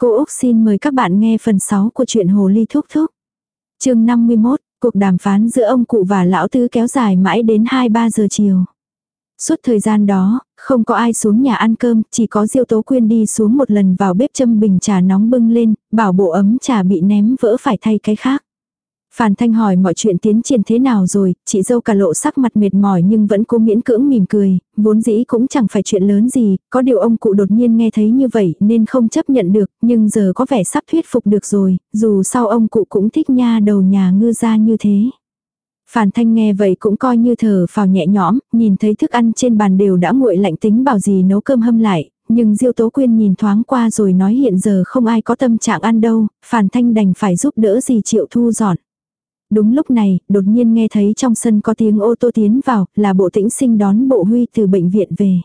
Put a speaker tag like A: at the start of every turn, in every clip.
A: Cô Úc xin mời các bạn nghe phần 6 của truyện Hồ Ly Thúc Thúc. chương 51, cuộc đàm phán giữa ông cụ và lão tứ kéo dài mãi đến 2-3 giờ chiều. Suốt thời gian đó, không có ai xuống nhà ăn cơm, chỉ có Diêu Tố Quyên đi xuống một lần vào bếp châm bình trà nóng bưng lên, bảo bộ ấm trà bị ném vỡ phải thay cái khác. Phàn Thanh hỏi mọi chuyện tiến triển thế nào rồi, chị dâu cả lộ sắc mặt mệt mỏi nhưng vẫn cố miễn cưỡng mỉm cười, vốn dĩ cũng chẳng phải chuyện lớn gì, có điều ông cụ đột nhiên nghe thấy như vậy nên không chấp nhận được, nhưng giờ có vẻ sắp thuyết phục được rồi, dù sao ông cụ cũng thích nha đầu nhà ngư ra như thế. Phàn Thanh nghe vậy cũng coi như thở phào nhẹ nhõm, nhìn thấy thức ăn trên bàn đều đã nguội lạnh tính bảo gì nấu cơm hâm lại, nhưng Diêu Tố Quyên nhìn thoáng qua rồi nói hiện giờ không ai có tâm trạng ăn đâu, Phàn Thanh đành phải giúp đỡ gì Triệu Thu dọn. Đúng lúc này, đột nhiên nghe thấy trong sân có tiếng ô tô tiến vào, là bộ tĩnh sinh đón bộ Huy từ bệnh viện về.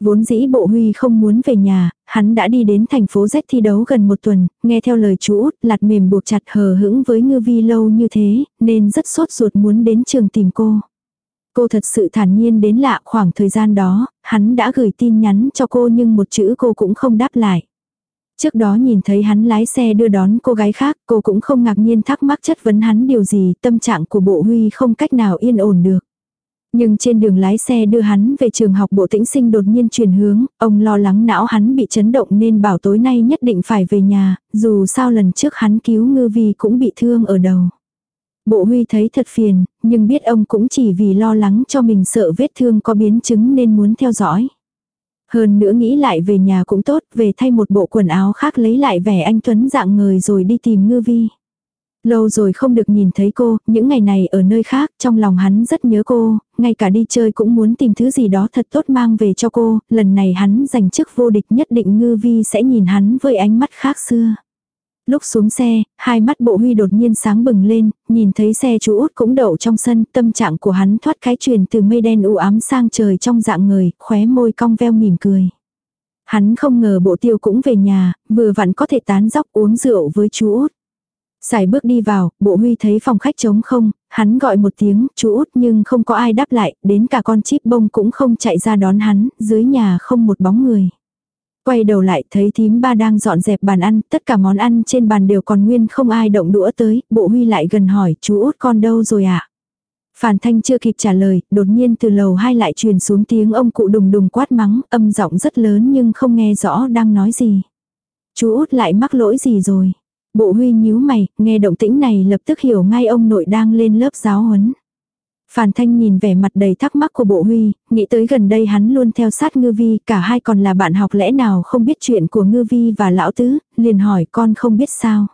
A: Vốn dĩ bộ Huy không muốn về nhà, hắn đã đi đến thành phố Z thi đấu gần một tuần, nghe theo lời chú út, lạt mềm buộc chặt hờ hững với ngư vi lâu như thế, nên rất sốt ruột muốn đến trường tìm cô. Cô thật sự thản nhiên đến lạ khoảng thời gian đó, hắn đã gửi tin nhắn cho cô nhưng một chữ cô cũng không đáp lại. Trước đó nhìn thấy hắn lái xe đưa đón cô gái khác, cô cũng không ngạc nhiên thắc mắc chất vấn hắn điều gì, tâm trạng của bộ huy không cách nào yên ổn được. Nhưng trên đường lái xe đưa hắn về trường học bộ tĩnh sinh đột nhiên chuyển hướng, ông lo lắng não hắn bị chấn động nên bảo tối nay nhất định phải về nhà, dù sao lần trước hắn cứu ngư vi cũng bị thương ở đầu. Bộ huy thấy thật phiền, nhưng biết ông cũng chỉ vì lo lắng cho mình sợ vết thương có biến chứng nên muốn theo dõi. Hơn nữa nghĩ lại về nhà cũng tốt, về thay một bộ quần áo khác lấy lại vẻ anh Tuấn dạng người rồi đi tìm ngư vi. Lâu rồi không được nhìn thấy cô, những ngày này ở nơi khác, trong lòng hắn rất nhớ cô, ngay cả đi chơi cũng muốn tìm thứ gì đó thật tốt mang về cho cô, lần này hắn giành chức vô địch nhất định ngư vi sẽ nhìn hắn với ánh mắt khác xưa. Lúc xuống xe, hai mắt bộ huy đột nhiên sáng bừng lên, nhìn thấy xe chú út cũng đậu trong sân, tâm trạng của hắn thoát cái truyền từ mây đen u ám sang trời trong dạng người, khóe môi cong veo mỉm cười. Hắn không ngờ bộ tiêu cũng về nhà, vừa vặn có thể tán dóc uống rượu với chú út. Xài bước đi vào, bộ huy thấy phòng khách trống không, hắn gọi một tiếng, chú út nhưng không có ai đáp lại, đến cả con chip bông cũng không chạy ra đón hắn, dưới nhà không một bóng người. Quay đầu lại thấy thím ba đang dọn dẹp bàn ăn, tất cả món ăn trên bàn đều còn nguyên không ai động đũa tới, bộ huy lại gần hỏi chú út con đâu rồi ạ? À? Phản thanh chưa kịp trả lời, đột nhiên từ lầu hai lại truyền xuống tiếng ông cụ đùng đùng quát mắng, âm giọng rất lớn nhưng không nghe rõ đang nói gì. Chú út lại mắc lỗi gì rồi? Bộ huy nhíu mày, nghe động tĩnh này lập tức hiểu ngay ông nội đang lên lớp giáo huấn. Phàn Thanh nhìn vẻ mặt đầy thắc mắc của bộ huy, nghĩ tới gần đây hắn luôn theo sát ngư vi, cả hai còn là bạn học lẽ nào không biết chuyện của ngư vi và lão tứ, liền hỏi con không biết sao.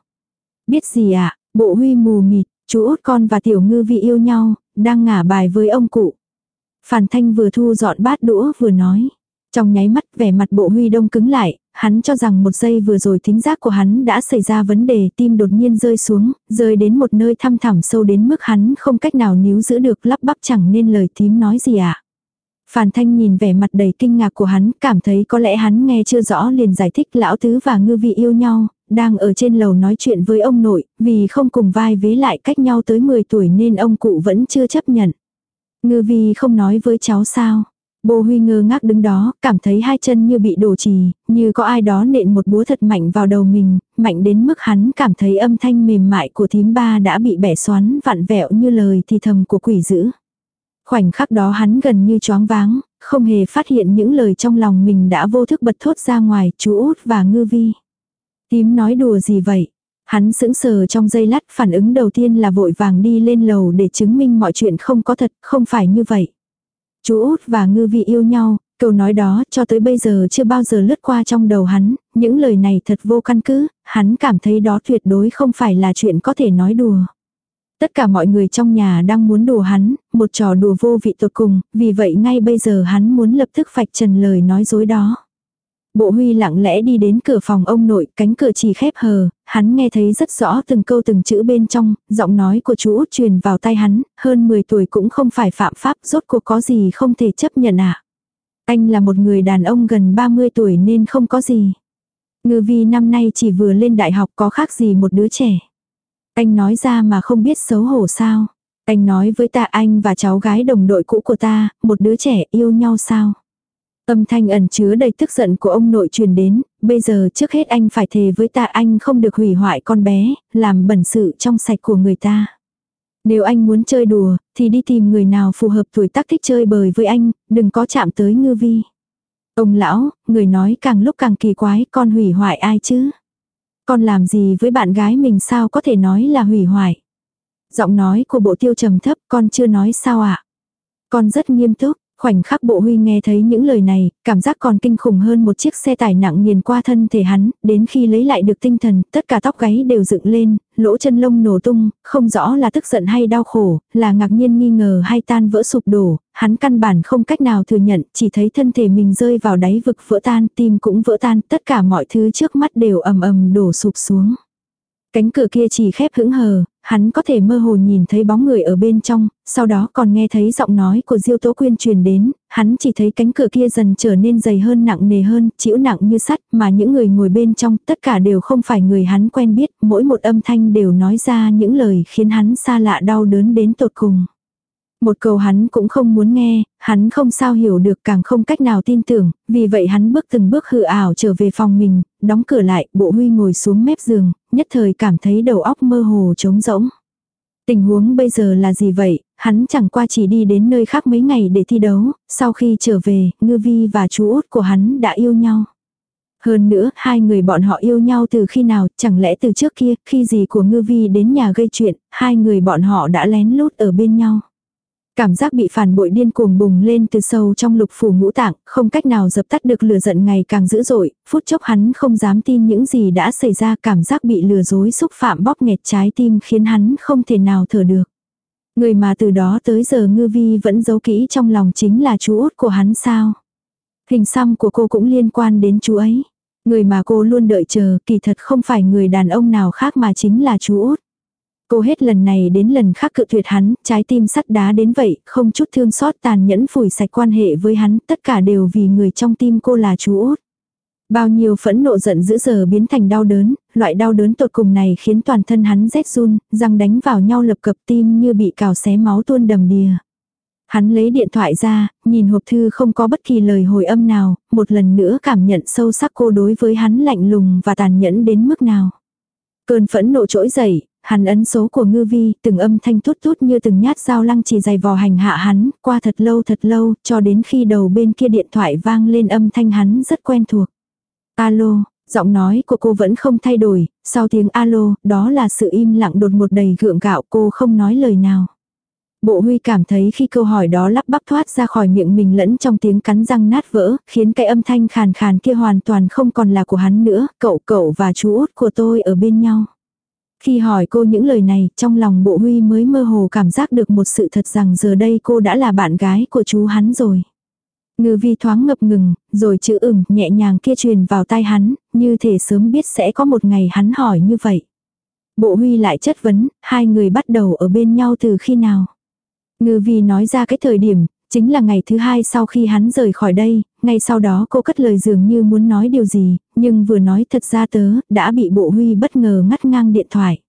A: Biết gì ạ, à? bộ huy mù mịt, chú út con và tiểu ngư vi yêu nhau, đang ngả bài với ông cụ. Phàn Thanh vừa thu dọn bát đũa vừa nói. Trong nháy mắt vẻ mặt bộ huy đông cứng lại, hắn cho rằng một giây vừa rồi thính giác của hắn đã xảy ra vấn đề tim đột nhiên rơi xuống, rơi đến một nơi thăm thẳm sâu đến mức hắn không cách nào níu giữ được lắp bắp chẳng nên lời tím nói gì ạ. À. Phàn Thanh nhìn vẻ mặt đầy kinh ngạc của hắn, cảm thấy có lẽ hắn nghe chưa rõ liền giải thích lão tứ và ngư vị yêu nhau, đang ở trên lầu nói chuyện với ông nội, vì không cùng vai vế lại cách nhau tới 10 tuổi nên ông cụ vẫn chưa chấp nhận. Ngư vi không nói với cháu sao. Bô Huy ngơ ngác đứng đó, cảm thấy hai chân như bị đổ trì, như có ai đó nện một búa thật mạnh vào đầu mình, mạnh đến mức hắn cảm thấy âm thanh mềm mại của thím ba đã bị bẻ xoắn vặn vẹo như lời thì thầm của quỷ dữ. Khoảnh khắc đó hắn gần như choáng váng, không hề phát hiện những lời trong lòng mình đã vô thức bật thốt ra ngoài, chú út và ngư vi. Thím nói đùa gì vậy? Hắn sững sờ trong giây lát phản ứng đầu tiên là vội vàng đi lên lầu để chứng minh mọi chuyện không có thật, không phải như vậy. Chú út và ngư vị yêu nhau, câu nói đó cho tới bây giờ chưa bao giờ lướt qua trong đầu hắn, những lời này thật vô căn cứ, hắn cảm thấy đó tuyệt đối không phải là chuyện có thể nói đùa. Tất cả mọi người trong nhà đang muốn đùa hắn, một trò đùa vô vị tột cùng, vì vậy ngay bây giờ hắn muốn lập tức phạch trần lời nói dối đó. Bộ huy lặng lẽ đi đến cửa phòng ông nội, cánh cửa chỉ khép hờ, hắn nghe thấy rất rõ từng câu từng chữ bên trong, giọng nói của chú út truyền vào tay hắn, hơn 10 tuổi cũng không phải phạm pháp, rốt cuộc có gì không thể chấp nhận à. Anh là một người đàn ông gần 30 tuổi nên không có gì. Ngư vi năm nay chỉ vừa lên đại học có khác gì một đứa trẻ. Anh nói ra mà không biết xấu hổ sao. Anh nói với ta anh và cháu gái đồng đội cũ của ta, một đứa trẻ yêu nhau sao. Âm thanh ẩn chứa đầy tức giận của ông nội truyền đến, bây giờ trước hết anh phải thề với ta anh không được hủy hoại con bé, làm bẩn sự trong sạch của người ta. Nếu anh muốn chơi đùa, thì đi tìm người nào phù hợp tuổi tác thích chơi bời với anh, đừng có chạm tới ngư vi. Ông lão, người nói càng lúc càng kỳ quái, con hủy hoại ai chứ? Con làm gì với bạn gái mình sao có thể nói là hủy hoại? Giọng nói của bộ tiêu trầm thấp, con chưa nói sao ạ? À? Con rất nghiêm túc, Khoảnh khắc bộ huy nghe thấy những lời này, cảm giác còn kinh khủng hơn một chiếc xe tải nặng nghiền qua thân thể hắn, đến khi lấy lại được tinh thần, tất cả tóc gáy đều dựng lên, lỗ chân lông nổ tung, không rõ là tức giận hay đau khổ, là ngạc nhiên nghi ngờ hay tan vỡ sụp đổ, hắn căn bản không cách nào thừa nhận, chỉ thấy thân thể mình rơi vào đáy vực vỡ tan, tim cũng vỡ tan, tất cả mọi thứ trước mắt đều ầm ầm đổ sụp xuống. Cánh cửa kia chỉ khép hững hờ, hắn có thể mơ hồ nhìn thấy bóng người ở bên trong, sau đó còn nghe thấy giọng nói của Diêu Tố Quyên truyền đến, hắn chỉ thấy cánh cửa kia dần trở nên dày hơn nặng nề hơn, chịu nặng như sắt, mà những người ngồi bên trong tất cả đều không phải người hắn quen biết, mỗi một âm thanh đều nói ra những lời khiến hắn xa lạ đau đớn đến tột cùng. Một câu hắn cũng không muốn nghe, hắn không sao hiểu được càng không cách nào tin tưởng, vì vậy hắn bước từng bước hư ảo trở về phòng mình, đóng cửa lại, bộ huy ngồi xuống mép giường, nhất thời cảm thấy đầu óc mơ hồ trống rỗng. Tình huống bây giờ là gì vậy, hắn chẳng qua chỉ đi đến nơi khác mấy ngày để thi đấu, sau khi trở về, ngư vi và chú út của hắn đã yêu nhau. Hơn nữa, hai người bọn họ yêu nhau từ khi nào, chẳng lẽ từ trước kia, khi gì của ngư vi đến nhà gây chuyện, hai người bọn họ đã lén lút ở bên nhau. Cảm giác bị phản bội điên cuồng bùng lên từ sâu trong lục phủ ngũ tạng, không cách nào dập tắt được lửa giận ngày càng dữ dội, phút chốc hắn không dám tin những gì đã xảy ra cảm giác bị lừa dối xúc phạm bóp nghẹt trái tim khiến hắn không thể nào thở được. Người mà từ đó tới giờ ngư vi vẫn giấu kỹ trong lòng chính là chú út của hắn sao. Hình xăm của cô cũng liên quan đến chú ấy. Người mà cô luôn đợi chờ kỳ thật không phải người đàn ông nào khác mà chính là chú út. Cô hết lần này đến lần khác cự tuyệt hắn, trái tim sắt đá đến vậy, không chút thương xót tàn nhẫn phủi sạch quan hệ với hắn, tất cả đều vì người trong tim cô là chú út. Bao nhiêu phẫn nộ giận dữ giờ biến thành đau đớn, loại đau đớn tột cùng này khiến toàn thân hắn rét run, răng đánh vào nhau lập cập tim như bị cào xé máu tuôn đầm đìa. Hắn lấy điện thoại ra, nhìn hộp thư không có bất kỳ lời hồi âm nào, một lần nữa cảm nhận sâu sắc cô đối với hắn lạnh lùng và tàn nhẫn đến mức nào. Cơn phẫn nộ trỗi dậy, Hắn ấn số của ngư vi, từng âm thanh thút thút như từng nhát dao lăng chỉ dày vò hành hạ hắn, qua thật lâu thật lâu, cho đến khi đầu bên kia điện thoại vang lên âm thanh hắn rất quen thuộc. Alo, giọng nói của cô vẫn không thay đổi, sau tiếng alo, đó là sự im lặng đột một đầy gượng gạo cô không nói lời nào. Bộ huy cảm thấy khi câu hỏi đó lắp bắp thoát ra khỏi miệng mình lẫn trong tiếng cắn răng nát vỡ, khiến cái âm thanh khàn khàn kia hoàn toàn không còn là của hắn nữa, cậu cậu và chú út của tôi ở bên nhau. Khi hỏi cô những lời này, trong lòng bộ huy mới mơ hồ cảm giác được một sự thật rằng giờ đây cô đã là bạn gái của chú hắn rồi. Ngư vi thoáng ngập ngừng, rồi chữ ửng nhẹ nhàng kia truyền vào tai hắn, như thể sớm biết sẽ có một ngày hắn hỏi như vậy. Bộ huy lại chất vấn, hai người bắt đầu ở bên nhau từ khi nào. Ngư vi nói ra cái thời điểm, chính là ngày thứ hai sau khi hắn rời khỏi đây, ngay sau đó cô cất lời dường như muốn nói điều gì, nhưng vừa nói thật ra tớ, đã bị bộ huy bất ngờ ngắt ngang điện thoại.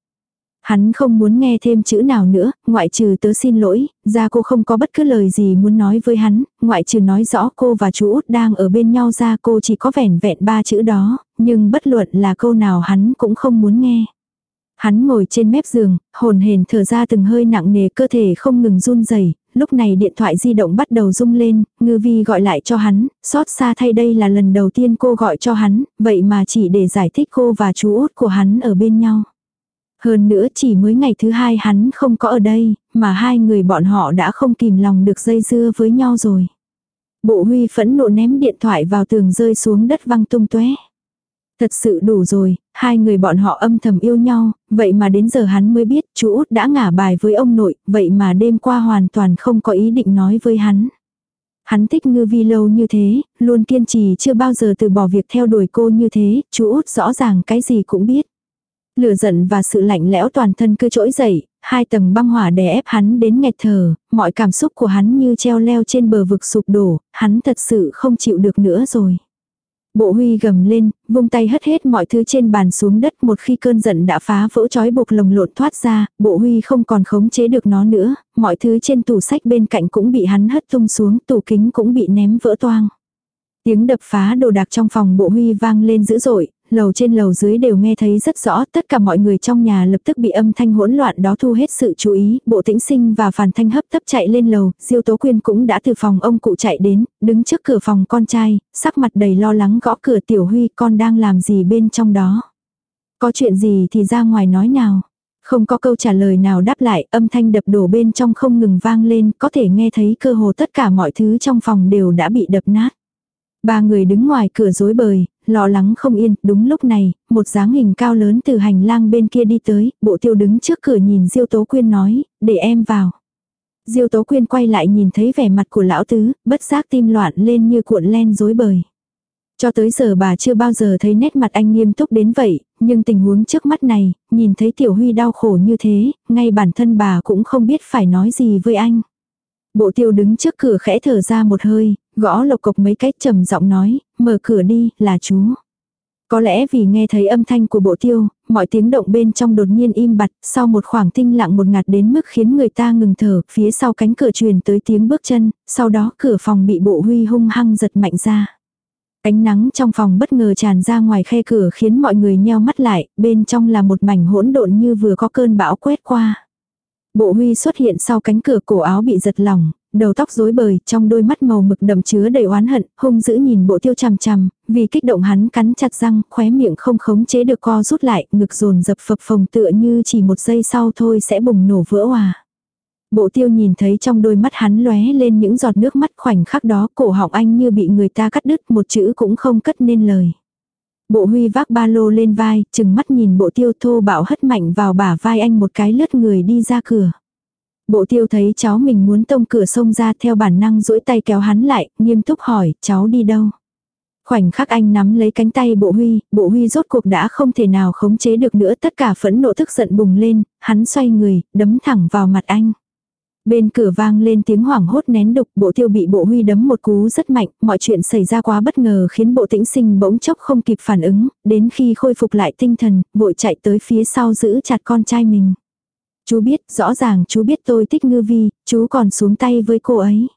A: Hắn không muốn nghe thêm chữ nào nữa, ngoại trừ tớ xin lỗi, ra cô không có bất cứ lời gì muốn nói với hắn, ngoại trừ nói rõ cô và chú út đang ở bên nhau ra cô chỉ có vẻn vẹn ba chữ đó, nhưng bất luận là câu nào hắn cũng không muốn nghe. Hắn ngồi trên mép giường, hồn hền thở ra từng hơi nặng nề cơ thể không ngừng run rẩy lúc này điện thoại di động bắt đầu rung lên, ngư vi gọi lại cho hắn, xót xa thay đây là lần đầu tiên cô gọi cho hắn, vậy mà chỉ để giải thích cô và chú út của hắn ở bên nhau. Hơn nữa chỉ mới ngày thứ hai hắn không có ở đây, mà hai người bọn họ đã không kìm lòng được dây dưa với nhau rồi. Bộ huy phẫn nộ ném điện thoại vào tường rơi xuống đất văng tung tóe. Thật sự đủ rồi, hai người bọn họ âm thầm yêu nhau, vậy mà đến giờ hắn mới biết chú út đã ngả bài với ông nội, vậy mà đêm qua hoàn toàn không có ý định nói với hắn. Hắn thích ngư vi lâu như thế, luôn kiên trì chưa bao giờ từ bỏ việc theo đuổi cô như thế, chú út rõ ràng cái gì cũng biết. Lửa giận và sự lạnh lẽo toàn thân cứ trỗi dậy, hai tầng băng hỏa đè ép hắn đến nghẹt thở, mọi cảm xúc của hắn như treo leo trên bờ vực sụp đổ, hắn thật sự không chịu được nữa rồi. Bộ huy gầm lên, vung tay hất hết mọi thứ trên bàn xuống đất một khi cơn giận đã phá vỡ trói buộc lồng lộn thoát ra, bộ huy không còn khống chế được nó nữa, mọi thứ trên tủ sách bên cạnh cũng bị hắn hất tung xuống, tủ kính cũng bị ném vỡ toang. Tiếng đập phá đồ đạc trong phòng bộ huy vang lên dữ dội, lầu trên lầu dưới đều nghe thấy rất rõ, tất cả mọi người trong nhà lập tức bị âm thanh hỗn loạn đó thu hết sự chú ý, bộ tĩnh sinh và phản thanh hấp tấp chạy lên lầu, diêu tố quyên cũng đã từ phòng ông cụ chạy đến, đứng trước cửa phòng con trai, sắc mặt đầy lo lắng gõ cửa tiểu huy con đang làm gì bên trong đó. Có chuyện gì thì ra ngoài nói nào. Không có câu trả lời nào đáp lại, âm thanh đập đổ bên trong không ngừng vang lên, có thể nghe thấy cơ hồ tất cả mọi thứ trong phòng đều đã bị đập nát. Ba người đứng ngoài cửa rối bời, lo lắng không yên, đúng lúc này, một dáng hình cao lớn từ hành lang bên kia đi tới, bộ tiêu đứng trước cửa nhìn Diêu Tố Quyên nói, để em vào. Diêu Tố Quyên quay lại nhìn thấy vẻ mặt của lão tứ, bất giác tim loạn lên như cuộn len rối bời. Cho tới giờ bà chưa bao giờ thấy nét mặt anh nghiêm túc đến vậy, nhưng tình huống trước mắt này, nhìn thấy Tiểu Huy đau khổ như thế, ngay bản thân bà cũng không biết phải nói gì với anh. Bộ tiêu đứng trước cửa khẽ thở ra một hơi, gõ lộc cộc mấy cách trầm giọng nói, mở cửa đi, là chú. Có lẽ vì nghe thấy âm thanh của bộ tiêu, mọi tiếng động bên trong đột nhiên im bặt, sau một khoảng tinh lặng một ngạt đến mức khiến người ta ngừng thở, phía sau cánh cửa truyền tới tiếng bước chân, sau đó cửa phòng bị bộ huy hung hăng giật mạnh ra. Ánh nắng trong phòng bất ngờ tràn ra ngoài khe cửa khiến mọi người nheo mắt lại, bên trong là một mảnh hỗn độn như vừa có cơn bão quét qua. Bộ huy xuất hiện sau cánh cửa cổ áo bị giật lỏng, đầu tóc rối bời, trong đôi mắt màu mực đậm chứa đầy oán hận, hung dữ nhìn bộ tiêu chằm chằm, vì kích động hắn cắn chặt răng, khóe miệng không khống chế được co rút lại, ngực dồn dập phập phồng tựa như chỉ một giây sau thôi sẽ bùng nổ vỡ hòa. Bộ tiêu nhìn thấy trong đôi mắt hắn lóe lên những giọt nước mắt khoảnh khắc đó cổ họng anh như bị người ta cắt đứt một chữ cũng không cất nên lời. Bộ huy vác ba lô lên vai, chừng mắt nhìn bộ tiêu thô bạo hất mạnh vào bả vai anh một cái lướt người đi ra cửa. Bộ tiêu thấy cháu mình muốn tông cửa sông ra theo bản năng duỗi tay kéo hắn lại, nghiêm túc hỏi, cháu đi đâu? Khoảnh khắc anh nắm lấy cánh tay bộ huy, bộ huy rốt cuộc đã không thể nào khống chế được nữa tất cả phẫn nộ tức giận bùng lên, hắn xoay người, đấm thẳng vào mặt anh. Bên cửa vang lên tiếng hoảng hốt nén đục, bộ tiêu bị bộ huy đấm một cú rất mạnh, mọi chuyện xảy ra quá bất ngờ khiến bộ tĩnh sinh bỗng chốc không kịp phản ứng, đến khi khôi phục lại tinh thần, vội chạy tới phía sau giữ chặt con trai mình. Chú biết, rõ ràng chú biết tôi thích ngư vi, chú còn xuống tay với cô ấy.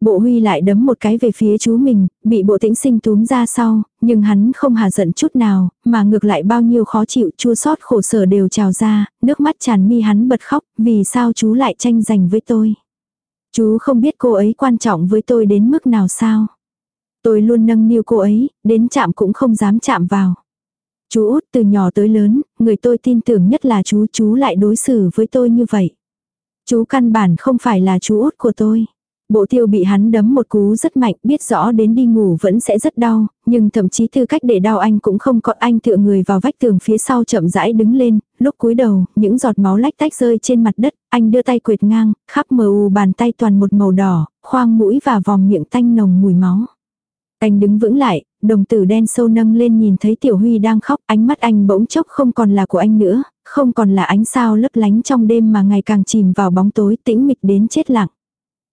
A: Bộ huy lại đấm một cái về phía chú mình, bị bộ tĩnh sinh túm ra sau, nhưng hắn không hà giận chút nào, mà ngược lại bao nhiêu khó chịu chua sót khổ sở đều trào ra, nước mắt tràn mi hắn bật khóc, vì sao chú lại tranh giành với tôi. Chú không biết cô ấy quan trọng với tôi đến mức nào sao. Tôi luôn nâng niu cô ấy, đến chạm cũng không dám chạm vào. Chú út từ nhỏ tới lớn, người tôi tin tưởng nhất là chú, chú lại đối xử với tôi như vậy. Chú căn bản không phải là chú út của tôi. Bộ tiêu bị hắn đấm một cú rất mạnh, biết rõ đến đi ngủ vẫn sẽ rất đau, nhưng thậm chí tư cách để đau anh cũng không còn anh tựa người vào vách tường phía sau chậm rãi đứng lên, lúc cúi đầu, những giọt máu lách tách rơi trên mặt đất, anh đưa tay quệt ngang, khắp mờ u bàn tay toàn một màu đỏ, khoang mũi và vòng miệng tanh nồng mùi máu. Anh đứng vững lại, đồng tử đen sâu nâng lên nhìn thấy Tiểu Huy đang khóc, ánh mắt anh bỗng chốc không còn là của anh nữa, không còn là ánh sao lấp lánh trong đêm mà ngày càng chìm vào bóng tối tĩnh mịch đến chết lặng.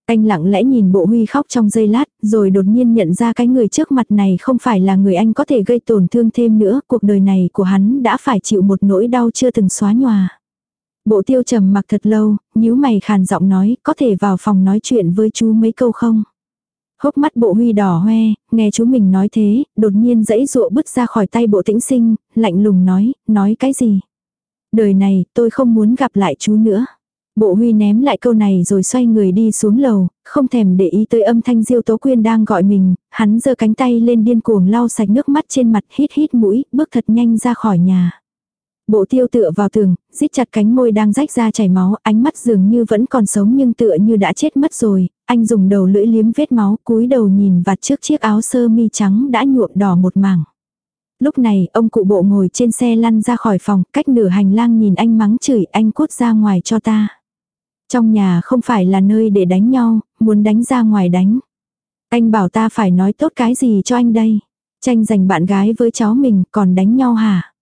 A: Anh lặng lẽ nhìn bộ Huy khóc trong giây lát, rồi đột nhiên nhận ra cái người trước mặt này không phải là người anh có thể gây tổn thương thêm nữa, cuộc đời này của hắn đã phải chịu một nỗi đau chưa từng xóa nhòa. Bộ tiêu trầm mặc thật lâu, nhíu mày khàn giọng nói, có thể vào phòng nói chuyện với chú mấy câu không? Hốc mắt bộ huy đỏ hoe, nghe chú mình nói thế, đột nhiên dãy dụa bứt ra khỏi tay bộ tĩnh sinh, lạnh lùng nói, nói cái gì? Đời này, tôi không muốn gặp lại chú nữa. Bộ huy ném lại câu này rồi xoay người đi xuống lầu, không thèm để ý tới âm thanh diêu tố quyên đang gọi mình, hắn giơ cánh tay lên điên cuồng lau sạch nước mắt trên mặt hít hít mũi, bước thật nhanh ra khỏi nhà. Bộ tiêu tựa vào tường, giít chặt cánh môi đang rách ra chảy máu, ánh mắt dường như vẫn còn sống nhưng tựa như đã chết mất rồi, anh dùng đầu lưỡi liếm vết máu cúi đầu nhìn vặt trước chiếc áo sơ mi trắng đã nhuộm đỏ một mảng. Lúc này, ông cụ bộ ngồi trên xe lăn ra khỏi phòng, cách nửa hành lang nhìn anh mắng chửi anh cút ra ngoài cho ta. Trong nhà không phải là nơi để đánh nhau, muốn đánh ra ngoài đánh. Anh bảo ta phải nói tốt cái gì cho anh đây. Tranh giành bạn gái với cháu mình còn đánh nhau hả?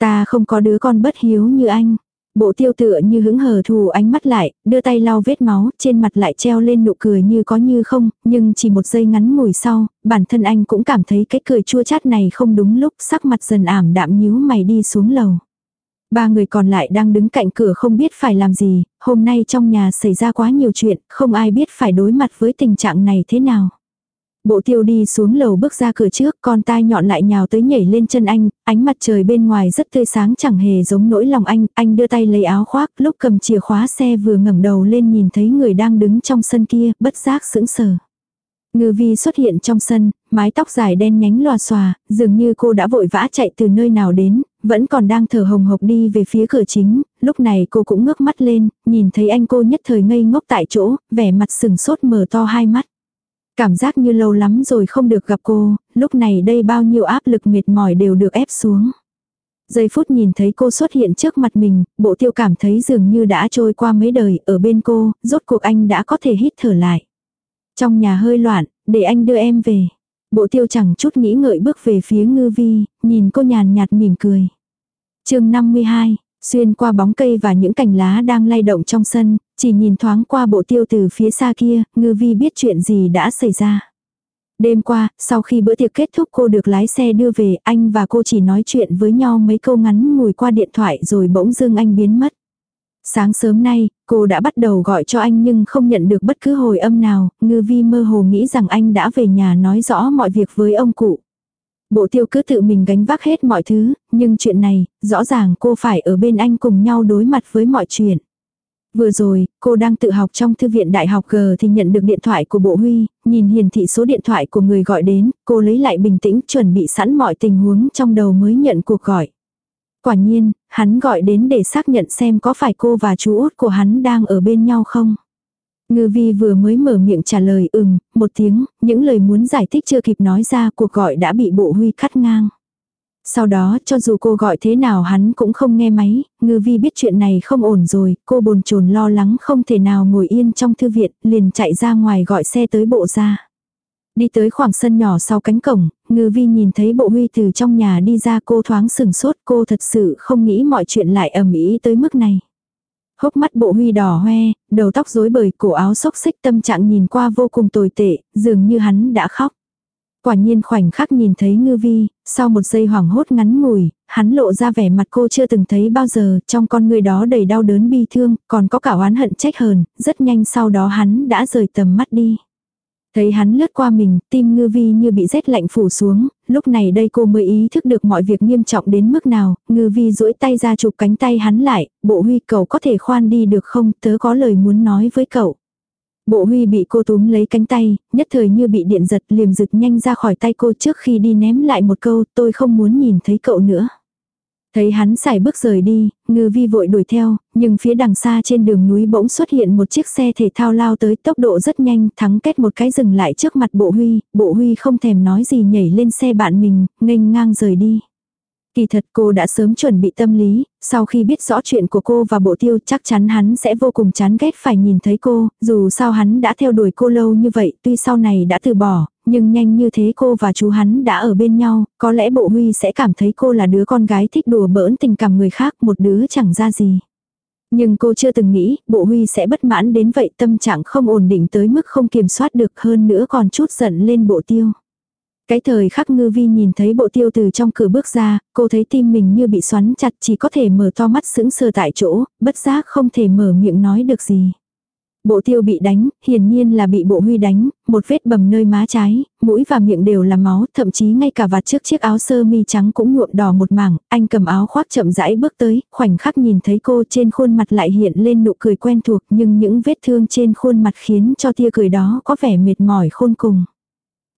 A: Ta không có đứa con bất hiếu như anh. Bộ tiêu tựa như hứng hờ thù ánh mắt lại, đưa tay lau vết máu, trên mặt lại treo lên nụ cười như có như không, nhưng chỉ một giây ngắn ngủi sau, bản thân anh cũng cảm thấy cái cười chua chát này không đúng lúc, sắc mặt dần ảm đạm nhíu mày đi xuống lầu. Ba người còn lại đang đứng cạnh cửa không biết phải làm gì, hôm nay trong nhà xảy ra quá nhiều chuyện, không ai biết phải đối mặt với tình trạng này thế nào. Bộ tiêu đi xuống lầu bước ra cửa trước, con tai nhọn lại nhào tới nhảy lên chân anh, ánh mặt trời bên ngoài rất tươi sáng chẳng hề giống nỗi lòng anh, anh đưa tay lấy áo khoác, lúc cầm chìa khóa xe vừa ngẩng đầu lên nhìn thấy người đang đứng trong sân kia, bất giác sững sờ. Ngư vi xuất hiện trong sân, mái tóc dài đen nhánh loà xòa, dường như cô đã vội vã chạy từ nơi nào đến, vẫn còn đang thở hồng hộc đi về phía cửa chính, lúc này cô cũng ngước mắt lên, nhìn thấy anh cô nhất thời ngây ngốc tại chỗ, vẻ mặt sừng sốt mở to hai mắt. Cảm giác như lâu lắm rồi không được gặp cô, lúc này đây bao nhiêu áp lực mệt mỏi đều được ép xuống. Giây phút nhìn thấy cô xuất hiện trước mặt mình, bộ tiêu cảm thấy dường như đã trôi qua mấy đời, ở bên cô, rốt cuộc anh đã có thể hít thở lại. Trong nhà hơi loạn, để anh đưa em về. Bộ tiêu chẳng chút nghĩ ngợi bước về phía ngư vi, nhìn cô nhàn nhạt mỉm cười. chương 52, xuyên qua bóng cây và những cành lá đang lay động trong sân, chỉ nhìn thoáng qua bộ tiêu từ phía xa kia, ngư vi biết chuyện gì đã xảy ra. Đêm qua, sau khi bữa tiệc kết thúc cô được lái xe đưa về, anh và cô chỉ nói chuyện với nhau mấy câu ngắn ngủi qua điện thoại rồi bỗng dưng anh biến mất. Sáng sớm nay, cô đã bắt đầu gọi cho anh nhưng không nhận được bất cứ hồi âm nào, ngư vi mơ hồ nghĩ rằng anh đã về nhà nói rõ mọi việc với ông cụ. Bộ tiêu cứ tự mình gánh vác hết mọi thứ, nhưng chuyện này, rõ ràng cô phải ở bên anh cùng nhau đối mặt với mọi chuyện. Vừa rồi, cô đang tự học trong thư viện đại học G thì nhận được điện thoại của bộ huy, nhìn hiển thị số điện thoại của người gọi đến, cô lấy lại bình tĩnh chuẩn bị sẵn mọi tình huống trong đầu mới nhận cuộc gọi. Quả nhiên, hắn gọi đến để xác nhận xem có phải cô và chú út của hắn đang ở bên nhau không. Ngư vi vừa mới mở miệng trả lời ừm, một tiếng, những lời muốn giải thích chưa kịp nói ra cuộc gọi đã bị bộ huy cắt ngang. Sau đó cho dù cô gọi thế nào hắn cũng không nghe máy, ngư vi biết chuyện này không ổn rồi, cô bồn chồn lo lắng không thể nào ngồi yên trong thư viện, liền chạy ra ngoài gọi xe tới bộ ra. Đi tới khoảng sân nhỏ sau cánh cổng, ngư vi nhìn thấy bộ huy từ trong nhà đi ra cô thoáng sừng sốt cô thật sự không nghĩ mọi chuyện lại ầm ĩ tới mức này. Hốc mắt bộ huy đỏ hoe, đầu tóc rối bời, cổ áo xốc xích tâm trạng nhìn qua vô cùng tồi tệ, dường như hắn đã khóc. Quả nhiên khoảnh khắc nhìn thấy ngư vi, sau một giây hoảng hốt ngắn ngủi, hắn lộ ra vẻ mặt cô chưa từng thấy bao giờ, trong con người đó đầy đau đớn bi thương, còn có cả oán hận trách hờn, rất nhanh sau đó hắn đã rời tầm mắt đi. Thấy hắn lướt qua mình, tim ngư vi như bị rét lạnh phủ xuống, lúc này đây cô mới ý thức được mọi việc nghiêm trọng đến mức nào, ngư vi duỗi tay ra chụp cánh tay hắn lại, bộ huy cậu có thể khoan đi được không, tớ có lời muốn nói với cậu. Bộ huy bị cô túm lấy cánh tay, nhất thời như bị điện giật liềm rực nhanh ra khỏi tay cô trước khi đi ném lại một câu tôi không muốn nhìn thấy cậu nữa. Thấy hắn xài bước rời đi, ngư vi vội đuổi theo, nhưng phía đằng xa trên đường núi bỗng xuất hiện một chiếc xe thể thao lao tới tốc độ rất nhanh, thắng kết một cái dừng lại trước mặt bộ huy, bộ huy không thèm nói gì nhảy lên xe bạn mình, nghênh ngang rời đi. Kỳ thật cô đã sớm chuẩn bị tâm lý, sau khi biết rõ chuyện của cô và bộ tiêu chắc chắn hắn sẽ vô cùng chán ghét phải nhìn thấy cô, dù sao hắn đã theo đuổi cô lâu như vậy tuy sau này đã từ bỏ, nhưng nhanh như thế cô và chú hắn đã ở bên nhau, có lẽ bộ huy sẽ cảm thấy cô là đứa con gái thích đùa bỡn tình cảm người khác một đứa chẳng ra gì. Nhưng cô chưa từng nghĩ bộ huy sẽ bất mãn đến vậy tâm trạng không ổn định tới mức không kiểm soát được hơn nữa còn chút giận lên bộ tiêu. Cái thời khắc ngư vi nhìn thấy bộ tiêu từ trong cửa bước ra, cô thấy tim mình như bị xoắn chặt chỉ có thể mở to mắt sững sờ tại chỗ, bất giác không thể mở miệng nói được gì. Bộ tiêu bị đánh, hiển nhiên là bị bộ huy đánh, một vết bầm nơi má trái, mũi và miệng đều là máu, thậm chí ngay cả vạt trước chiếc áo sơ mi trắng cũng nhuộm đỏ một mảng, anh cầm áo khoác chậm rãi bước tới, khoảnh khắc nhìn thấy cô trên khuôn mặt lại hiện lên nụ cười quen thuộc nhưng những vết thương trên khuôn mặt khiến cho tia cười đó có vẻ mệt mỏi khôn cùng.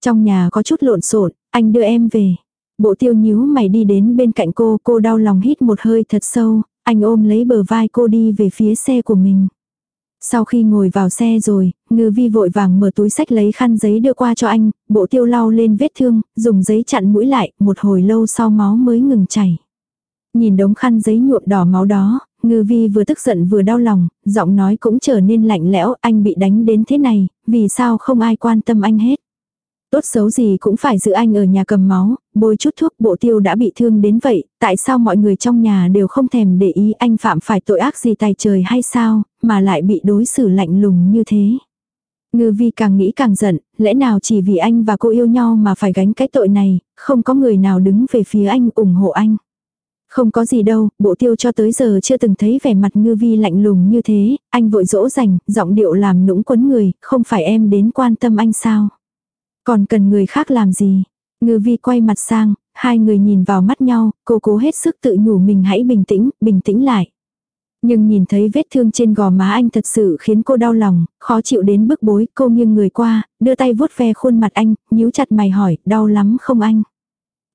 A: Trong nhà có chút lộn xộn, anh đưa em về. Bộ tiêu nhíu mày đi đến bên cạnh cô, cô đau lòng hít một hơi thật sâu, anh ôm lấy bờ vai cô đi về phía xe của mình. Sau khi ngồi vào xe rồi, ngư vi vội vàng mở túi sách lấy khăn giấy đưa qua cho anh, bộ tiêu lau lên vết thương, dùng giấy chặn mũi lại, một hồi lâu sau máu mới ngừng chảy. Nhìn đống khăn giấy nhuộm đỏ máu đó, ngư vi vừa tức giận vừa đau lòng, giọng nói cũng trở nên lạnh lẽo, anh bị đánh đến thế này, vì sao không ai quan tâm anh hết. Tốt xấu gì cũng phải giữ anh ở nhà cầm máu, bôi chút thuốc bộ tiêu đã bị thương đến vậy, tại sao mọi người trong nhà đều không thèm để ý anh phạm phải tội ác gì tài trời hay sao, mà lại bị đối xử lạnh lùng như thế. Ngư vi càng nghĩ càng giận, lẽ nào chỉ vì anh và cô yêu nhau mà phải gánh cái tội này, không có người nào đứng về phía anh ủng hộ anh. Không có gì đâu, bộ tiêu cho tới giờ chưa từng thấy vẻ mặt ngư vi lạnh lùng như thế, anh vội dỗ dành, giọng điệu làm nũng quấn người, không phải em đến quan tâm anh sao. Còn cần người khác làm gì? Ngư vi quay mặt sang, hai người nhìn vào mắt nhau, cô cố hết sức tự nhủ mình hãy bình tĩnh, bình tĩnh lại. Nhưng nhìn thấy vết thương trên gò má anh thật sự khiến cô đau lòng, khó chịu đến bức bối, cô nghiêng người qua, đưa tay vuốt ve khuôn mặt anh, nhíu chặt mày hỏi, đau lắm không anh?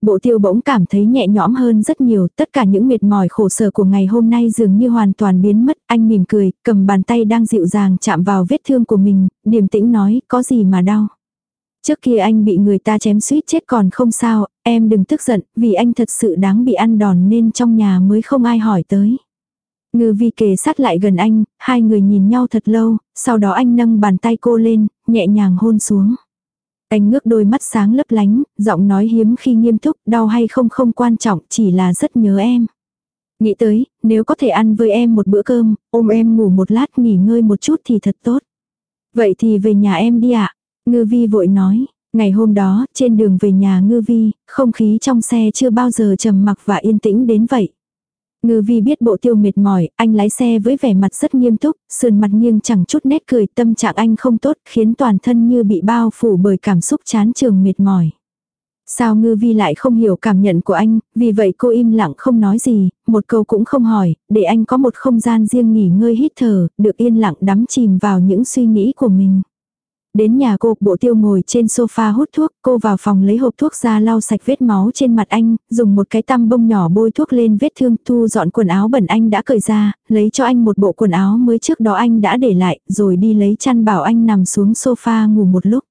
A: Bộ tiêu bỗng cảm thấy nhẹ nhõm hơn rất nhiều, tất cả những mệt mỏi khổ sở của ngày hôm nay dường như hoàn toàn biến mất, anh mỉm cười, cầm bàn tay đang dịu dàng chạm vào vết thương của mình, điềm tĩnh nói, có gì mà đau. Trước kia anh bị người ta chém suýt chết còn không sao, em đừng tức giận, vì anh thật sự đáng bị ăn đòn nên trong nhà mới không ai hỏi tới. Ngư vi kề sát lại gần anh, hai người nhìn nhau thật lâu, sau đó anh nâng bàn tay cô lên, nhẹ nhàng hôn xuống. Anh ngước đôi mắt sáng lấp lánh, giọng nói hiếm khi nghiêm túc, đau hay không không quan trọng, chỉ là rất nhớ em. Nghĩ tới, nếu có thể ăn với em một bữa cơm, ôm em ngủ một lát nghỉ ngơi một chút thì thật tốt. Vậy thì về nhà em đi ạ. Ngư vi vội nói. Ngày hôm đó, trên đường về nhà ngư vi, không khí trong xe chưa bao giờ trầm mặc và yên tĩnh đến vậy. Ngư vi biết bộ tiêu mệt mỏi, anh lái xe với vẻ mặt rất nghiêm túc, sườn mặt nghiêng chẳng chút nét cười, tâm trạng anh không tốt, khiến toàn thân như bị bao phủ bởi cảm xúc chán trường mệt mỏi. Sao ngư vi lại không hiểu cảm nhận của anh, vì vậy cô im lặng không nói gì, một câu cũng không hỏi, để anh có một không gian riêng nghỉ ngơi hít thở, được yên lặng đắm chìm vào những suy nghĩ của mình. Đến nhà cô, bộ tiêu ngồi trên sofa hút thuốc, cô vào phòng lấy hộp thuốc ra lau sạch vết máu trên mặt anh, dùng một cái tăm bông nhỏ bôi thuốc lên vết thương, thu dọn quần áo bẩn anh đã cởi ra, lấy cho anh một bộ quần áo mới trước đó anh đã để lại, rồi đi lấy chăn bảo anh nằm xuống sofa ngủ một lúc.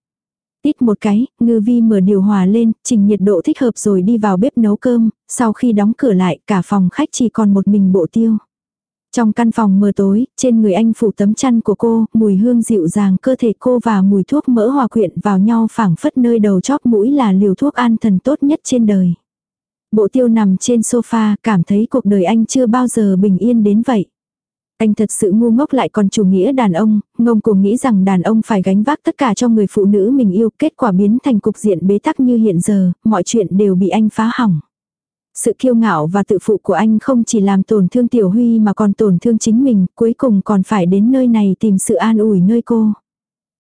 A: Tít một cái, ngư vi mở điều hòa lên, chỉnh nhiệt độ thích hợp rồi đi vào bếp nấu cơm, sau khi đóng cửa lại, cả phòng khách chỉ còn một mình bộ tiêu. Trong căn phòng mờ tối, trên người anh phủ tấm chăn của cô, mùi hương dịu dàng cơ thể cô và mùi thuốc mỡ hòa quyện vào nhau phảng phất nơi đầu chóp mũi là liều thuốc an thần tốt nhất trên đời. Bộ tiêu nằm trên sofa, cảm thấy cuộc đời anh chưa bao giờ bình yên đến vậy. Anh thật sự ngu ngốc lại còn chủ nghĩa đàn ông, ngông cuồng nghĩ rằng đàn ông phải gánh vác tất cả cho người phụ nữ mình yêu, kết quả biến thành cục diện bế tắc như hiện giờ, mọi chuyện đều bị anh phá hỏng. Sự kiêu ngạo và tự phụ của anh không chỉ làm tổn thương Tiểu Huy mà còn tổn thương chính mình, cuối cùng còn phải đến nơi này tìm sự an ủi nơi cô.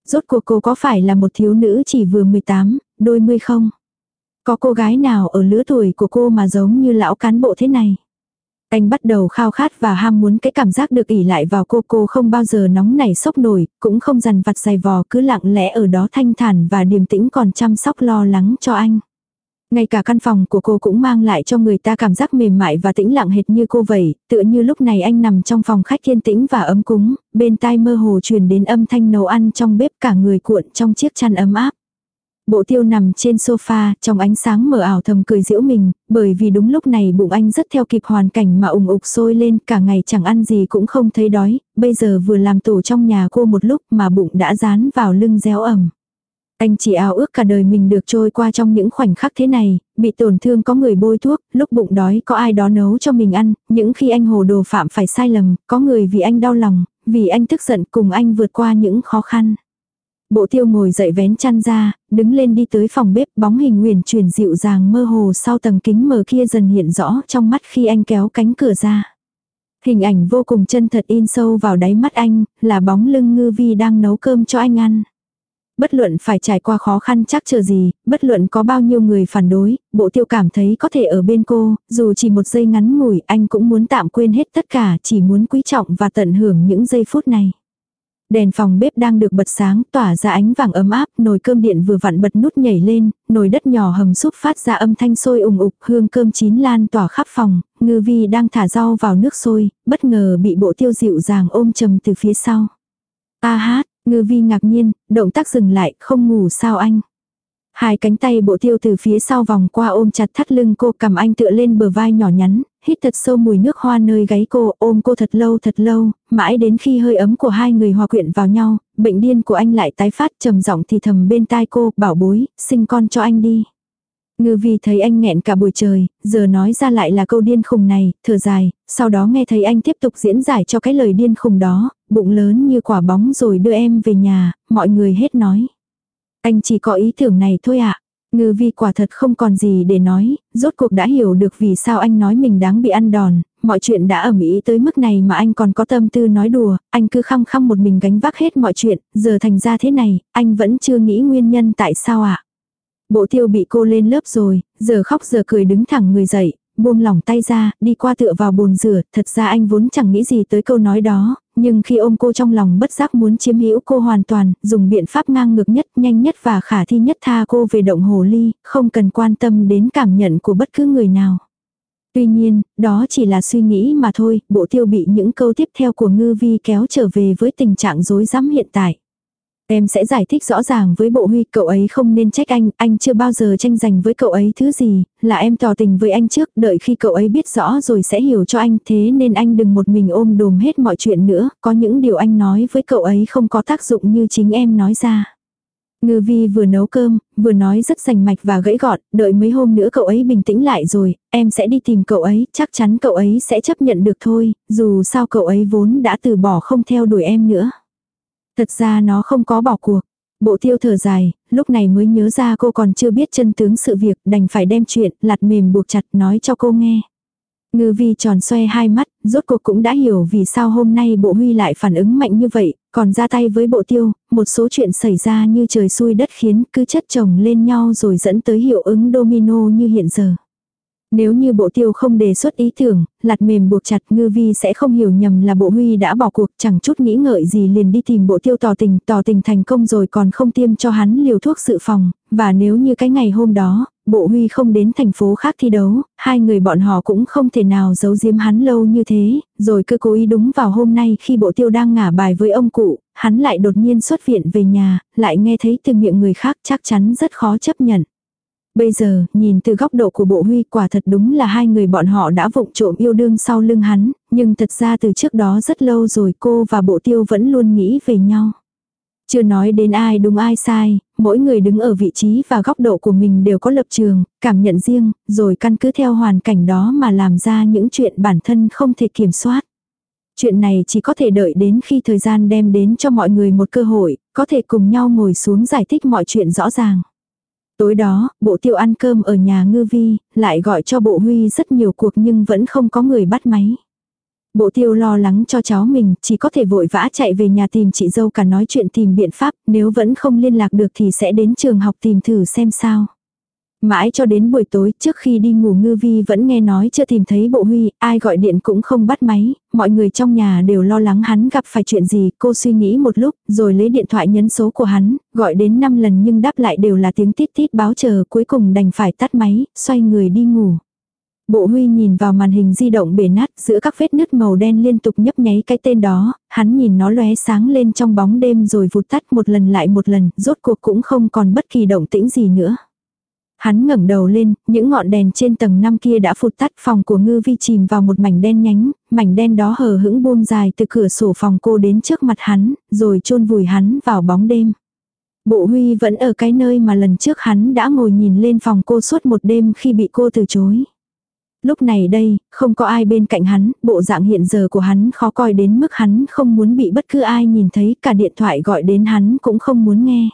A: Rốt cuộc cô có phải là một thiếu nữ chỉ vừa 18, đôi mươi không? Có cô gái nào ở lứa tuổi của cô mà giống như lão cán bộ thế này? Anh bắt đầu khao khát và ham muốn cái cảm giác được ỉ lại vào cô cô không bao giờ nóng nảy sốc nổi, cũng không dằn vặt dày vò cứ lặng lẽ ở đó thanh thản và điềm tĩnh còn chăm sóc lo lắng cho anh. Ngay cả căn phòng của cô cũng mang lại cho người ta cảm giác mềm mại và tĩnh lặng hệt như cô vậy, tựa như lúc này anh nằm trong phòng khách thiên tĩnh và ấm cúng, bên tai mơ hồ truyền đến âm thanh nấu ăn trong bếp cả người cuộn trong chiếc chăn ấm áp. Bộ tiêu nằm trên sofa, trong ánh sáng mờ ảo thầm cười giễu mình, bởi vì đúng lúc này bụng anh rất theo kịp hoàn cảnh mà ủng ục sôi lên, cả ngày chẳng ăn gì cũng không thấy đói, bây giờ vừa làm tổ trong nhà cô một lúc mà bụng đã dán vào lưng réo ẩm. Anh chỉ ao ước cả đời mình được trôi qua trong những khoảnh khắc thế này, bị tổn thương có người bôi thuốc, lúc bụng đói có ai đó nấu cho mình ăn, những khi anh hồ đồ phạm phải sai lầm, có người vì anh đau lòng, vì anh tức giận cùng anh vượt qua những khó khăn. Bộ tiêu ngồi dậy vén chăn ra, đứng lên đi tới phòng bếp bóng hình nguyền chuyển dịu dàng mơ hồ sau tầng kính mờ kia dần hiện rõ trong mắt khi anh kéo cánh cửa ra. Hình ảnh vô cùng chân thật in sâu vào đáy mắt anh, là bóng lưng ngư vi đang nấu cơm cho anh ăn. Bất luận phải trải qua khó khăn chắc chờ gì, bất luận có bao nhiêu người phản đối, bộ tiêu cảm thấy có thể ở bên cô, dù chỉ một giây ngắn ngủi anh cũng muốn tạm quên hết tất cả, chỉ muốn quý trọng và tận hưởng những giây phút này. Đèn phòng bếp đang được bật sáng, tỏa ra ánh vàng ấm áp, nồi cơm điện vừa vặn bật nút nhảy lên, nồi đất nhỏ hầm súp phát ra âm thanh sôi ủng ục, hương cơm chín lan tỏa khắp phòng, ngư vi đang thả rau vào nước sôi, bất ngờ bị bộ tiêu dịu dàng ôm chầm từ phía sau. A hát, Ngư vi ngạc nhiên, động tác dừng lại, không ngủ sao anh. Hai cánh tay bộ tiêu từ phía sau vòng qua ôm chặt thắt lưng cô cầm anh tựa lên bờ vai nhỏ nhắn, hít thật sâu mùi nước hoa nơi gáy cô, ôm cô thật lâu thật lâu, mãi đến khi hơi ấm của hai người hòa quyện vào nhau, bệnh điên của anh lại tái phát trầm giọng thì thầm bên tai cô, bảo bối, sinh con cho anh đi. Ngư vi thấy anh nghẹn cả buổi trời, giờ nói ra lại là câu điên khùng này, thở dài, sau đó nghe thấy anh tiếp tục diễn giải cho cái lời điên khùng đó, bụng lớn như quả bóng rồi đưa em về nhà, mọi người hết nói. Anh chỉ có ý tưởng này thôi ạ. À. Ngư vi quả thật không còn gì để nói, rốt cuộc đã hiểu được vì sao anh nói mình đáng bị ăn đòn, mọi chuyện đã ẩm ý tới mức này mà anh còn có tâm tư nói đùa, anh cứ khăng khăng một mình gánh vác hết mọi chuyện, giờ thành ra thế này, anh vẫn chưa nghĩ nguyên nhân tại sao ạ. À. Bộ tiêu bị cô lên lớp rồi, giờ khóc giờ cười đứng thẳng người dậy, buông lỏng tay ra, đi qua tựa vào bồn rửa, thật ra anh vốn chẳng nghĩ gì tới câu nói đó, nhưng khi ôm cô trong lòng bất giác muốn chiếm hữu cô hoàn toàn, dùng biện pháp ngang ngược nhất, nhanh nhất và khả thi nhất tha cô về động hồ ly, không cần quan tâm đến cảm nhận của bất cứ người nào. Tuy nhiên, đó chỉ là suy nghĩ mà thôi, bộ tiêu bị những câu tiếp theo của ngư vi kéo trở về với tình trạng rối rắm hiện tại. Em sẽ giải thích rõ ràng với bộ huy, cậu ấy không nên trách anh, anh chưa bao giờ tranh giành với cậu ấy thứ gì, là em tỏ tình với anh trước, đợi khi cậu ấy biết rõ rồi sẽ hiểu cho anh, thế nên anh đừng một mình ôm đồm hết mọi chuyện nữa, có những điều anh nói với cậu ấy không có tác dụng như chính em nói ra. Ngư vi vừa nấu cơm, vừa nói rất rành mạch và gãy gọn, đợi mấy hôm nữa cậu ấy bình tĩnh lại rồi, em sẽ đi tìm cậu ấy, chắc chắn cậu ấy sẽ chấp nhận được thôi, dù sao cậu ấy vốn đã từ bỏ không theo đuổi em nữa. Thật ra nó không có bỏ cuộc. Bộ tiêu thở dài, lúc này mới nhớ ra cô còn chưa biết chân tướng sự việc, đành phải đem chuyện, lặt mềm buộc chặt nói cho cô nghe. Ngư vi tròn xoe hai mắt, rốt cuộc cũng đã hiểu vì sao hôm nay bộ huy lại phản ứng mạnh như vậy, còn ra tay với bộ tiêu, một số chuyện xảy ra như trời xui đất khiến cứ chất chồng lên nhau rồi dẫn tới hiệu ứng domino như hiện giờ. Nếu như bộ tiêu không đề xuất ý tưởng, lạt mềm buộc chặt ngư vi sẽ không hiểu nhầm là bộ huy đã bỏ cuộc chẳng chút nghĩ ngợi gì liền đi tìm bộ tiêu tỏ tình, tỏ tình thành công rồi còn không tiêm cho hắn liều thuốc sự phòng, và nếu như cái ngày hôm đó, bộ huy không đến thành phố khác thi đấu, hai người bọn họ cũng không thể nào giấu giếm hắn lâu như thế, rồi cứ cố ý đúng vào hôm nay khi bộ tiêu đang ngả bài với ông cụ, hắn lại đột nhiên xuất viện về nhà, lại nghe thấy từ miệng người khác chắc chắn rất khó chấp nhận. Bây giờ, nhìn từ góc độ của bộ huy quả thật đúng là hai người bọn họ đã vụng trộm yêu đương sau lưng hắn, nhưng thật ra từ trước đó rất lâu rồi cô và bộ tiêu vẫn luôn nghĩ về nhau. Chưa nói đến ai đúng ai sai, mỗi người đứng ở vị trí và góc độ của mình đều có lập trường, cảm nhận riêng, rồi căn cứ theo hoàn cảnh đó mà làm ra những chuyện bản thân không thể kiểm soát. Chuyện này chỉ có thể đợi đến khi thời gian đem đến cho mọi người một cơ hội, có thể cùng nhau ngồi xuống giải thích mọi chuyện rõ ràng. Tối đó, bộ tiêu ăn cơm ở nhà ngư vi, lại gọi cho bộ huy rất nhiều cuộc nhưng vẫn không có người bắt máy. Bộ tiêu lo lắng cho cháu mình, chỉ có thể vội vã chạy về nhà tìm chị dâu cả nói chuyện tìm biện pháp, nếu vẫn không liên lạc được thì sẽ đến trường học tìm thử xem sao. Mãi cho đến buổi tối trước khi đi ngủ ngư vi vẫn nghe nói chưa tìm thấy bộ huy, ai gọi điện cũng không bắt máy, mọi người trong nhà đều lo lắng hắn gặp phải chuyện gì, cô suy nghĩ một lúc, rồi lấy điện thoại nhấn số của hắn, gọi đến 5 lần nhưng đáp lại đều là tiếng tít tít báo chờ, cuối cùng đành phải tắt máy, xoay người đi ngủ. Bộ huy nhìn vào màn hình di động bể nát giữa các vết nứt màu đen liên tục nhấp nháy cái tên đó, hắn nhìn nó lóe sáng lên trong bóng đêm rồi vụt tắt một lần lại một lần, rốt cuộc cũng không còn bất kỳ động tĩnh gì nữa. Hắn ngẩng đầu lên, những ngọn đèn trên tầng năm kia đã phụt tắt phòng của ngư vi chìm vào một mảnh đen nhánh, mảnh đen đó hờ hững buông dài từ cửa sổ phòng cô đến trước mặt hắn, rồi chôn vùi hắn vào bóng đêm. Bộ huy vẫn ở cái nơi mà lần trước hắn đã ngồi nhìn lên phòng cô suốt một đêm khi bị cô từ chối. Lúc này đây, không có ai bên cạnh hắn, bộ dạng hiện giờ của hắn khó coi đến mức hắn không muốn bị bất cứ ai nhìn thấy, cả điện thoại gọi đến hắn cũng không muốn nghe.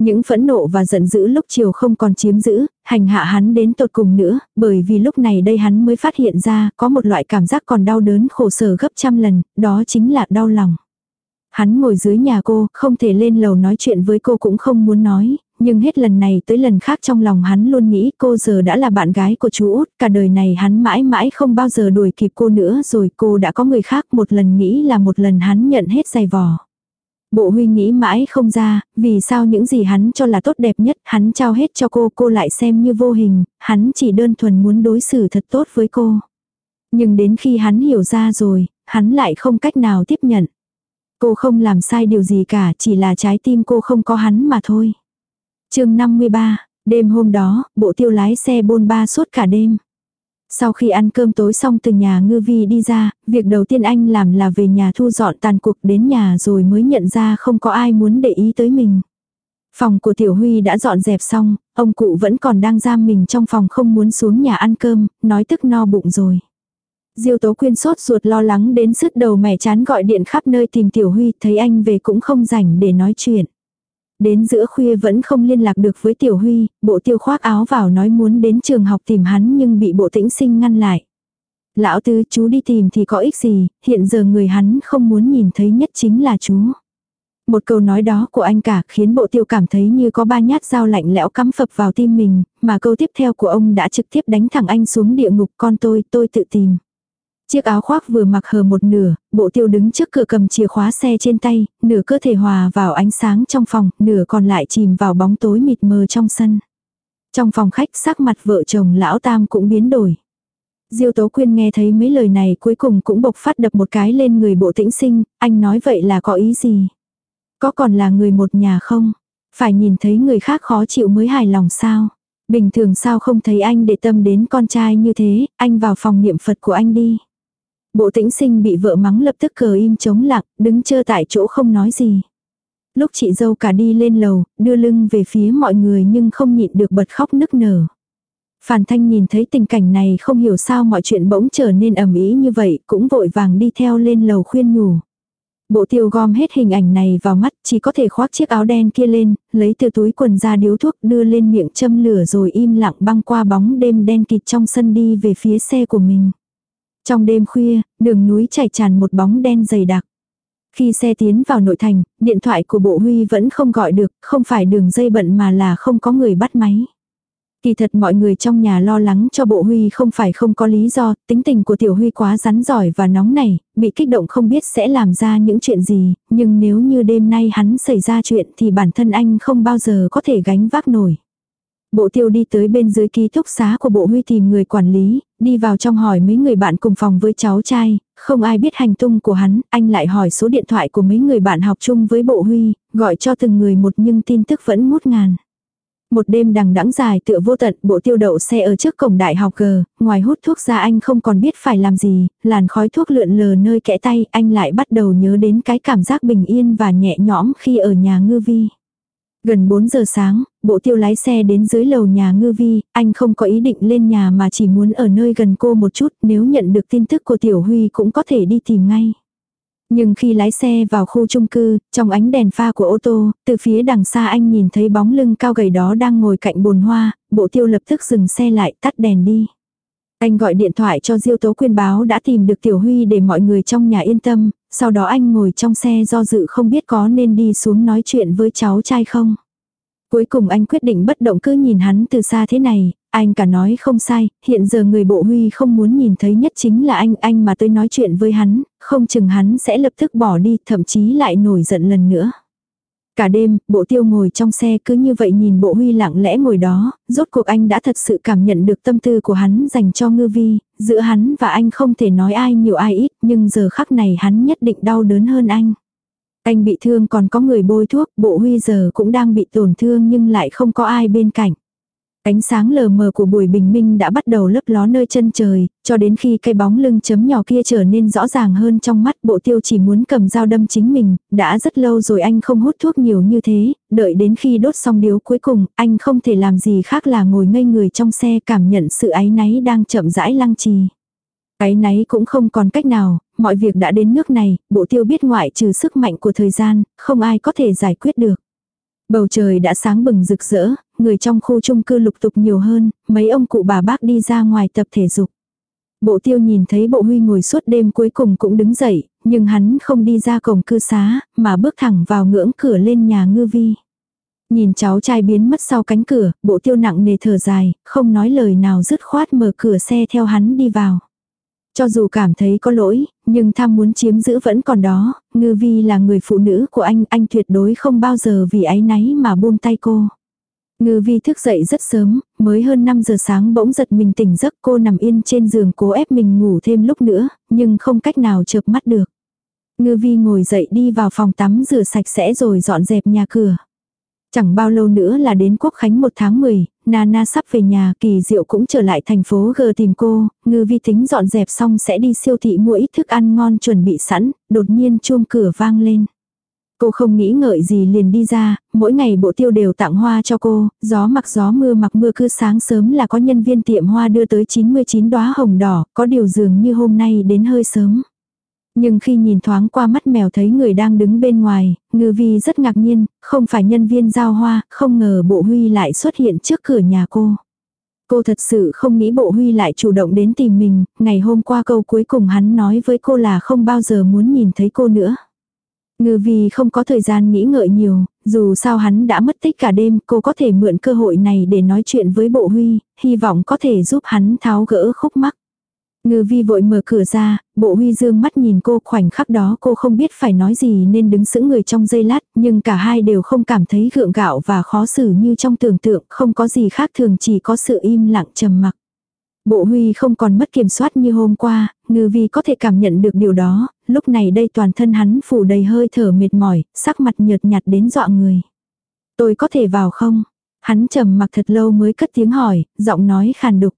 A: Những phẫn nộ và giận dữ lúc chiều không còn chiếm giữ, hành hạ hắn đến tột cùng nữa, bởi vì lúc này đây hắn mới phát hiện ra có một loại cảm giác còn đau đớn khổ sở gấp trăm lần, đó chính là đau lòng. Hắn ngồi dưới nhà cô, không thể lên lầu nói chuyện với cô cũng không muốn nói, nhưng hết lần này tới lần khác trong lòng hắn luôn nghĩ cô giờ đã là bạn gái của chú út, cả đời này hắn mãi mãi không bao giờ đuổi kịp cô nữa rồi cô đã có người khác một lần nghĩ là một lần hắn nhận hết giày vò. Bộ huy nghĩ mãi không ra, vì sao những gì hắn cho là tốt đẹp nhất, hắn trao hết cho cô, cô lại xem như vô hình, hắn chỉ đơn thuần muốn đối xử thật tốt với cô. Nhưng đến khi hắn hiểu ra rồi, hắn lại không cách nào tiếp nhận. Cô không làm sai điều gì cả, chỉ là trái tim cô không có hắn mà thôi. chương 53, đêm hôm đó, bộ tiêu lái xe bôn ba suốt cả đêm. Sau khi ăn cơm tối xong từ nhà ngư vi đi ra, việc đầu tiên anh làm là về nhà thu dọn tàn cuộc đến nhà rồi mới nhận ra không có ai muốn để ý tới mình. Phòng của Tiểu Huy đã dọn dẹp xong, ông cụ vẫn còn đang giam mình trong phòng không muốn xuống nhà ăn cơm, nói tức no bụng rồi. Diêu Tố Quyên sốt ruột lo lắng đến sứt đầu mẻ chán gọi điện khắp nơi tìm Tiểu Huy, thấy anh về cũng không rảnh để nói chuyện. Đến giữa khuya vẫn không liên lạc được với Tiểu Huy, bộ tiêu khoác áo vào nói muốn đến trường học tìm hắn nhưng bị bộ tĩnh sinh ngăn lại. Lão tứ chú đi tìm thì có ích gì, hiện giờ người hắn không muốn nhìn thấy nhất chính là chú. Một câu nói đó của anh cả khiến bộ tiêu cảm thấy như có ba nhát dao lạnh lẽo cắm phập vào tim mình, mà câu tiếp theo của ông đã trực tiếp đánh thẳng anh xuống địa ngục con tôi, tôi tự tìm. Chiếc áo khoác vừa mặc hờ một nửa, bộ tiêu đứng trước cửa cầm chìa khóa xe trên tay, nửa cơ thể hòa vào ánh sáng trong phòng, nửa còn lại chìm vào bóng tối mịt mờ trong sân. Trong phòng khách sắc mặt vợ chồng lão tam cũng biến đổi. Diêu Tố Quyên nghe thấy mấy lời này cuối cùng cũng bộc phát đập một cái lên người bộ tĩnh sinh, anh nói vậy là có ý gì? Có còn là người một nhà không? Phải nhìn thấy người khác khó chịu mới hài lòng sao? Bình thường sao không thấy anh để tâm đến con trai như thế, anh vào phòng niệm Phật của anh đi. Bộ tĩnh sinh bị vợ mắng lập tức cờ im chống lặng, đứng chơ tại chỗ không nói gì. Lúc chị dâu cả đi lên lầu, đưa lưng về phía mọi người nhưng không nhịn được bật khóc nức nở. Phản Thanh nhìn thấy tình cảnh này không hiểu sao mọi chuyện bỗng trở nên ầm ĩ như vậy, cũng vội vàng đi theo lên lầu khuyên nhủ. Bộ tiêu gom hết hình ảnh này vào mắt, chỉ có thể khoác chiếc áo đen kia lên, lấy từ túi quần ra điếu thuốc đưa lên miệng châm lửa rồi im lặng băng qua bóng đêm đen kịt trong sân đi về phía xe của mình. Trong đêm khuya, đường núi chảy tràn một bóng đen dày đặc. Khi xe tiến vào nội thành, điện thoại của bộ huy vẫn không gọi được, không phải đường dây bận mà là không có người bắt máy. Kỳ thật mọi người trong nhà lo lắng cho bộ Huy không phải không có lý do, tính tình của tiểu Huy quá rắn giỏi và nóng nảy, bị kích động không biết sẽ làm ra những chuyện gì, nhưng nếu như đêm nay hắn xảy ra chuyện thì bản thân anh không bao giờ có thể gánh vác nổi. Bộ tiêu đi tới bên dưới ký túc xá của bộ Huy tìm người quản lý, đi vào trong hỏi mấy người bạn cùng phòng với cháu trai, không ai biết hành tung của hắn, anh lại hỏi số điện thoại của mấy người bạn học chung với bộ Huy, gọi cho từng người một nhưng tin tức vẫn ngút ngàn. Một đêm đằng đẵng dài tựa vô tận, bộ tiêu đậu xe ở trước cổng đại học G, ngoài hút thuốc ra anh không còn biết phải làm gì, làn khói thuốc lượn lờ nơi kẽ tay, anh lại bắt đầu nhớ đến cái cảm giác bình yên và nhẹ nhõm khi ở nhà ngư vi. Gần 4 giờ sáng, bộ tiêu lái xe đến dưới lầu nhà ngư vi, anh không có ý định lên nhà mà chỉ muốn ở nơi gần cô một chút, nếu nhận được tin tức của Tiểu Huy cũng có thể đi tìm ngay. Nhưng khi lái xe vào khu chung cư, trong ánh đèn pha của ô tô, từ phía đằng xa anh nhìn thấy bóng lưng cao gầy đó đang ngồi cạnh bồn hoa, bộ tiêu lập tức dừng xe lại tắt đèn đi. Anh gọi điện thoại cho Diêu Tố Quyên báo đã tìm được Tiểu Huy để mọi người trong nhà yên tâm, sau đó anh ngồi trong xe do dự không biết có nên đi xuống nói chuyện với cháu trai không. Cuối cùng anh quyết định bất động cứ nhìn hắn từ xa thế này, anh cả nói không sai, hiện giờ người bộ huy không muốn nhìn thấy nhất chính là anh, anh mà tới nói chuyện với hắn, không chừng hắn sẽ lập tức bỏ đi, thậm chí lại nổi giận lần nữa. Cả đêm, bộ tiêu ngồi trong xe cứ như vậy nhìn bộ huy lặng lẽ ngồi đó, rốt cuộc anh đã thật sự cảm nhận được tâm tư của hắn dành cho ngư vi, giữa hắn và anh không thể nói ai nhiều ai ít, nhưng giờ khắc này hắn nhất định đau đớn hơn anh. Anh bị thương còn có người bôi thuốc, bộ huy giờ cũng đang bị tổn thương nhưng lại không có ai bên cạnh. Ánh sáng lờ mờ của buổi bình minh đã bắt đầu lấp ló nơi chân trời, cho đến khi cây bóng lưng chấm nhỏ kia trở nên rõ ràng hơn trong mắt bộ tiêu chỉ muốn cầm dao đâm chính mình, đã rất lâu rồi anh không hút thuốc nhiều như thế, đợi đến khi đốt xong điếu cuối cùng, anh không thể làm gì khác là ngồi ngây người trong xe cảm nhận sự áy náy đang chậm rãi lăng trì. Cái náy cũng không còn cách nào, mọi việc đã đến nước này, bộ tiêu biết ngoại trừ sức mạnh của thời gian, không ai có thể giải quyết được. Bầu trời đã sáng bừng rực rỡ, người trong khu chung cư lục tục nhiều hơn, mấy ông cụ bà bác đi ra ngoài tập thể dục. Bộ tiêu nhìn thấy bộ huy ngồi suốt đêm cuối cùng cũng đứng dậy, nhưng hắn không đi ra cổng cư xá, mà bước thẳng vào ngưỡng cửa lên nhà ngư vi. Nhìn cháu trai biến mất sau cánh cửa, bộ tiêu nặng nề thở dài, không nói lời nào dứt khoát mở cửa xe theo hắn đi vào. Cho dù cảm thấy có lỗi, nhưng tham muốn chiếm giữ vẫn còn đó, ngư vi là người phụ nữ của anh, anh tuyệt đối không bao giờ vì áy náy mà buông tay cô. Ngư vi thức dậy rất sớm, mới hơn 5 giờ sáng bỗng giật mình tỉnh giấc cô nằm yên trên giường cố ép mình ngủ thêm lúc nữa, nhưng không cách nào chợp mắt được. Ngư vi ngồi dậy đi vào phòng tắm rửa sạch sẽ rồi dọn dẹp nhà cửa. Chẳng bao lâu nữa là đến quốc khánh 1 tháng 10, Nana sắp về nhà, kỳ diệu cũng trở lại thành phố G tìm cô, ngư vi tính dọn dẹp xong sẽ đi siêu thị mua ít thức ăn ngon chuẩn bị sẵn, đột nhiên chuông cửa vang lên. Cô không nghĩ ngợi gì liền đi ra, mỗi ngày bộ tiêu đều tặng hoa cho cô, gió mặc gió mưa mặc mưa cứ sáng sớm là có nhân viên tiệm hoa đưa tới 99 đóa hồng đỏ, có điều dường như hôm nay đến hơi sớm. Nhưng khi nhìn thoáng qua mắt mèo thấy người đang đứng bên ngoài, ngư vi rất ngạc nhiên, không phải nhân viên giao hoa, không ngờ bộ huy lại xuất hiện trước cửa nhà cô. Cô thật sự không nghĩ bộ huy lại chủ động đến tìm mình, ngày hôm qua câu cuối cùng hắn nói với cô là không bao giờ muốn nhìn thấy cô nữa. Ngư vi không có thời gian nghĩ ngợi nhiều, dù sao hắn đã mất tích cả đêm, cô có thể mượn cơ hội này để nói chuyện với bộ huy, hy vọng có thể giúp hắn tháo gỡ khúc mắc. Ngư vi vội mở cửa ra, bộ huy dương mắt nhìn cô khoảnh khắc đó cô không biết phải nói gì nên đứng sững người trong giây lát, nhưng cả hai đều không cảm thấy gượng gạo và khó xử như trong tưởng tượng, không có gì khác thường chỉ có sự im lặng trầm mặc. Bộ huy không còn mất kiểm soát như hôm qua, ngư vi có thể cảm nhận được điều đó, lúc này đây toàn thân hắn phủ đầy hơi thở mệt mỏi, sắc mặt nhợt nhạt đến dọa người. Tôi có thể vào không? Hắn trầm mặc thật lâu mới cất tiếng hỏi, giọng nói khàn đục.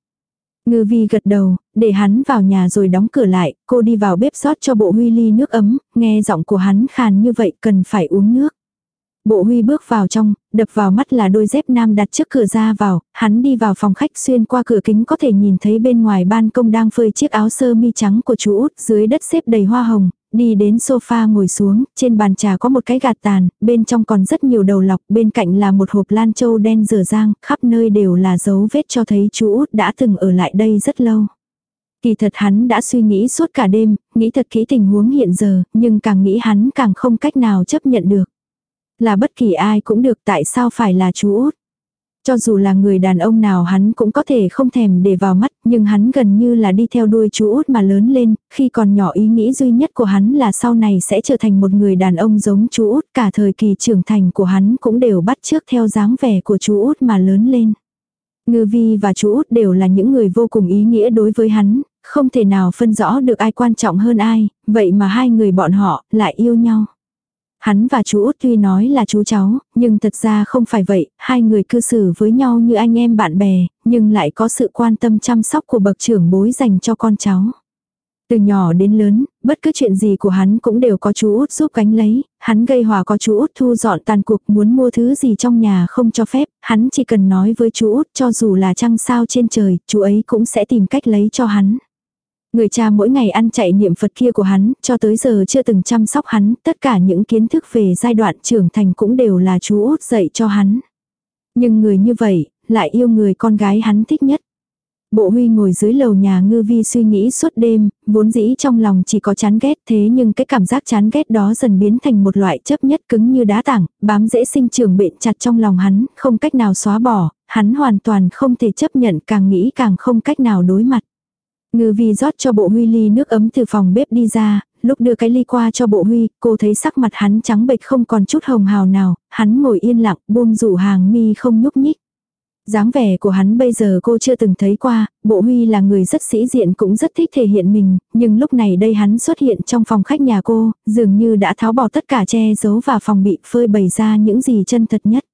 A: Ngư vi gật đầu, để hắn vào nhà rồi đóng cửa lại, cô đi vào bếp rót cho bộ huy ly nước ấm, nghe giọng của hắn khàn như vậy cần phải uống nước. Bộ huy bước vào trong, đập vào mắt là đôi dép nam đặt trước cửa ra vào, hắn đi vào phòng khách xuyên qua cửa kính có thể nhìn thấy bên ngoài ban công đang phơi chiếc áo sơ mi trắng của chú út dưới đất xếp đầy hoa hồng, đi đến sofa ngồi xuống, trên bàn trà có một cái gạt tàn, bên trong còn rất nhiều đầu lọc, bên cạnh là một hộp lan châu đen dở dang, khắp nơi đều là dấu vết cho thấy chú út đã từng ở lại đây rất lâu. Kỳ thật hắn đã suy nghĩ suốt cả đêm, nghĩ thật kỹ tình huống hiện giờ, nhưng càng nghĩ hắn càng không cách nào chấp nhận được. Là bất kỳ ai cũng được tại sao phải là chú út. Cho dù là người đàn ông nào hắn cũng có thể không thèm để vào mắt, nhưng hắn gần như là đi theo đuôi chú út mà lớn lên, khi còn nhỏ ý nghĩ duy nhất của hắn là sau này sẽ trở thành một người đàn ông giống chú út, cả thời kỳ trưởng thành của hắn cũng đều bắt chước theo dáng vẻ của chú út mà lớn lên. Ngư vi và chú út đều là những người vô cùng ý nghĩa đối với hắn, không thể nào phân rõ được ai quan trọng hơn ai, vậy mà hai người bọn họ lại yêu nhau. Hắn và chú Út tuy nói là chú cháu, nhưng thật ra không phải vậy, hai người cư xử với nhau như anh em bạn bè, nhưng lại có sự quan tâm chăm sóc của bậc trưởng bối dành cho con cháu. Từ nhỏ đến lớn, bất cứ chuyện gì của hắn cũng đều có chú út giúp cánh lấy, hắn gây hòa có chú út thu dọn tàn cuộc muốn mua thứ gì trong nhà không cho phép, hắn chỉ cần nói với chú út cho dù là trăng sao trên trời, chú ấy cũng sẽ tìm cách lấy cho hắn. Người cha mỗi ngày ăn chạy niệm Phật kia của hắn, cho tới giờ chưa từng chăm sóc hắn, tất cả những kiến thức về giai đoạn trưởng thành cũng đều là chú út dạy cho hắn. Nhưng người như vậy, lại yêu người con gái hắn thích nhất. Bộ huy ngồi dưới lầu nhà ngư vi suy nghĩ suốt đêm, vốn dĩ trong lòng chỉ có chán ghét thế nhưng cái cảm giác chán ghét đó dần biến thành một loại chấp nhất cứng như đá tảng, bám dễ sinh trường bệnh chặt trong lòng hắn, không cách nào xóa bỏ, hắn hoàn toàn không thể chấp nhận càng nghĩ càng không cách nào đối mặt. Ngư vi rót cho bộ huy ly nước ấm từ phòng bếp đi ra, lúc đưa cái ly qua cho bộ huy, cô thấy sắc mặt hắn trắng bệch không còn chút hồng hào nào, hắn ngồi yên lặng, buông rủ hàng mi không nhúc nhích. dáng vẻ của hắn bây giờ cô chưa từng thấy qua, bộ huy là người rất sĩ diện cũng rất thích thể hiện mình, nhưng lúc này đây hắn xuất hiện trong phòng khách nhà cô, dường như đã tháo bỏ tất cả che giấu và phòng bị phơi bày ra những gì chân thật nhất.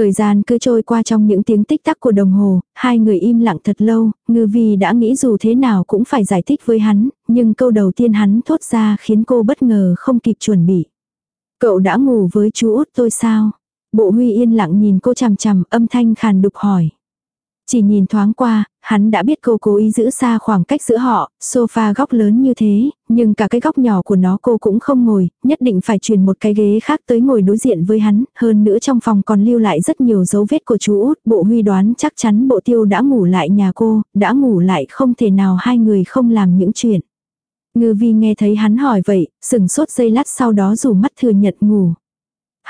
A: Thời gian cứ trôi qua trong những tiếng tích tắc của đồng hồ, hai người im lặng thật lâu, ngư vi đã nghĩ dù thế nào cũng phải giải thích với hắn, nhưng câu đầu tiên hắn thốt ra khiến cô bất ngờ không kịp chuẩn bị. Cậu đã ngủ với chú út tôi sao? Bộ huy yên lặng nhìn cô chằm chằm âm thanh khàn đục hỏi. Chỉ nhìn thoáng qua, hắn đã biết cô cố ý giữ xa khoảng cách giữa họ, sofa góc lớn như thế, nhưng cả cái góc nhỏ của nó cô cũng không ngồi, nhất định phải chuyển một cái ghế khác tới ngồi đối diện với hắn, hơn nữa trong phòng còn lưu lại rất nhiều dấu vết của chú út, bộ huy đoán chắc chắn bộ tiêu đã ngủ lại nhà cô, đã ngủ lại không thể nào hai người không làm những chuyện. Ngư vi nghe thấy hắn hỏi vậy, sừng sốt giây lát sau đó rủ mắt thừa nhận ngủ.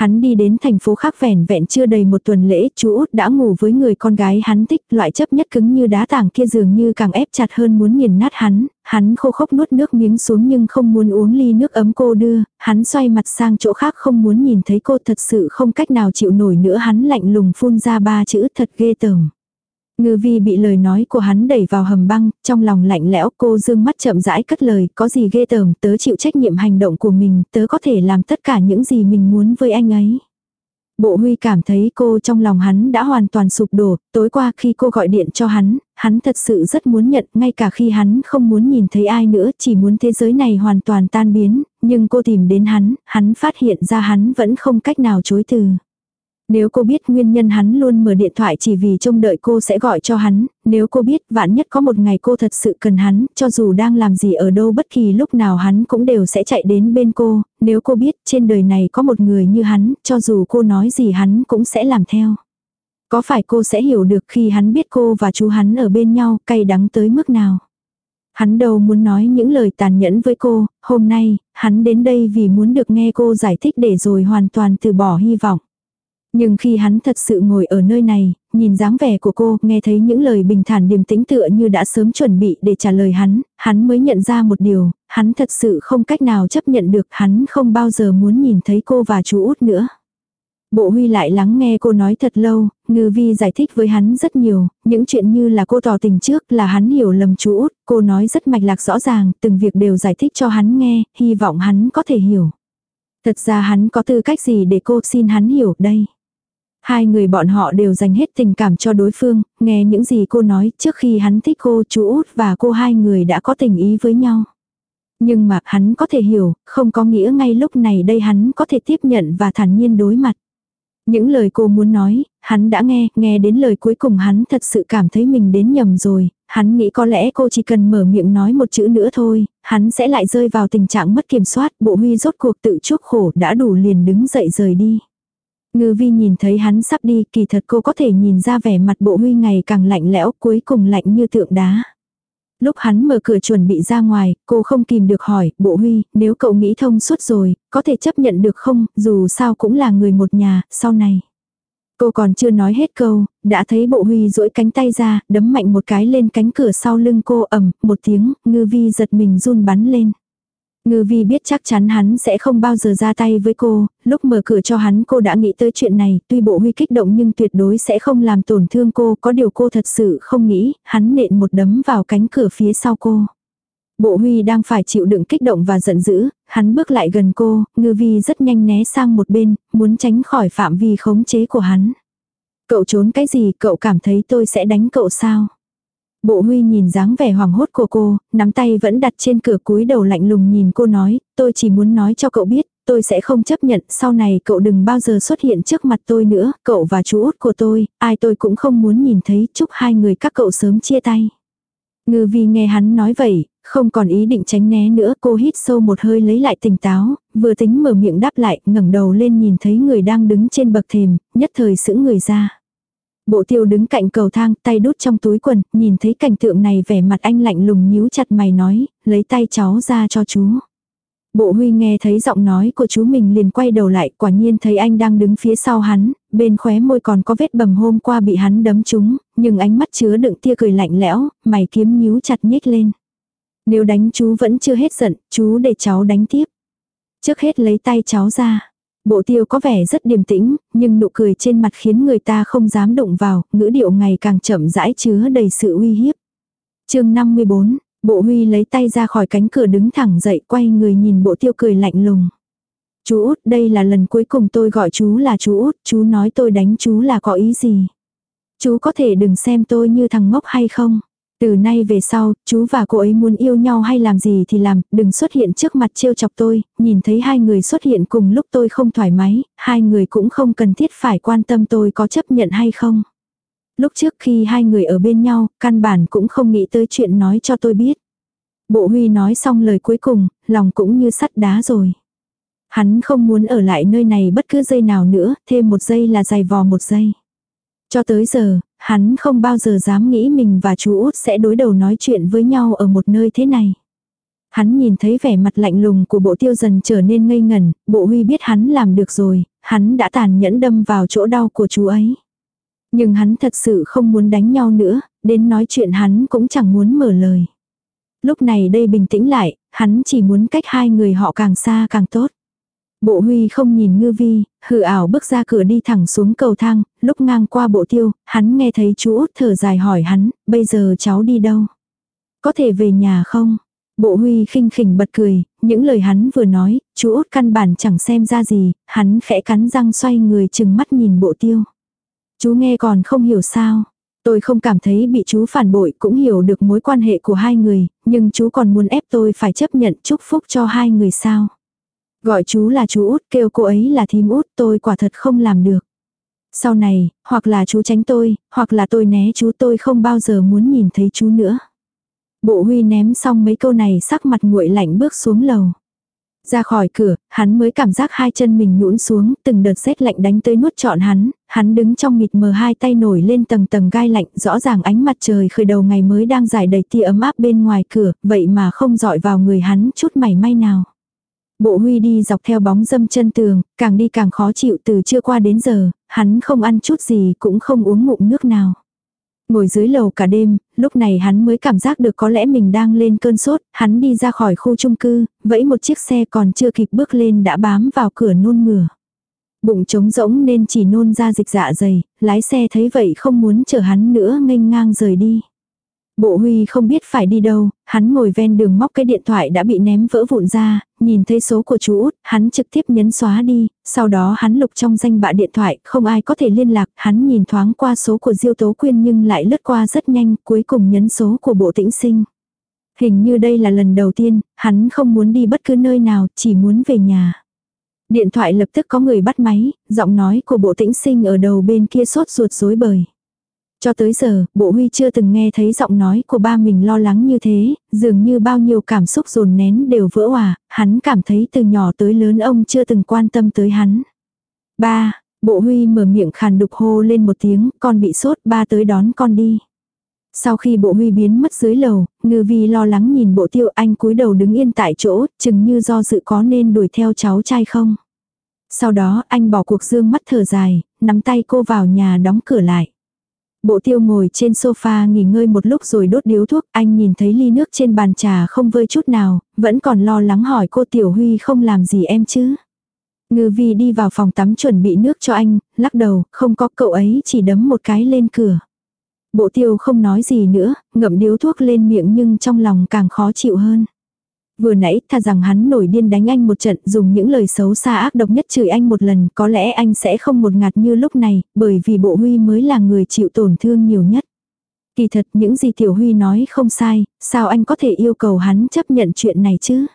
A: Hắn đi đến thành phố khác vẻn vẹn chưa đầy một tuần lễ, chú út đã ngủ với người con gái hắn thích, loại chấp nhất cứng như đá tảng kia dường như càng ép chặt hơn muốn nghiền nát hắn, hắn khô khốc nuốt nước miếng xuống nhưng không muốn uống ly nước ấm cô đưa, hắn xoay mặt sang chỗ khác không muốn nhìn thấy cô thật sự không cách nào chịu nổi nữa hắn lạnh lùng phun ra ba chữ thật ghê tởm. Ngư vi bị lời nói của hắn đẩy vào hầm băng, trong lòng lạnh lẽo cô dương mắt chậm rãi cất lời, có gì ghê tởm, tớ chịu trách nhiệm hành động của mình, tớ có thể làm tất cả những gì mình muốn với anh ấy. Bộ huy cảm thấy cô trong lòng hắn đã hoàn toàn sụp đổ, tối qua khi cô gọi điện cho hắn, hắn thật sự rất muốn nhận, ngay cả khi hắn không muốn nhìn thấy ai nữa, chỉ muốn thế giới này hoàn toàn tan biến, nhưng cô tìm đến hắn, hắn phát hiện ra hắn vẫn không cách nào chối từ. Nếu cô biết nguyên nhân hắn luôn mở điện thoại chỉ vì trông đợi cô sẽ gọi cho hắn, nếu cô biết vạn nhất có một ngày cô thật sự cần hắn, cho dù đang làm gì ở đâu bất kỳ lúc nào hắn cũng đều sẽ chạy đến bên cô, nếu cô biết trên đời này có một người như hắn, cho dù cô nói gì hắn cũng sẽ làm theo. Có phải cô sẽ hiểu được khi hắn biết cô và chú hắn ở bên nhau cay đắng tới mức nào? Hắn đâu muốn nói những lời tàn nhẫn với cô, hôm nay, hắn đến đây vì muốn được nghe cô giải thích để rồi hoàn toàn từ bỏ hy vọng. Nhưng khi hắn thật sự ngồi ở nơi này, nhìn dáng vẻ của cô, nghe thấy những lời bình thản điềm tĩnh tựa như đã sớm chuẩn bị để trả lời hắn, hắn mới nhận ra một điều, hắn thật sự không cách nào chấp nhận được, hắn không bao giờ muốn nhìn thấy cô và chú út nữa. Bộ huy lại lắng nghe cô nói thật lâu, ngư vi giải thích với hắn rất nhiều, những chuyện như là cô tỏ tình trước là hắn hiểu lầm chú út, cô nói rất mạch lạc rõ ràng, từng việc đều giải thích cho hắn nghe, hy vọng hắn có thể hiểu. Thật ra hắn có tư cách gì để cô xin hắn hiểu đây. Hai người bọn họ đều dành hết tình cảm cho đối phương, nghe những gì cô nói trước khi hắn thích cô chú út và cô hai người đã có tình ý với nhau. Nhưng mà hắn có thể hiểu, không có nghĩa ngay lúc này đây hắn có thể tiếp nhận và thản nhiên đối mặt. Những lời cô muốn nói, hắn đã nghe, nghe đến lời cuối cùng hắn thật sự cảm thấy mình đến nhầm rồi, hắn nghĩ có lẽ cô chỉ cần mở miệng nói một chữ nữa thôi, hắn sẽ lại rơi vào tình trạng mất kiểm soát, bộ huy rốt cuộc tự chuốc khổ đã đủ liền đứng dậy rời đi. Ngư vi nhìn thấy hắn sắp đi, kỳ thật cô có thể nhìn ra vẻ mặt bộ huy ngày càng lạnh lẽo, cuối cùng lạnh như tượng đá. Lúc hắn mở cửa chuẩn bị ra ngoài, cô không kìm được hỏi, bộ huy, nếu cậu nghĩ thông suốt rồi, có thể chấp nhận được không, dù sao cũng là người một nhà, sau này. Cô còn chưa nói hết câu, đã thấy bộ huy duỗi cánh tay ra, đấm mạnh một cái lên cánh cửa sau lưng cô ẩm, một tiếng, ngư vi giật mình run bắn lên. Ngư vi biết chắc chắn hắn sẽ không bao giờ ra tay với cô, lúc mở cửa cho hắn cô đã nghĩ tới chuyện này, tuy bộ huy kích động nhưng tuyệt đối sẽ không làm tổn thương cô, có điều cô thật sự không nghĩ, hắn nện một đấm vào cánh cửa phía sau cô. Bộ huy đang phải chịu đựng kích động và giận dữ, hắn bước lại gần cô, ngư vi rất nhanh né sang một bên, muốn tránh khỏi phạm vi khống chế của hắn. Cậu trốn cái gì, cậu cảm thấy tôi sẽ đánh cậu sao? Bộ huy nhìn dáng vẻ hoàng hốt của cô, nắm tay vẫn đặt trên cửa cúi đầu lạnh lùng nhìn cô nói, tôi chỉ muốn nói cho cậu biết, tôi sẽ không chấp nhận, sau này cậu đừng bao giờ xuất hiện trước mặt tôi nữa, cậu và chú út của tôi, ai tôi cũng không muốn nhìn thấy, chúc hai người các cậu sớm chia tay. Ngư vi nghe hắn nói vậy, không còn ý định tránh né nữa, cô hít sâu một hơi lấy lại tỉnh táo, vừa tính mở miệng đáp lại, ngẩng đầu lên nhìn thấy người đang đứng trên bậc thềm, nhất thời sững người ra. Bộ tiêu đứng cạnh cầu thang, tay đút trong túi quần, nhìn thấy cảnh tượng này vẻ mặt anh lạnh lùng nhíu chặt mày nói, lấy tay cháu ra cho chú. Bộ huy nghe thấy giọng nói của chú mình liền quay đầu lại, quả nhiên thấy anh đang đứng phía sau hắn, bên khóe môi còn có vết bầm hôm qua bị hắn đấm trúng, nhưng ánh mắt chứa đựng tia cười lạnh lẽo, mày kiếm nhíu chặt nhếch lên. Nếu đánh chú vẫn chưa hết giận, chú để cháu đánh tiếp. Trước hết lấy tay cháu ra. Bộ tiêu có vẻ rất điềm tĩnh, nhưng nụ cười trên mặt khiến người ta không dám đụng vào, ngữ điệu ngày càng chậm rãi chứa đầy sự uy hiếp. chương 54, bộ huy lấy tay ra khỏi cánh cửa đứng thẳng dậy quay người nhìn bộ tiêu cười lạnh lùng. Chú út, đây là lần cuối cùng tôi gọi chú là chú út, chú nói tôi đánh chú là có ý gì. Chú có thể đừng xem tôi như thằng ngốc hay không. Từ nay về sau, chú và cô ấy muốn yêu nhau hay làm gì thì làm, đừng xuất hiện trước mặt trêu chọc tôi, nhìn thấy hai người xuất hiện cùng lúc tôi không thoải mái, hai người cũng không cần thiết phải quan tâm tôi có chấp nhận hay không. Lúc trước khi hai người ở bên nhau, căn bản cũng không nghĩ tới chuyện nói cho tôi biết. Bộ huy nói xong lời cuối cùng, lòng cũng như sắt đá rồi. Hắn không muốn ở lại nơi này bất cứ giây nào nữa, thêm một giây là dày vò một giây. Cho tới giờ, hắn không bao giờ dám nghĩ mình và chú út sẽ đối đầu nói chuyện với nhau ở một nơi thế này. Hắn nhìn thấy vẻ mặt lạnh lùng của bộ tiêu dần trở nên ngây ngần. bộ huy biết hắn làm được rồi, hắn đã tàn nhẫn đâm vào chỗ đau của chú ấy. Nhưng hắn thật sự không muốn đánh nhau nữa, đến nói chuyện hắn cũng chẳng muốn mở lời. Lúc này đây bình tĩnh lại, hắn chỉ muốn cách hai người họ càng xa càng tốt. Bộ huy không nhìn ngư vi, hư ảo bước ra cửa đi thẳng xuống cầu thang, lúc ngang qua bộ tiêu, hắn nghe thấy chú út thở dài hỏi hắn, bây giờ cháu đi đâu? Có thể về nhà không? Bộ huy khinh khỉnh bật cười, những lời hắn vừa nói, chú út căn bản chẳng xem ra gì, hắn khẽ cắn răng xoay người chừng mắt nhìn bộ tiêu. Chú nghe còn không hiểu sao. Tôi không cảm thấy bị chú phản bội cũng hiểu được mối quan hệ của hai người, nhưng chú còn muốn ép tôi phải chấp nhận chúc phúc cho hai người sao. Gọi chú là chú út, kêu cô ấy là thím út, tôi quả thật không làm được. Sau này, hoặc là chú tránh tôi, hoặc là tôi né chú tôi không bao giờ muốn nhìn thấy chú nữa. Bộ huy ném xong mấy câu này sắc mặt nguội lạnh bước xuống lầu. Ra khỏi cửa, hắn mới cảm giác hai chân mình nhũn xuống, từng đợt rét lạnh đánh tới nuốt trọn hắn, hắn đứng trong mịt mờ hai tay nổi lên tầng tầng gai lạnh, rõ ràng ánh mặt trời khởi đầu ngày mới đang giải đầy tia ấm áp bên ngoài cửa, vậy mà không dọi vào người hắn chút mảy may nào. Bộ huy đi dọc theo bóng dâm chân tường, càng đi càng khó chịu từ trưa qua đến giờ, hắn không ăn chút gì cũng không uống ngụm nước nào. Ngồi dưới lầu cả đêm, lúc này hắn mới cảm giác được có lẽ mình đang lên cơn sốt, hắn đi ra khỏi khu chung cư, vẫy một chiếc xe còn chưa kịp bước lên đã bám vào cửa nôn mửa. Bụng trống rỗng nên chỉ nôn ra dịch dạ dày, lái xe thấy vậy không muốn chở hắn nữa nghênh ngang rời đi. Bộ Huy không biết phải đi đâu, hắn ngồi ven đường móc cái điện thoại đã bị ném vỡ vụn ra, nhìn thấy số của chú út, hắn trực tiếp nhấn xóa đi, sau đó hắn lục trong danh bạ điện thoại, không ai có thể liên lạc, hắn nhìn thoáng qua số của Diêu Tố Quyên nhưng lại lướt qua rất nhanh, cuối cùng nhấn số của bộ tĩnh sinh. Hình như đây là lần đầu tiên, hắn không muốn đi bất cứ nơi nào, chỉ muốn về nhà. Điện thoại lập tức có người bắt máy, giọng nói của bộ tĩnh sinh ở đầu bên kia sốt ruột rối bời. Cho tới giờ, bộ huy chưa từng nghe thấy giọng nói của ba mình lo lắng như thế, dường như bao nhiêu cảm xúc dồn nén đều vỡ hòa, hắn cảm thấy từ nhỏ tới lớn ông chưa từng quan tâm tới hắn. Ba, bộ huy mở miệng khàn đục hô lên một tiếng, con bị sốt, ba tới đón con đi. Sau khi bộ huy biến mất dưới lầu, ngư vi lo lắng nhìn bộ tiêu anh cúi đầu đứng yên tại chỗ, chừng như do dự có nên đuổi theo cháu trai không. Sau đó anh bỏ cuộc dương mắt thở dài, nắm tay cô vào nhà đóng cửa lại. Bộ tiêu ngồi trên sofa nghỉ ngơi một lúc rồi đốt điếu thuốc, anh nhìn thấy ly nước trên bàn trà không vơi chút nào, vẫn còn lo lắng hỏi cô Tiểu Huy không làm gì em chứ. Ngư vi đi vào phòng tắm chuẩn bị nước cho anh, lắc đầu, không có cậu ấy chỉ đấm một cái lên cửa. Bộ tiêu không nói gì nữa, ngậm điếu thuốc lên miệng nhưng trong lòng càng khó chịu hơn. Vừa nãy tha rằng hắn nổi điên đánh anh một trận dùng những lời xấu xa ác độc nhất chửi anh một lần có lẽ anh sẽ không một ngạt như lúc này bởi vì bộ huy mới là người chịu tổn thương nhiều nhất. Kỳ thật những gì Tiểu Huy nói không sai, sao anh có thể yêu cầu hắn chấp nhận chuyện này chứ?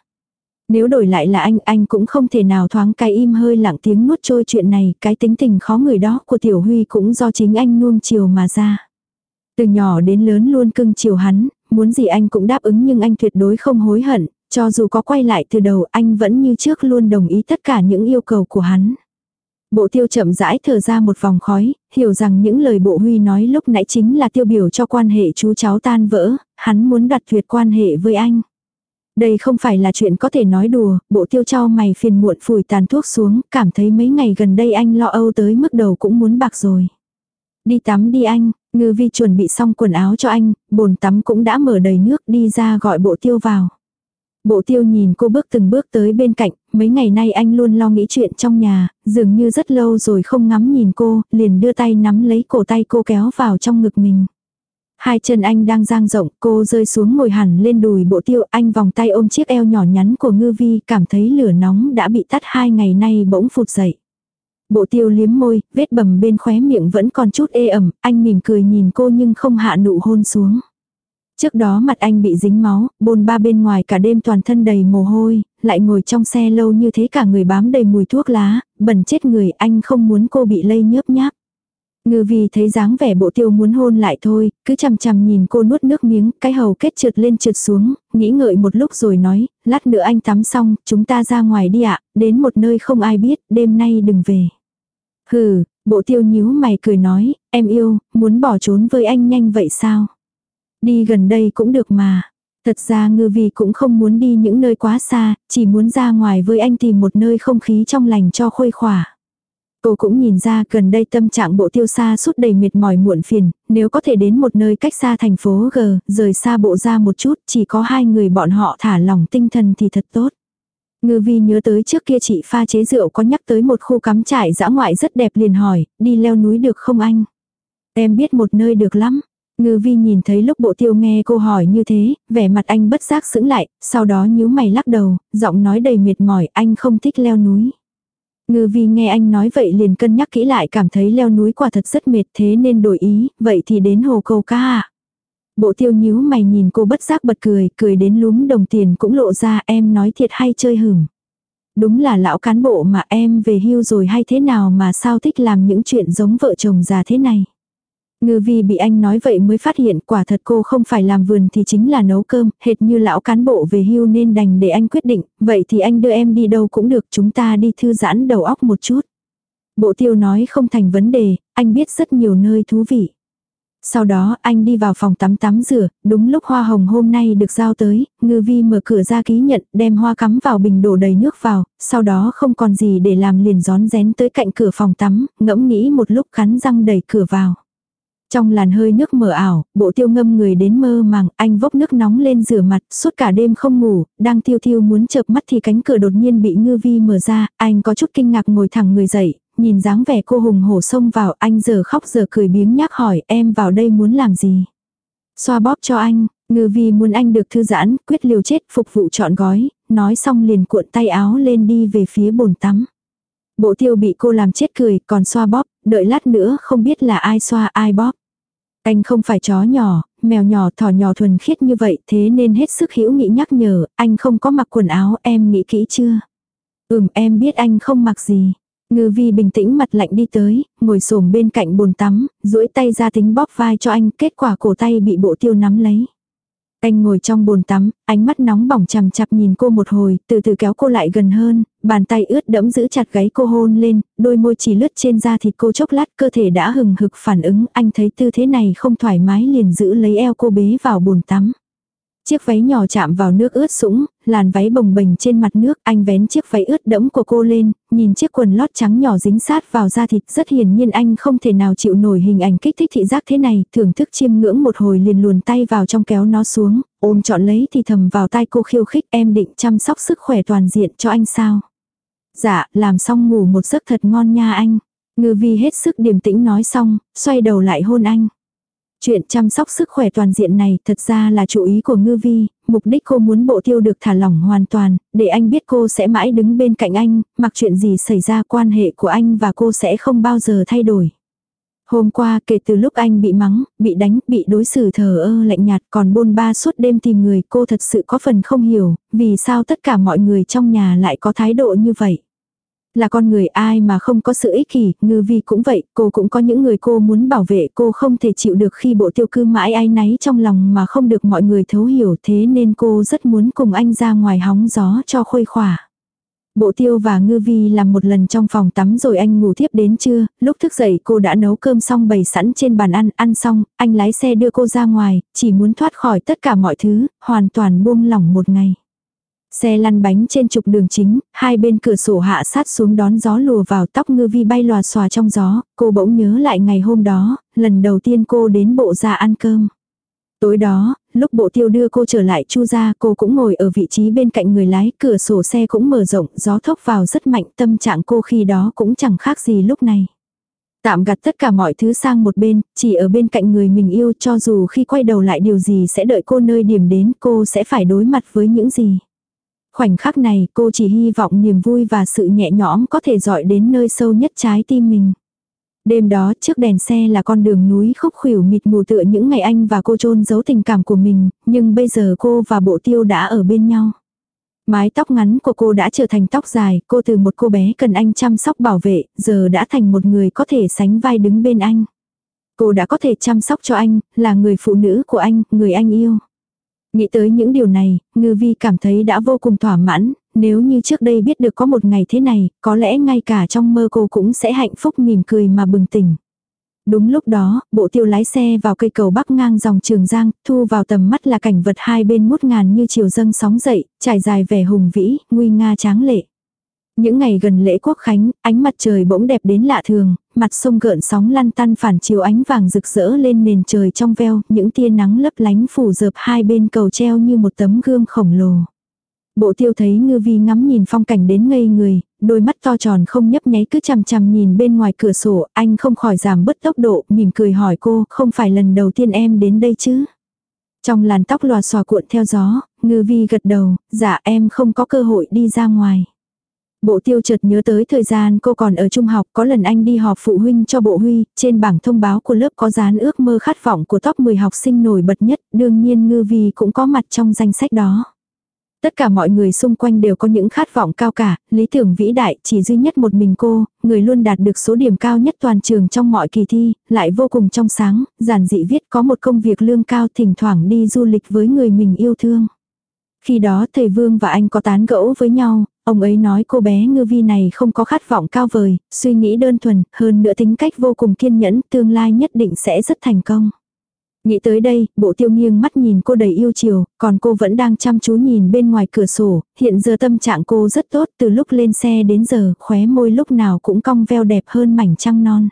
A: Nếu đổi lại là anh, anh cũng không thể nào thoáng cái im hơi lặng tiếng nuốt trôi chuyện này, cái tính tình khó người đó của Tiểu Huy cũng do chính anh nuông chiều mà ra. Từ nhỏ đến lớn luôn cưng chiều hắn, muốn gì anh cũng đáp ứng nhưng anh tuyệt đối không hối hận, cho dù có quay lại từ đầu anh vẫn như trước luôn đồng ý tất cả những yêu cầu của hắn. Bộ tiêu chậm rãi thở ra một vòng khói, hiểu rằng những lời bộ huy nói lúc nãy chính là tiêu biểu cho quan hệ chú cháu tan vỡ, hắn muốn đặt tuyệt quan hệ với anh. Đây không phải là chuyện có thể nói đùa, bộ tiêu cho mày phiền muộn phủi tàn thuốc xuống, cảm thấy mấy ngày gần đây anh lo âu tới mức đầu cũng muốn bạc rồi. Đi tắm đi anh, ngư vi chuẩn bị xong quần áo cho anh, bồn tắm cũng đã mở đầy nước đi ra gọi bộ tiêu vào. Bộ tiêu nhìn cô bước từng bước tới bên cạnh, mấy ngày nay anh luôn lo nghĩ chuyện trong nhà, dường như rất lâu rồi không ngắm nhìn cô, liền đưa tay nắm lấy cổ tay cô kéo vào trong ngực mình. Hai chân anh đang dang rộng, cô rơi xuống ngồi hẳn lên đùi bộ tiêu, anh vòng tay ôm chiếc eo nhỏ nhắn của ngư vi, cảm thấy lửa nóng đã bị tắt hai ngày nay bỗng phụt dậy. Bộ tiêu liếm môi, vết bầm bên khóe miệng vẫn còn chút ê ẩm, anh mỉm cười nhìn cô nhưng không hạ nụ hôn xuống. Trước đó mặt anh bị dính máu, bồn ba bên ngoài cả đêm toàn thân đầy mồ hôi, lại ngồi trong xe lâu như thế cả người bám đầy mùi thuốc lá, bẩn chết người anh không muốn cô bị lây nhớp nháp. Ngư vì thấy dáng vẻ bộ tiêu muốn hôn lại thôi, cứ chằm chằm nhìn cô nuốt nước miếng, cái hầu kết trượt lên trượt xuống, nghĩ ngợi một lúc rồi nói, lát nữa anh tắm xong, chúng ta ra ngoài đi ạ, đến một nơi không ai biết, đêm nay đừng về. Hừ, bộ tiêu nhíu mày cười nói, em yêu, muốn bỏ trốn với anh nhanh vậy sao? Đi gần đây cũng được mà. Thật ra ngư vi cũng không muốn đi những nơi quá xa, chỉ muốn ra ngoài với anh tìm một nơi không khí trong lành cho khuây khỏa. Cô cũng nhìn ra gần đây tâm trạng bộ tiêu xa suốt đầy mệt mỏi muộn phiền, nếu có thể đến một nơi cách xa thành phố G, rời xa bộ ra một chút, chỉ có hai người bọn họ thả lỏng tinh thần thì thật tốt. Ngư vi nhớ tới trước kia chị pha chế rượu có nhắc tới một khu cắm trại dã ngoại rất đẹp liền hỏi, đi leo núi được không anh? Em biết một nơi được lắm, Ngư vi nhìn thấy lúc bộ tiêu nghe cô hỏi như thế, vẻ mặt anh bất giác sững lại, sau đó nhíu mày lắc đầu, giọng nói đầy mệt mỏi, anh không thích leo núi. Ngư vi nghe anh nói vậy liền cân nhắc kỹ lại cảm thấy leo núi quả thật rất mệt thế nên đổi ý, vậy thì đến hồ câu ca à. Bộ tiêu nhíu mày nhìn cô bất giác bật cười, cười đến lúm đồng tiền cũng lộ ra em nói thiệt hay chơi hửng. Đúng là lão cán bộ mà em về hưu rồi hay thế nào mà sao thích làm những chuyện giống vợ chồng già thế này. Ngư vi bị anh nói vậy mới phát hiện quả thật cô không phải làm vườn thì chính là nấu cơm, hệt như lão cán bộ về hưu nên đành để anh quyết định, vậy thì anh đưa em đi đâu cũng được chúng ta đi thư giãn đầu óc một chút. Bộ tiêu nói không thành vấn đề, anh biết rất nhiều nơi thú vị. Sau đó anh đi vào phòng tắm tắm rửa, đúng lúc hoa hồng hôm nay được giao tới, ngư vi mở cửa ra ký nhận, đem hoa cắm vào bình đổ đầy nước vào, sau đó không còn gì để làm liền gión rén tới cạnh cửa phòng tắm, ngẫm nghĩ một lúc khắn răng đẩy cửa vào. Trong làn hơi nước mờ ảo, bộ tiêu ngâm người đến mơ màng, anh vốc nước nóng lên rửa mặt, suốt cả đêm không ngủ, đang tiêu tiêu muốn chợp mắt thì cánh cửa đột nhiên bị ngư vi mở ra, anh có chút kinh ngạc ngồi thẳng người dậy, nhìn dáng vẻ cô hùng hổ xông vào, anh giờ khóc giờ cười biếng nhác hỏi em vào đây muốn làm gì. Xoa bóp cho anh, ngư vi muốn anh được thư giãn, quyết liều chết phục vụ chọn gói, nói xong liền cuộn tay áo lên đi về phía bồn tắm. Bộ tiêu bị cô làm chết cười, còn xoa bóp, đợi lát nữa không biết là ai xoa ai bóp. Anh không phải chó nhỏ, mèo nhỏ thỏ nhỏ thuần khiết như vậy thế nên hết sức hữu nghĩ nhắc nhở, anh không có mặc quần áo em nghĩ kỹ chưa? Ừm em biết anh không mặc gì. Ngư vi bình tĩnh mặt lạnh đi tới, ngồi xổm bên cạnh bồn tắm, duỗi tay ra tính bóp vai cho anh, kết quả cổ tay bị bộ tiêu nắm lấy. Anh ngồi trong bồn tắm, ánh mắt nóng bỏng chằm chặp nhìn cô một hồi, từ từ kéo cô lại gần hơn, bàn tay ướt đẫm giữ chặt gáy cô hôn lên, đôi môi chỉ lướt trên da thịt cô chốc lát cơ thể đã hừng hực phản ứng, anh thấy tư thế này không thoải mái liền giữ lấy eo cô bế vào bồn tắm. Chiếc váy nhỏ chạm vào nước ướt sũng, làn váy bồng bềnh trên mặt nước, anh vén chiếc váy ướt đẫm của cô lên, nhìn chiếc quần lót trắng nhỏ dính sát vào da thịt, rất hiển nhiên anh không thể nào chịu nổi hình ảnh kích thích thị giác thế này, thưởng thức chiêm ngưỡng một hồi liền luồn tay vào trong kéo nó xuống, ôm chọn lấy thì thầm vào tai cô khiêu khích em định chăm sóc sức khỏe toàn diện cho anh sao. Dạ, làm xong ngủ một giấc thật ngon nha anh. Ngư vi hết sức điềm tĩnh nói xong, xoay đầu lại hôn anh. Chuyện chăm sóc sức khỏe toàn diện này thật ra là chủ ý của ngư vi, mục đích cô muốn bộ tiêu được thả lỏng hoàn toàn, để anh biết cô sẽ mãi đứng bên cạnh anh, mặc chuyện gì xảy ra quan hệ của anh và cô sẽ không bao giờ thay đổi. Hôm qua kể từ lúc anh bị mắng, bị đánh, bị đối xử thờ ơ lạnh nhạt còn bôn ba suốt đêm tìm người cô thật sự có phần không hiểu, vì sao tất cả mọi người trong nhà lại có thái độ như vậy. Là con người ai mà không có sự ích kỷ, ngư vi cũng vậy, cô cũng có những người cô muốn bảo vệ cô không thể chịu được khi bộ tiêu cư mãi ai náy trong lòng mà không được mọi người thấu hiểu thế nên cô rất muốn cùng anh ra ngoài hóng gió cho khuây khỏa. Bộ tiêu và ngư vi làm một lần trong phòng tắm rồi anh ngủ tiếp đến trưa, lúc thức dậy cô đã nấu cơm xong bày sẵn trên bàn ăn, ăn xong, anh lái xe đưa cô ra ngoài, chỉ muốn thoát khỏi tất cả mọi thứ, hoàn toàn buông lỏng một ngày. Xe lăn bánh trên trục đường chính, hai bên cửa sổ hạ sát xuống đón gió lùa vào tóc ngư vi bay lòa xòa trong gió, cô bỗng nhớ lại ngày hôm đó, lần đầu tiên cô đến bộ ra ăn cơm. Tối đó, lúc bộ tiêu đưa cô trở lại chu ra cô cũng ngồi ở vị trí bên cạnh người lái, cửa sổ xe cũng mở rộng, gió thốc vào rất mạnh, tâm trạng cô khi đó cũng chẳng khác gì lúc này. Tạm gặt tất cả mọi thứ sang một bên, chỉ ở bên cạnh người mình yêu cho dù khi quay đầu lại điều gì sẽ đợi cô nơi điểm đến cô sẽ phải đối mặt với những gì. Khoảnh khắc này cô chỉ hy vọng niềm vui và sự nhẹ nhõm có thể dọi đến nơi sâu nhất trái tim mình. Đêm đó trước đèn xe là con đường núi khúc khuỷu mịt mù tựa những ngày anh và cô chôn giấu tình cảm của mình, nhưng bây giờ cô và bộ tiêu đã ở bên nhau. Mái tóc ngắn của cô đã trở thành tóc dài, cô từ một cô bé cần anh chăm sóc bảo vệ, giờ đã thành một người có thể sánh vai đứng bên anh. Cô đã có thể chăm sóc cho anh, là người phụ nữ của anh, người anh yêu. Nghĩ tới những điều này, ngư vi cảm thấy đã vô cùng thỏa mãn, nếu như trước đây biết được có một ngày thế này, có lẽ ngay cả trong mơ cô cũng sẽ hạnh phúc mỉm cười mà bừng tỉnh. Đúng lúc đó, bộ tiêu lái xe vào cây cầu bắc ngang dòng trường giang, thu vào tầm mắt là cảnh vật hai bên ngút ngàn như chiều dâng sóng dậy, trải dài vẻ hùng vĩ, nguy nga tráng lệ. Những ngày gần lễ quốc khánh, ánh mặt trời bỗng đẹp đến lạ thường, mặt sông gợn sóng lăn tăn phản chiếu ánh vàng rực rỡ lên nền trời trong veo, những tia nắng lấp lánh phủ dợp hai bên cầu treo như một tấm gương khổng lồ. Bộ tiêu thấy ngư vi ngắm nhìn phong cảnh đến ngây người, đôi mắt to tròn không nhấp nháy cứ chằm chằm nhìn bên ngoài cửa sổ, anh không khỏi giảm bớt tốc độ, mỉm cười hỏi cô, không phải lần đầu tiên em đến đây chứ? Trong làn tóc lòa xòa cuộn theo gió, ngư vi gật đầu, dạ em không có cơ hội đi ra ngoài. Bộ tiêu chợt nhớ tới thời gian cô còn ở trung học có lần anh đi họp phụ huynh cho bộ huy, trên bảng thông báo của lớp có dán ước mơ khát vọng của top 10 học sinh nổi bật nhất, đương nhiên ngư vi cũng có mặt trong danh sách đó. Tất cả mọi người xung quanh đều có những khát vọng cao cả, lý tưởng vĩ đại, chỉ duy nhất một mình cô, người luôn đạt được số điểm cao nhất toàn trường trong mọi kỳ thi, lại vô cùng trong sáng, giản dị viết có một công việc lương cao thỉnh thoảng đi du lịch với người mình yêu thương. Khi đó thầy Vương và anh có tán gẫu với nhau, ông ấy nói cô bé ngư vi này không có khát vọng cao vời, suy nghĩ đơn thuần, hơn nữa tính cách vô cùng kiên nhẫn, tương lai nhất định sẽ rất thành công. Nghĩ tới đây, bộ tiêu nghiêng mắt nhìn cô đầy yêu chiều, còn cô vẫn đang chăm chú nhìn bên ngoài cửa sổ, hiện giờ tâm trạng cô rất tốt, từ lúc lên xe đến giờ, khóe môi lúc nào cũng cong veo đẹp hơn mảnh trăng non.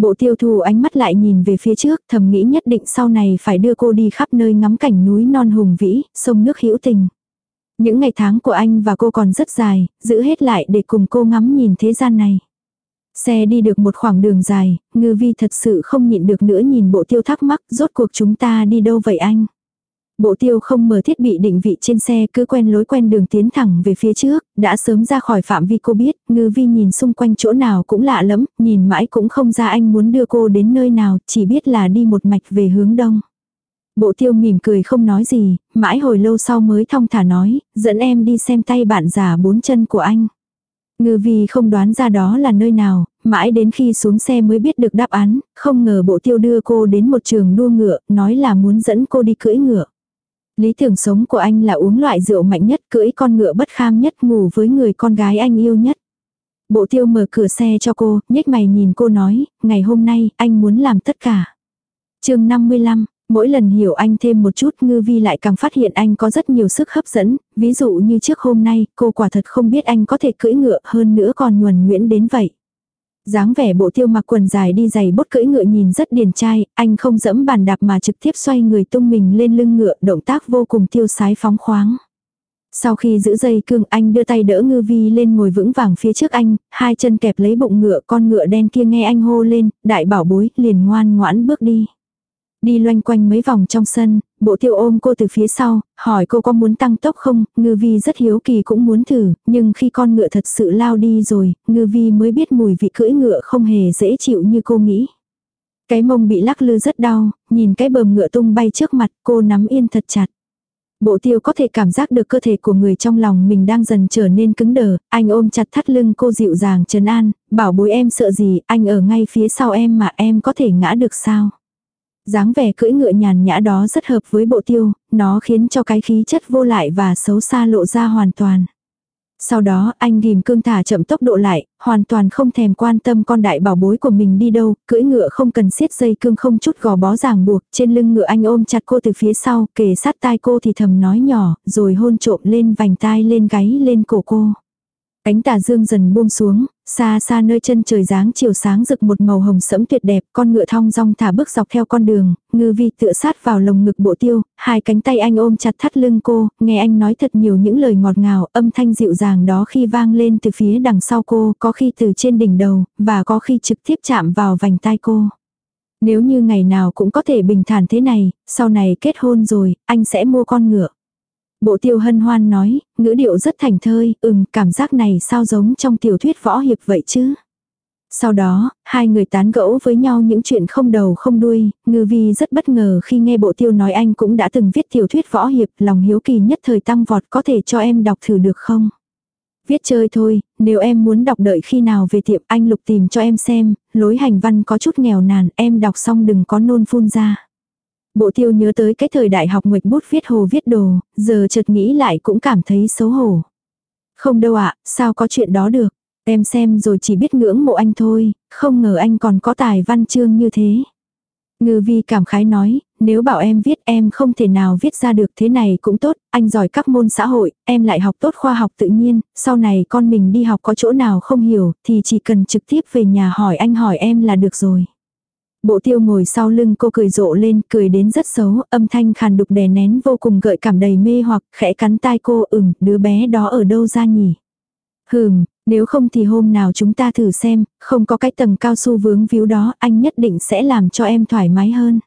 A: Bộ tiêu thù ánh mắt lại nhìn về phía trước, thầm nghĩ nhất định sau này phải đưa cô đi khắp nơi ngắm cảnh núi non hùng vĩ, sông nước hữu tình. Những ngày tháng của anh và cô còn rất dài, giữ hết lại để cùng cô ngắm nhìn thế gian này. Xe đi được một khoảng đường dài, ngư vi thật sự không nhịn được nữa nhìn bộ tiêu thắc mắc, rốt cuộc chúng ta đi đâu vậy anh? Bộ tiêu không mở thiết bị định vị trên xe cứ quen lối quen đường tiến thẳng về phía trước, đã sớm ra khỏi phạm vi cô biết, ngư vi nhìn xung quanh chỗ nào cũng lạ lắm, nhìn mãi cũng không ra anh muốn đưa cô đến nơi nào, chỉ biết là đi một mạch về hướng đông. Bộ tiêu mỉm cười không nói gì, mãi hồi lâu sau mới thong thả nói, dẫn em đi xem tay bạn già bốn chân của anh. Ngư vi không đoán ra đó là nơi nào, mãi đến khi xuống xe mới biết được đáp án, không ngờ bộ tiêu đưa cô đến một trường đua ngựa, nói là muốn dẫn cô đi cưỡi ngựa. Lý tưởng sống của anh là uống loại rượu mạnh nhất, cưỡi con ngựa bất kham nhất, ngủ với người con gái anh yêu nhất. Bộ tiêu mở cửa xe cho cô, nhếch mày nhìn cô nói, ngày hôm nay, anh muốn làm tất cả. chương 55, Mỗi lần hiểu anh thêm một chút ngư vi lại càng phát hiện anh có rất nhiều sức hấp dẫn, ví dụ như trước hôm nay cô quả thật không biết anh có thể cưỡi ngựa hơn nữa còn nhuần nhuyễn đến vậy dáng vẻ bộ tiêu mặc quần dài đi giày bốt cưỡi ngựa nhìn rất điển trai, anh không dẫm bàn đạp mà trực tiếp xoay người tung mình lên lưng ngựa động tác vô cùng tiêu sái phóng khoáng. Sau khi giữ dây cương anh đưa tay đỡ ngư vi lên ngồi vững vàng phía trước anh, hai chân kẹp lấy bụng ngựa con ngựa đen kia nghe anh hô lên, đại bảo bối liền ngoan ngoãn bước đi. Đi loanh quanh mấy vòng trong sân, bộ tiêu ôm cô từ phía sau, hỏi cô có muốn tăng tốc không, ngư vi rất hiếu kỳ cũng muốn thử, nhưng khi con ngựa thật sự lao đi rồi, ngư vi mới biết mùi vị cưỡi ngựa không hề dễ chịu như cô nghĩ. Cái mông bị lắc lư rất đau, nhìn cái bờm ngựa tung bay trước mặt cô nắm yên thật chặt. Bộ tiêu có thể cảm giác được cơ thể của người trong lòng mình đang dần trở nên cứng đờ, anh ôm chặt thắt lưng cô dịu dàng trấn an, bảo bối em sợ gì, anh ở ngay phía sau em mà em có thể ngã được sao dáng vẻ cưỡi ngựa nhàn nhã đó rất hợp với bộ tiêu, nó khiến cho cái khí chất vô lại và xấu xa lộ ra hoàn toàn. Sau đó anh ghim cương thả chậm tốc độ lại, hoàn toàn không thèm quan tâm con đại bảo bối của mình đi đâu, cưỡi ngựa không cần siết dây cương không chút gò bó ràng buộc, trên lưng ngựa anh ôm chặt cô từ phía sau, kề sát tai cô thì thầm nói nhỏ, rồi hôn trộm lên vành tai lên gáy lên cổ cô. Cánh tà dương dần buông xuống, xa xa nơi chân trời dáng chiều sáng rực một màu hồng sẫm tuyệt đẹp, con ngựa thong dong thả bước dọc theo con đường, ngư vi tựa sát vào lồng ngực bộ tiêu, hai cánh tay anh ôm chặt thắt lưng cô, nghe anh nói thật nhiều những lời ngọt ngào, âm thanh dịu dàng đó khi vang lên từ phía đằng sau cô, có khi từ trên đỉnh đầu, và có khi trực tiếp chạm vào vành tai cô. Nếu như ngày nào cũng có thể bình thản thế này, sau này kết hôn rồi, anh sẽ mua con ngựa. Bộ tiêu hân hoan nói, ngữ điệu rất thành thơi, ừm, cảm giác này sao giống trong tiểu thuyết võ hiệp vậy chứ. Sau đó, hai người tán gẫu với nhau những chuyện không đầu không đuôi, ngư vi rất bất ngờ khi nghe bộ tiêu nói anh cũng đã từng viết tiểu thuyết võ hiệp, lòng hiếu kỳ nhất thời tăng vọt có thể cho em đọc thử được không? Viết chơi thôi, nếu em muốn đọc đợi khi nào về tiệm anh lục tìm cho em xem, lối hành văn có chút nghèo nàn, em đọc xong đừng có nôn phun ra. Bộ tiêu nhớ tới cái thời đại học nguệch bút viết hồ viết đồ, giờ chợt nghĩ lại cũng cảm thấy xấu hổ. Không đâu ạ, sao có chuyện đó được. Em xem rồi chỉ biết ngưỡng mộ anh thôi, không ngờ anh còn có tài văn chương như thế. Ngư vi cảm khái nói, nếu bảo em viết em không thể nào viết ra được thế này cũng tốt, anh giỏi các môn xã hội, em lại học tốt khoa học tự nhiên, sau này con mình đi học có chỗ nào không hiểu thì chỉ cần trực tiếp về nhà hỏi anh hỏi em là được rồi. Bộ tiêu ngồi sau lưng cô cười rộ lên, cười đến rất xấu, âm thanh khàn đục đè nén vô cùng gợi cảm đầy mê hoặc, khẽ cắn tai cô ửng, đứa bé đó ở đâu ra nhỉ? Hừm, nếu không thì hôm nào chúng ta thử xem, không có cái tầng cao su vướng víu đó, anh nhất định sẽ làm cho em thoải mái hơn.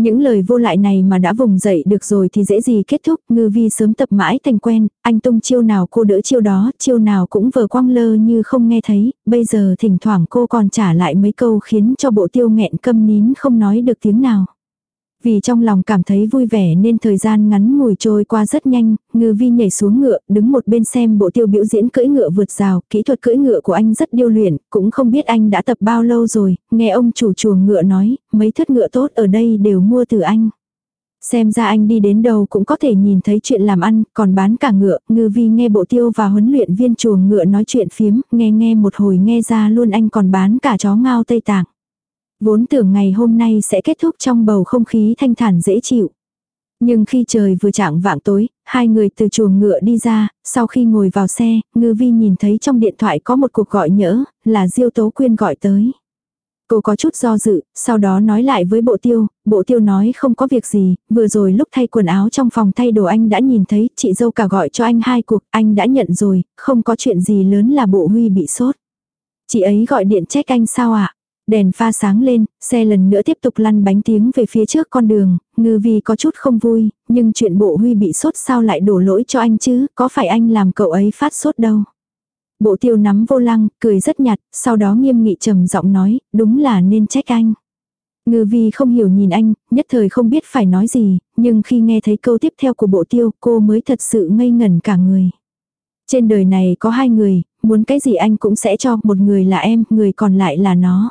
A: Những lời vô lại này mà đã vùng dậy được rồi thì dễ gì kết thúc, ngư vi sớm tập mãi thành quen, anh tung chiêu nào cô đỡ chiêu đó, chiêu nào cũng vờ quăng lơ như không nghe thấy, bây giờ thỉnh thoảng cô còn trả lại mấy câu khiến cho bộ tiêu nghẹn câm nín không nói được tiếng nào. Vì trong lòng cảm thấy vui vẻ nên thời gian ngắn ngủi trôi qua rất nhanh, ngư vi nhảy xuống ngựa, đứng một bên xem bộ tiêu biểu diễn cưỡi ngựa vượt rào, kỹ thuật cưỡi ngựa của anh rất điêu luyện, cũng không biết anh đã tập bao lâu rồi, nghe ông chủ chuồng ngựa nói, mấy thất ngựa tốt ở đây đều mua từ anh. Xem ra anh đi đến đâu cũng có thể nhìn thấy chuyện làm ăn, còn bán cả ngựa, ngư vi nghe bộ tiêu và huấn luyện viên chuồng ngựa nói chuyện phiếm, nghe nghe một hồi nghe ra luôn anh còn bán cả chó ngao Tây Tạng. Vốn tưởng ngày hôm nay sẽ kết thúc trong bầu không khí thanh thản dễ chịu. Nhưng khi trời vừa chạng vạng tối, hai người từ chuồng ngựa đi ra, sau khi ngồi vào xe, ngư vi nhìn thấy trong điện thoại có một cuộc gọi nhỡ, là Diêu Tố Quyên gọi tới. Cô có chút do dự, sau đó nói lại với bộ tiêu, bộ tiêu nói không có việc gì, vừa rồi lúc thay quần áo trong phòng thay đồ anh đã nhìn thấy, chị dâu cả gọi cho anh hai cuộc, anh đã nhận rồi, không có chuyện gì lớn là bộ huy bị sốt. Chị ấy gọi điện trách anh sao ạ? Đèn pha sáng lên, xe lần nữa tiếp tục lăn bánh tiếng về phía trước con đường, ngư vi có chút không vui, nhưng chuyện bộ huy bị sốt sao lại đổ lỗi cho anh chứ, có phải anh làm cậu ấy phát sốt đâu. Bộ tiêu nắm vô lăng, cười rất nhạt, sau đó nghiêm nghị trầm giọng nói, đúng là nên trách anh. Ngư vi không hiểu nhìn anh, nhất thời không biết phải nói gì, nhưng khi nghe thấy câu tiếp theo của bộ tiêu, cô mới thật sự ngây ngẩn cả người. Trên đời này có hai người, muốn cái gì anh cũng sẽ cho, một người là em, người còn lại là nó.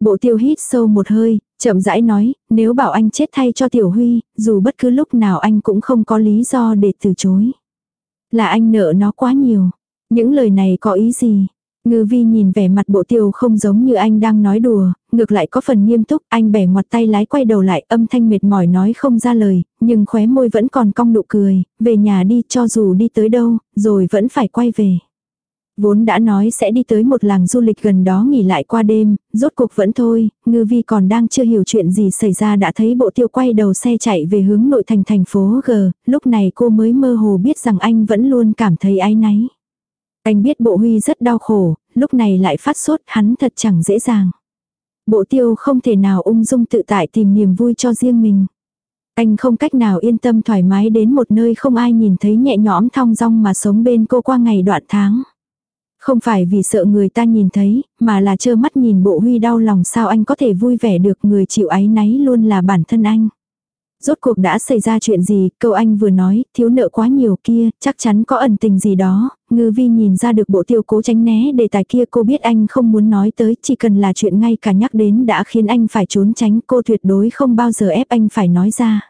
A: Bộ tiêu hít sâu một hơi, chậm rãi nói, nếu bảo anh chết thay cho Tiểu Huy, dù bất cứ lúc nào anh cũng không có lý do để từ chối. Là anh nợ nó quá nhiều. Những lời này có ý gì? Ngư vi nhìn vẻ mặt bộ tiêu không giống như anh đang nói đùa, ngược lại có phần nghiêm túc, anh bẻ ngoặt tay lái quay đầu lại âm thanh mệt mỏi nói không ra lời, nhưng khóe môi vẫn còn cong nụ cười, về nhà đi cho dù đi tới đâu, rồi vẫn phải quay về. Vốn đã nói sẽ đi tới một làng du lịch gần đó nghỉ lại qua đêm, rốt cuộc vẫn thôi, ngư vi còn đang chưa hiểu chuyện gì xảy ra đã thấy bộ tiêu quay đầu xe chạy về hướng nội thành thành phố G, lúc này cô mới mơ hồ biết rằng anh vẫn luôn cảm thấy áy náy. Anh biết bộ huy rất đau khổ, lúc này lại phát sốt hắn thật chẳng dễ dàng. Bộ tiêu không thể nào ung dung tự tại tìm niềm vui cho riêng mình. Anh không cách nào yên tâm thoải mái đến một nơi không ai nhìn thấy nhẹ nhõm thong dong mà sống bên cô qua ngày đoạn tháng. Không phải vì sợ người ta nhìn thấy, mà là trơ mắt nhìn bộ huy đau lòng sao anh có thể vui vẻ được người chịu áy náy luôn là bản thân anh. Rốt cuộc đã xảy ra chuyện gì, câu anh vừa nói, thiếu nợ quá nhiều kia, chắc chắn có ẩn tình gì đó, ngư vi nhìn ra được bộ tiêu cố tránh né đề tài kia cô biết anh không muốn nói tới, chỉ cần là chuyện ngay cả nhắc đến đã khiến anh phải trốn tránh, cô tuyệt đối không bao giờ ép anh phải nói ra.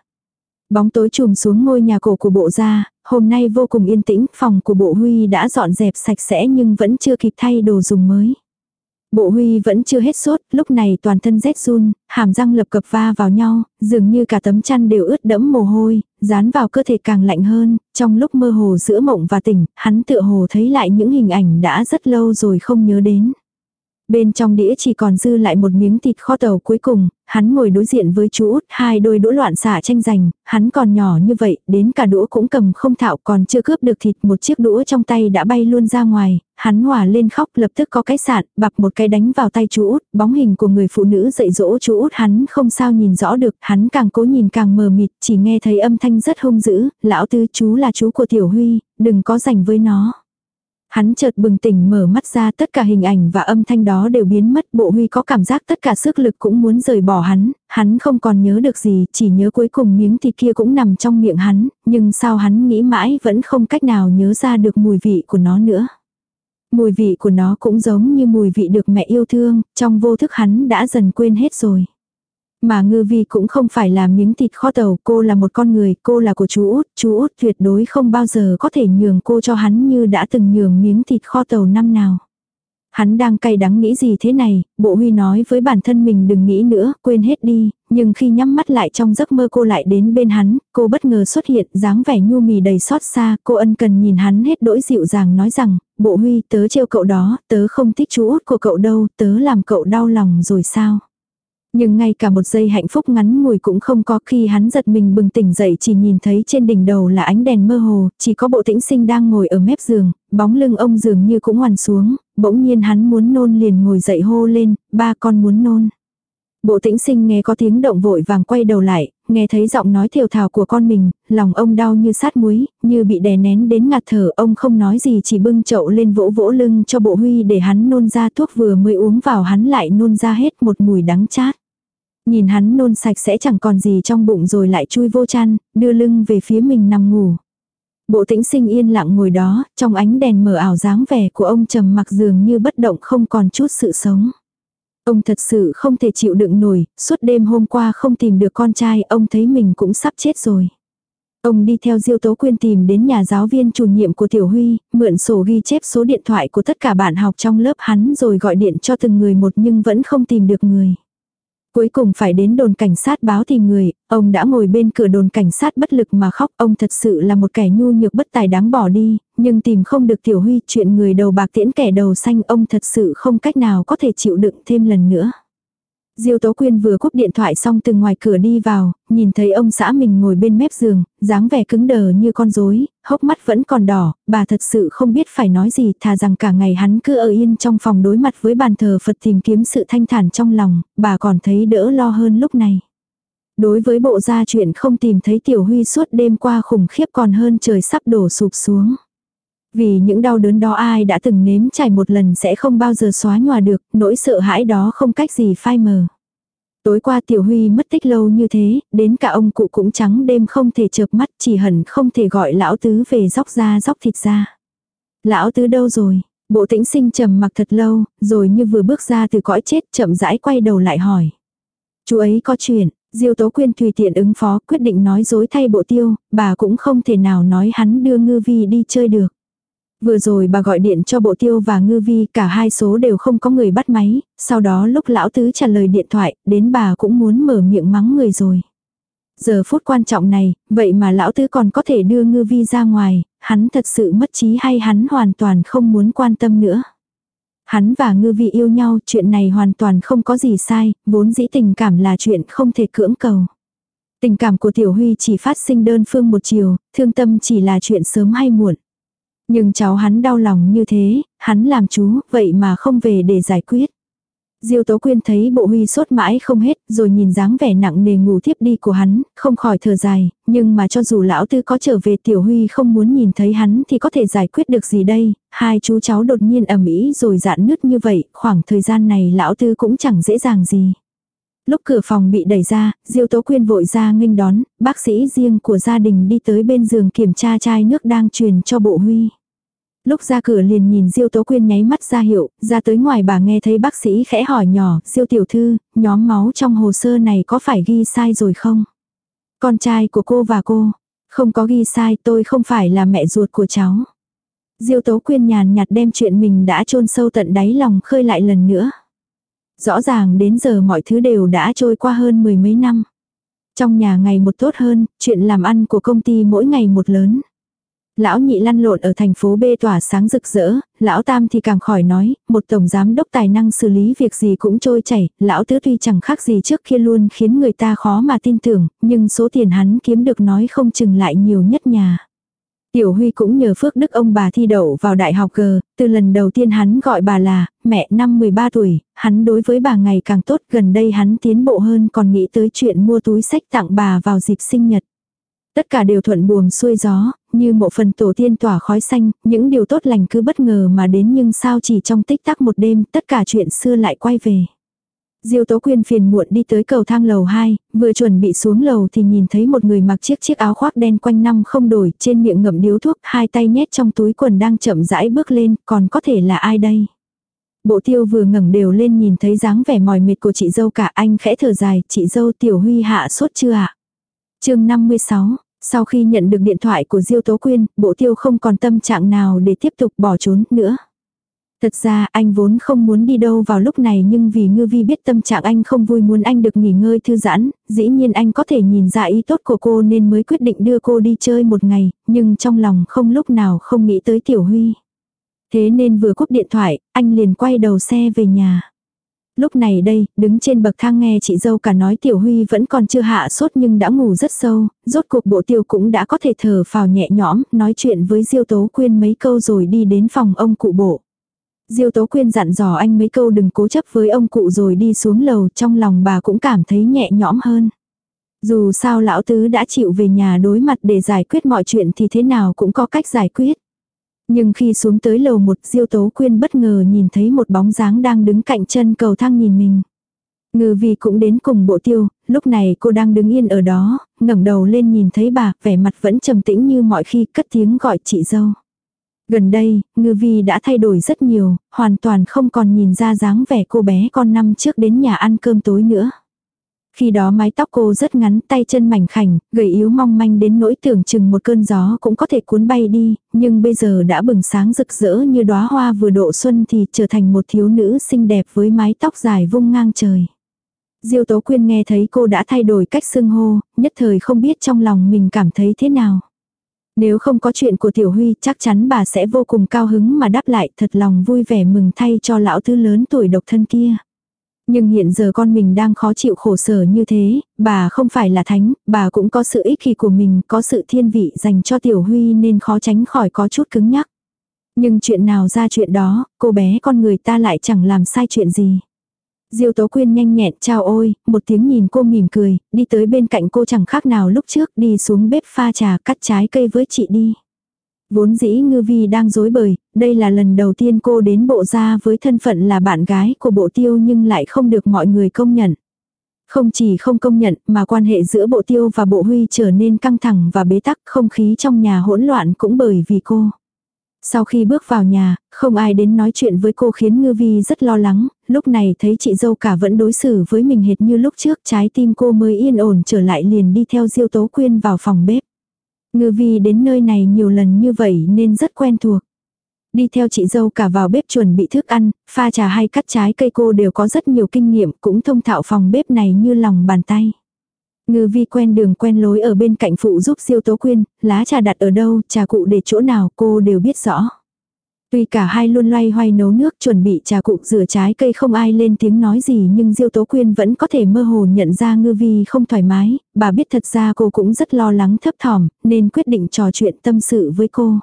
A: Bóng tối trùm xuống ngôi nhà cổ của bộ gia hôm nay vô cùng yên tĩnh, phòng của bộ Huy đã dọn dẹp sạch sẽ nhưng vẫn chưa kịp thay đồ dùng mới. Bộ Huy vẫn chưa hết sốt, lúc này toàn thân rét run, hàm răng lập cập va vào nhau, dường như cả tấm chăn đều ướt đẫm mồ hôi, dán vào cơ thể càng lạnh hơn, trong lúc mơ hồ giữa mộng và tỉnh, hắn tựa hồ thấy lại những hình ảnh đã rất lâu rồi không nhớ đến. Bên trong đĩa chỉ còn dư lại một miếng thịt kho tàu cuối cùng, hắn ngồi đối diện với chú út, hai đôi đũa loạn xả tranh giành, hắn còn nhỏ như vậy, đến cả đũa cũng cầm không thạo còn chưa cướp được thịt một chiếc đũa trong tay đã bay luôn ra ngoài, hắn hòa lên khóc lập tức có cái sạn, bập một cái đánh vào tay chú út, bóng hình của người phụ nữ dạy dỗ chú út hắn không sao nhìn rõ được, hắn càng cố nhìn càng mờ mịt, chỉ nghe thấy âm thanh rất hung dữ, lão tư chú là chú của tiểu huy, đừng có giành với nó. Hắn chợt bừng tỉnh mở mắt ra tất cả hình ảnh và âm thanh đó đều biến mất bộ huy có cảm giác tất cả sức lực cũng muốn rời bỏ hắn, hắn không còn nhớ được gì, chỉ nhớ cuối cùng miếng thịt kia cũng nằm trong miệng hắn, nhưng sao hắn nghĩ mãi vẫn không cách nào nhớ ra được mùi vị của nó nữa. Mùi vị của nó cũng giống như mùi vị được mẹ yêu thương, trong vô thức hắn đã dần quên hết rồi. Mà ngư vi cũng không phải là miếng thịt kho tàu, cô là một con người, cô là của chú út, chú út tuyệt đối không bao giờ có thể nhường cô cho hắn như đã từng nhường miếng thịt kho tàu năm nào. Hắn đang cay đắng nghĩ gì thế này, bộ huy nói với bản thân mình đừng nghĩ nữa, quên hết đi, nhưng khi nhắm mắt lại trong giấc mơ cô lại đến bên hắn, cô bất ngờ xuất hiện, dáng vẻ nhu mì đầy xót xa, cô ân cần nhìn hắn hết đỗi dịu dàng nói rằng, bộ huy tớ trêu cậu đó, tớ không thích chú út của cậu đâu, tớ làm cậu đau lòng rồi sao. Nhưng ngay cả một giây hạnh phúc ngắn ngủi cũng không có khi hắn giật mình bừng tỉnh dậy chỉ nhìn thấy trên đỉnh đầu là ánh đèn mơ hồ, chỉ có bộ tĩnh sinh đang ngồi ở mép giường, bóng lưng ông dường như cũng hoàn xuống, bỗng nhiên hắn muốn nôn liền ngồi dậy hô lên, ba con muốn nôn. Bộ tĩnh sinh nghe có tiếng động vội vàng quay đầu lại, nghe thấy giọng nói thiều thào của con mình, lòng ông đau như sát muối, như bị đè nén đến ngạt thở, ông không nói gì chỉ bưng chậu lên vỗ vỗ lưng cho bộ huy để hắn nôn ra thuốc vừa mới uống vào hắn lại nôn ra hết một mùi đắng chát. Nhìn hắn nôn sạch sẽ chẳng còn gì trong bụng rồi lại chui vô chăn, đưa lưng về phía mình nằm ngủ. Bộ tĩnh sinh yên lặng ngồi đó, trong ánh đèn mờ ảo dáng vẻ của ông trầm mặc dường như bất động không còn chút sự sống. Ông thật sự không thể chịu đựng nổi, suốt đêm hôm qua không tìm được con trai, ông thấy mình cũng sắp chết rồi. Ông đi theo Diêu Tố Quyên tìm đến nhà giáo viên chủ nhiệm của Tiểu Huy, mượn sổ ghi chép số điện thoại của tất cả bạn học trong lớp hắn rồi gọi điện cho từng người một nhưng vẫn không tìm được người. Cuối cùng phải đến đồn cảnh sát báo tìm người, ông đã ngồi bên cửa đồn cảnh sát bất lực mà khóc, ông thật sự là một kẻ nhu nhược bất tài đáng bỏ đi, nhưng tìm không được Tiểu Huy chuyện người đầu bạc tiễn kẻ đầu xanh ông thật sự không cách nào có thể chịu đựng thêm lần nữa. Diêu Tố Quyên vừa cúp điện thoại xong từ ngoài cửa đi vào, nhìn thấy ông xã mình ngồi bên mép giường, dáng vẻ cứng đờ như con rối, hốc mắt vẫn còn đỏ, bà thật sự không biết phải nói gì, thà rằng cả ngày hắn cứ ở yên trong phòng đối mặt với bàn thờ Phật tìm kiếm sự thanh thản trong lòng, bà còn thấy đỡ lo hơn lúc này. Đối với bộ gia chuyện không tìm thấy Tiểu Huy suốt đêm qua khủng khiếp còn hơn trời sắp đổ sụp xuống. Vì những đau đớn đó ai đã từng nếm trải một lần sẽ không bao giờ xóa nhòa được, nỗi sợ hãi đó không cách gì phai mờ. Tối qua Tiểu Huy mất tích lâu như thế, đến cả ông cụ cũng trắng đêm không thể chợp mắt chỉ hẳn không thể gọi lão tứ về dóc da dóc thịt ra. Lão tứ đâu rồi? Bộ tĩnh sinh trầm mặc thật lâu, rồi như vừa bước ra từ cõi chết chậm rãi quay đầu lại hỏi. Chú ấy có chuyện, Diêu Tố Quyên tùy tiện ứng phó quyết định nói dối thay bộ tiêu, bà cũng không thể nào nói hắn đưa ngư vi đi chơi được. Vừa rồi bà gọi điện cho bộ tiêu và ngư vi cả hai số đều không có người bắt máy, sau đó lúc lão tứ trả lời điện thoại, đến bà cũng muốn mở miệng mắng người rồi. Giờ phút quan trọng này, vậy mà lão tứ còn có thể đưa ngư vi ra ngoài, hắn thật sự mất trí hay hắn hoàn toàn không muốn quan tâm nữa. Hắn và ngư vi yêu nhau, chuyện này hoàn toàn không có gì sai, vốn dĩ tình cảm là chuyện không thể cưỡng cầu. Tình cảm của Tiểu Huy chỉ phát sinh đơn phương một chiều, thương tâm chỉ là chuyện sớm hay muộn. Nhưng cháu hắn đau lòng như thế, hắn làm chú, vậy mà không về để giải quyết. Diêu Tố Quyên thấy bộ huy sốt mãi không hết, rồi nhìn dáng vẻ nặng nề ngủ thiếp đi của hắn, không khỏi thở dài, nhưng mà cho dù lão tư có trở về tiểu huy không muốn nhìn thấy hắn thì có thể giải quyết được gì đây, hai chú cháu đột nhiên ầm ĩ rồi dạn nứt như vậy, khoảng thời gian này lão tư cũng chẳng dễ dàng gì. Lúc cửa phòng bị đẩy ra, Diêu Tố Quyên vội ra nghênh đón, bác sĩ riêng của gia đình đi tới bên giường kiểm tra chai nước đang truyền cho bộ huy. Lúc ra cửa liền nhìn Diêu Tố Quyên nháy mắt ra hiệu, ra tới ngoài bà nghe thấy bác sĩ khẽ hỏi nhỏ, Diêu tiểu thư, nhóm máu trong hồ sơ này có phải ghi sai rồi không? Con trai của cô và cô, không có ghi sai tôi không phải là mẹ ruột của cháu. Diêu Tố Quyên nhàn nhạt đem chuyện mình đã chôn sâu tận đáy lòng khơi lại lần nữa. Rõ ràng đến giờ mọi thứ đều đã trôi qua hơn mười mấy năm. Trong nhà ngày một tốt hơn, chuyện làm ăn của công ty mỗi ngày một lớn. Lão nhị lăn lộn ở thành phố B tỏa sáng rực rỡ, lão tam thì càng khỏi nói, một tổng giám đốc tài năng xử lý việc gì cũng trôi chảy, lão tứ tuy chẳng khác gì trước kia luôn khiến người ta khó mà tin tưởng, nhưng số tiền hắn kiếm được nói không chừng lại nhiều nhất nhà. Tiểu Huy cũng nhờ phước đức ông bà thi đậu vào đại học G, từ lần đầu tiên hắn gọi bà là mẹ năm 13 tuổi, hắn đối với bà ngày càng tốt gần đây hắn tiến bộ hơn còn nghĩ tới chuyện mua túi sách tặng bà vào dịp sinh nhật. Tất cả đều thuận buồm xuôi gió, như một phần tổ tiên tỏa khói xanh, những điều tốt lành cứ bất ngờ mà đến nhưng sao chỉ trong tích tắc một đêm, tất cả chuyện xưa lại quay về. Diêu Tố Quyên phiền muộn đi tới cầu thang lầu 2, vừa chuẩn bị xuống lầu thì nhìn thấy một người mặc chiếc chiếc áo khoác đen quanh năm không đổi, trên miệng ngậm điếu thuốc, hai tay nhét trong túi quần đang chậm rãi bước lên, còn có thể là ai đây? Bộ tiêu vừa ngẩng đều lên nhìn thấy dáng vẻ mỏi mệt của chị dâu cả anh khẽ thở dài, chị dâu tiểu huy hạ sốt chưa ạ? À? chương 56, sau khi nhận được điện thoại của Diêu Tố Quyên, bộ tiêu không còn tâm trạng nào để tiếp tục bỏ trốn nữa. Thật ra anh vốn không muốn đi đâu vào lúc này nhưng vì ngư vi biết tâm trạng anh không vui muốn anh được nghỉ ngơi thư giãn, dĩ nhiên anh có thể nhìn ra ý tốt của cô nên mới quyết định đưa cô đi chơi một ngày, nhưng trong lòng không lúc nào không nghĩ tới Tiểu Huy. Thế nên vừa cúp điện thoại, anh liền quay đầu xe về nhà. Lúc này đây, đứng trên bậc thang nghe chị dâu cả nói Tiểu Huy vẫn còn chưa hạ sốt nhưng đã ngủ rất sâu, rốt cuộc bộ tiêu cũng đã có thể thở phào nhẹ nhõm, nói chuyện với Diêu Tố Quyên mấy câu rồi đi đến phòng ông cụ bộ. Diêu Tố Quyên dặn dò anh mấy câu đừng cố chấp với ông cụ rồi đi xuống lầu trong lòng bà cũng cảm thấy nhẹ nhõm hơn. Dù sao lão tứ đã chịu về nhà đối mặt để giải quyết mọi chuyện thì thế nào cũng có cách giải quyết. Nhưng khi xuống tới lầu một Diêu Tố Quyên bất ngờ nhìn thấy một bóng dáng đang đứng cạnh chân cầu thang nhìn mình. Ngư vi cũng đến cùng bộ tiêu, lúc này cô đang đứng yên ở đó, ngẩng đầu lên nhìn thấy bà, vẻ mặt vẫn trầm tĩnh như mọi khi cất tiếng gọi chị dâu. Gần đây, ngư vi đã thay đổi rất nhiều, hoàn toàn không còn nhìn ra dáng vẻ cô bé con năm trước đến nhà ăn cơm tối nữa. Khi đó mái tóc cô rất ngắn, tay chân mảnh khảnh, gầy yếu mong manh đến nỗi tưởng chừng một cơn gió cũng có thể cuốn bay đi, nhưng bây giờ đã bừng sáng rực rỡ như đóa hoa vừa độ xuân thì trở thành một thiếu nữ xinh đẹp với mái tóc dài vung ngang trời. Diêu Tố Quyên nghe thấy cô đã thay đổi cách xưng hô, nhất thời không biết trong lòng mình cảm thấy thế nào. Nếu không có chuyện của Tiểu Huy chắc chắn bà sẽ vô cùng cao hứng mà đáp lại thật lòng vui vẻ mừng thay cho lão thứ lớn tuổi độc thân kia. Nhưng hiện giờ con mình đang khó chịu khổ sở như thế, bà không phải là thánh, bà cũng có sự ích kỷ của mình, có sự thiên vị dành cho Tiểu Huy nên khó tránh khỏi có chút cứng nhắc. Nhưng chuyện nào ra chuyện đó, cô bé con người ta lại chẳng làm sai chuyện gì. Diêu Tố Quyên nhanh nhẹn chào ôi, một tiếng nhìn cô mỉm cười, đi tới bên cạnh cô chẳng khác nào lúc trước đi xuống bếp pha trà cắt trái cây với chị đi. Vốn dĩ ngư vi đang dối bời, đây là lần đầu tiên cô đến bộ gia với thân phận là bạn gái của bộ tiêu nhưng lại không được mọi người công nhận. Không chỉ không công nhận mà quan hệ giữa bộ tiêu và bộ huy trở nên căng thẳng và bế tắc không khí trong nhà hỗn loạn cũng bởi vì cô. Sau khi bước vào nhà, không ai đến nói chuyện với cô khiến Ngư Vi rất lo lắng, lúc này thấy chị dâu cả vẫn đối xử với mình hệt như lúc trước trái tim cô mới yên ổn trở lại liền đi theo Diêu Tố Quyên vào phòng bếp. Ngư Vi đến nơi này nhiều lần như vậy nên rất quen thuộc. Đi theo chị dâu cả vào bếp chuẩn bị thức ăn, pha trà hay cắt trái cây cô đều có rất nhiều kinh nghiệm cũng thông thạo phòng bếp này như lòng bàn tay. Ngư vi quen đường quen lối ở bên cạnh phụ giúp siêu tố quyên, lá trà đặt ở đâu, trà cụ để chỗ nào cô đều biết rõ. Tuy cả hai luôn loay hoay nấu nước chuẩn bị trà cụ rửa trái cây không ai lên tiếng nói gì nhưng Diêu Tố Quyên vẫn có thể mơ hồ nhận ra ngư vi không thoải mái, bà biết thật ra cô cũng rất lo lắng thấp thỏm nên quyết định trò chuyện tâm sự với cô.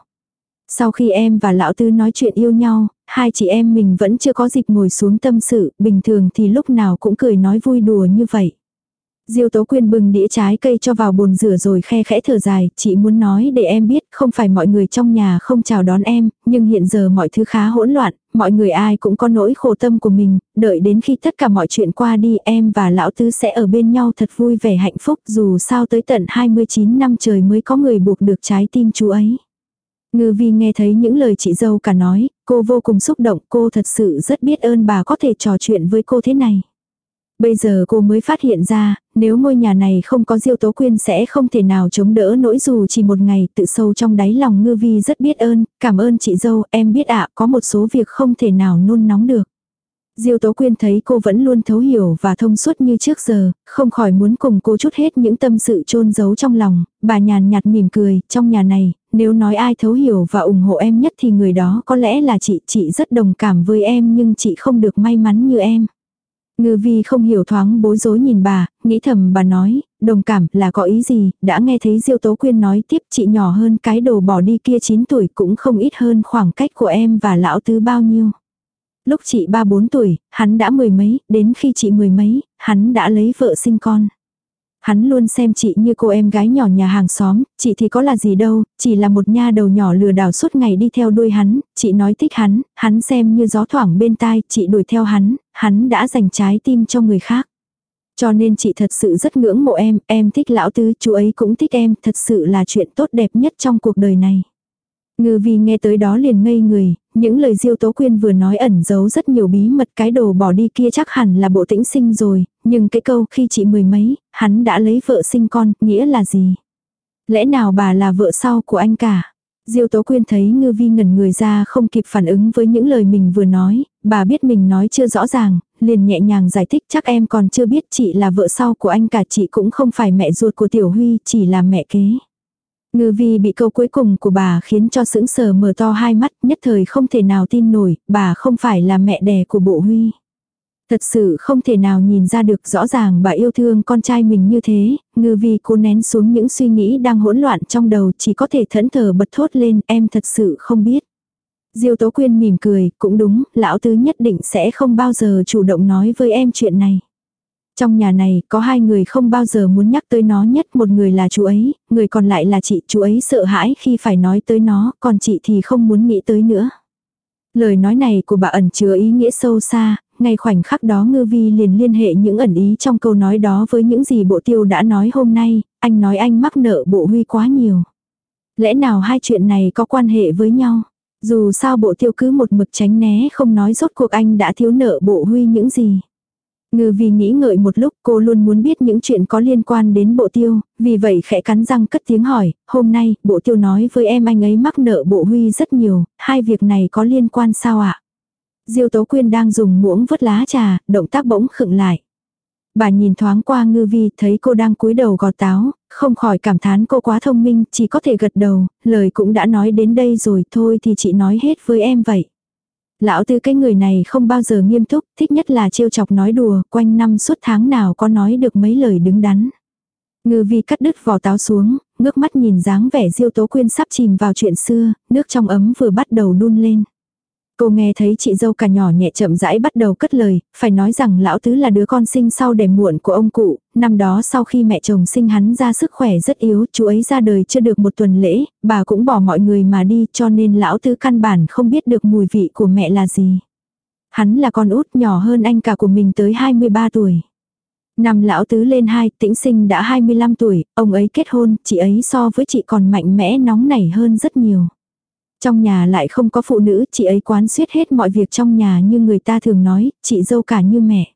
A: Sau khi em và lão tư nói chuyện yêu nhau, hai chị em mình vẫn chưa có dịp ngồi xuống tâm sự, bình thường thì lúc nào cũng cười nói vui đùa như vậy. Diêu Tố Quyên bừng đĩa trái cây cho vào bồn rửa rồi khe khẽ thở dài, chị muốn nói để em biết không phải mọi người trong nhà không chào đón em, nhưng hiện giờ mọi thứ khá hỗn loạn, mọi người ai cũng có nỗi khổ tâm của mình, đợi đến khi tất cả mọi chuyện qua đi em và lão tứ sẽ ở bên nhau thật vui vẻ hạnh phúc dù sao tới tận 29 năm trời mới có người buộc được trái tim chú ấy. Ngư vi nghe thấy những lời chị dâu cả nói, cô vô cùng xúc động, cô thật sự rất biết ơn bà có thể trò chuyện với cô thế này. Bây giờ cô mới phát hiện ra, nếu ngôi nhà này không có Diêu Tố Quyên sẽ không thể nào chống đỡ nỗi dù chỉ một ngày tự sâu trong đáy lòng ngư vi rất biết ơn, cảm ơn chị dâu, em biết ạ, có một số việc không thể nào nôn nóng được. Diêu Tố Quyên thấy cô vẫn luôn thấu hiểu và thông suốt như trước giờ, không khỏi muốn cùng cô chút hết những tâm sự chôn giấu trong lòng, bà nhàn nhạt mỉm cười, trong nhà này, nếu nói ai thấu hiểu và ủng hộ em nhất thì người đó có lẽ là chị, chị rất đồng cảm với em nhưng chị không được may mắn như em. Ngư vi không hiểu thoáng bối rối nhìn bà, nghĩ thầm bà nói, đồng cảm là có ý gì, đã nghe thấy Diêu Tố Quyên nói tiếp chị nhỏ hơn cái đồ bỏ đi kia 9 tuổi cũng không ít hơn khoảng cách của em và lão tứ bao nhiêu. Lúc chị ba bốn tuổi, hắn đã mười mấy, đến khi chị mười mấy, hắn đã lấy vợ sinh con. Hắn luôn xem chị như cô em gái nhỏ nhà hàng xóm, chị thì có là gì đâu, chỉ là một nha đầu nhỏ lừa đảo suốt ngày đi theo đuôi hắn, chị nói thích hắn, hắn xem như gió thoảng bên tai, chị đuổi theo hắn, hắn đã dành trái tim cho người khác. Cho nên chị thật sự rất ngưỡng mộ em, em thích lão tứ, chú ấy cũng thích em, thật sự là chuyện tốt đẹp nhất trong cuộc đời này. Ngư vi nghe tới đó liền ngây người, những lời Diêu Tố Quyên vừa nói ẩn giấu rất nhiều bí mật cái đồ bỏ đi kia chắc hẳn là bộ tĩnh sinh rồi, nhưng cái câu khi chị mười mấy, hắn đã lấy vợ sinh con, nghĩa là gì? Lẽ nào bà là vợ sau của anh cả? Diêu Tố Quyên thấy Ngư Vi ngẩn người ra không kịp phản ứng với những lời mình vừa nói, bà biết mình nói chưa rõ ràng, liền nhẹ nhàng giải thích chắc em còn chưa biết chị là vợ sau của anh cả chị cũng không phải mẹ ruột của Tiểu Huy, chỉ là mẹ kế. Ngư vi bị câu cuối cùng của bà khiến cho sững sờ mở to hai mắt, nhất thời không thể nào tin nổi, bà không phải là mẹ đẻ của bộ huy. Thật sự không thể nào nhìn ra được rõ ràng bà yêu thương con trai mình như thế, ngư vi cố nén xuống những suy nghĩ đang hỗn loạn trong đầu chỉ có thể thẫn thờ bật thốt lên em thật sự không biết. Diêu Tố Quyên mỉm cười, cũng đúng, lão tứ nhất định sẽ không bao giờ chủ động nói với em chuyện này. Trong nhà này có hai người không bao giờ muốn nhắc tới nó nhất, một người là chú ấy, người còn lại là chị, chú ấy sợ hãi khi phải nói tới nó, còn chị thì không muốn nghĩ tới nữa. Lời nói này của bà ẩn chứa ý nghĩa sâu xa, ngay khoảnh khắc đó ngư vi liền liên hệ những ẩn ý trong câu nói đó với những gì bộ tiêu đã nói hôm nay, anh nói anh mắc nợ bộ huy quá nhiều. Lẽ nào hai chuyện này có quan hệ với nhau? Dù sao bộ tiêu cứ một mực tránh né không nói rốt cuộc anh đã thiếu nợ bộ huy những gì. Ngư vì nghĩ ngợi một lúc cô luôn muốn biết những chuyện có liên quan đến bộ tiêu, vì vậy khẽ cắn răng cất tiếng hỏi, hôm nay bộ tiêu nói với em anh ấy mắc nợ bộ huy rất nhiều, hai việc này có liên quan sao ạ? Diêu Tố Quyên đang dùng muỗng vớt lá trà, động tác bỗng khựng lại. Bà nhìn thoáng qua ngư vi thấy cô đang cúi đầu gọt táo, không khỏi cảm thán cô quá thông minh, chỉ có thể gật đầu, lời cũng đã nói đến đây rồi thôi thì chị nói hết với em vậy. Lão tư cái người này không bao giờ nghiêm túc, thích nhất là trêu chọc nói đùa, quanh năm suốt tháng nào có nói được mấy lời đứng đắn. Ngư vi cắt đứt vỏ táo xuống, ngước mắt nhìn dáng vẻ diêu tố quyên sắp chìm vào chuyện xưa, nước trong ấm vừa bắt đầu đun lên. Cô nghe thấy chị dâu cả nhỏ nhẹ chậm rãi bắt đầu cất lời, phải nói rằng lão tứ là đứa con sinh sau đẻ muộn của ông cụ, năm đó sau khi mẹ chồng sinh hắn ra sức khỏe rất yếu, chú ấy ra đời chưa được một tuần lễ, bà cũng bỏ mọi người mà đi cho nên lão tứ căn bản không biết được mùi vị của mẹ là gì. Hắn là con út nhỏ hơn anh cả của mình tới 23 tuổi. Năm lão tứ lên hai, tĩnh sinh đã 25 tuổi, ông ấy kết hôn, chị ấy so với chị còn mạnh mẽ nóng nảy hơn rất nhiều. Trong nhà lại không có phụ nữ, chị ấy quán xuyết hết mọi việc trong nhà như người ta thường nói, chị dâu cả như mẹ.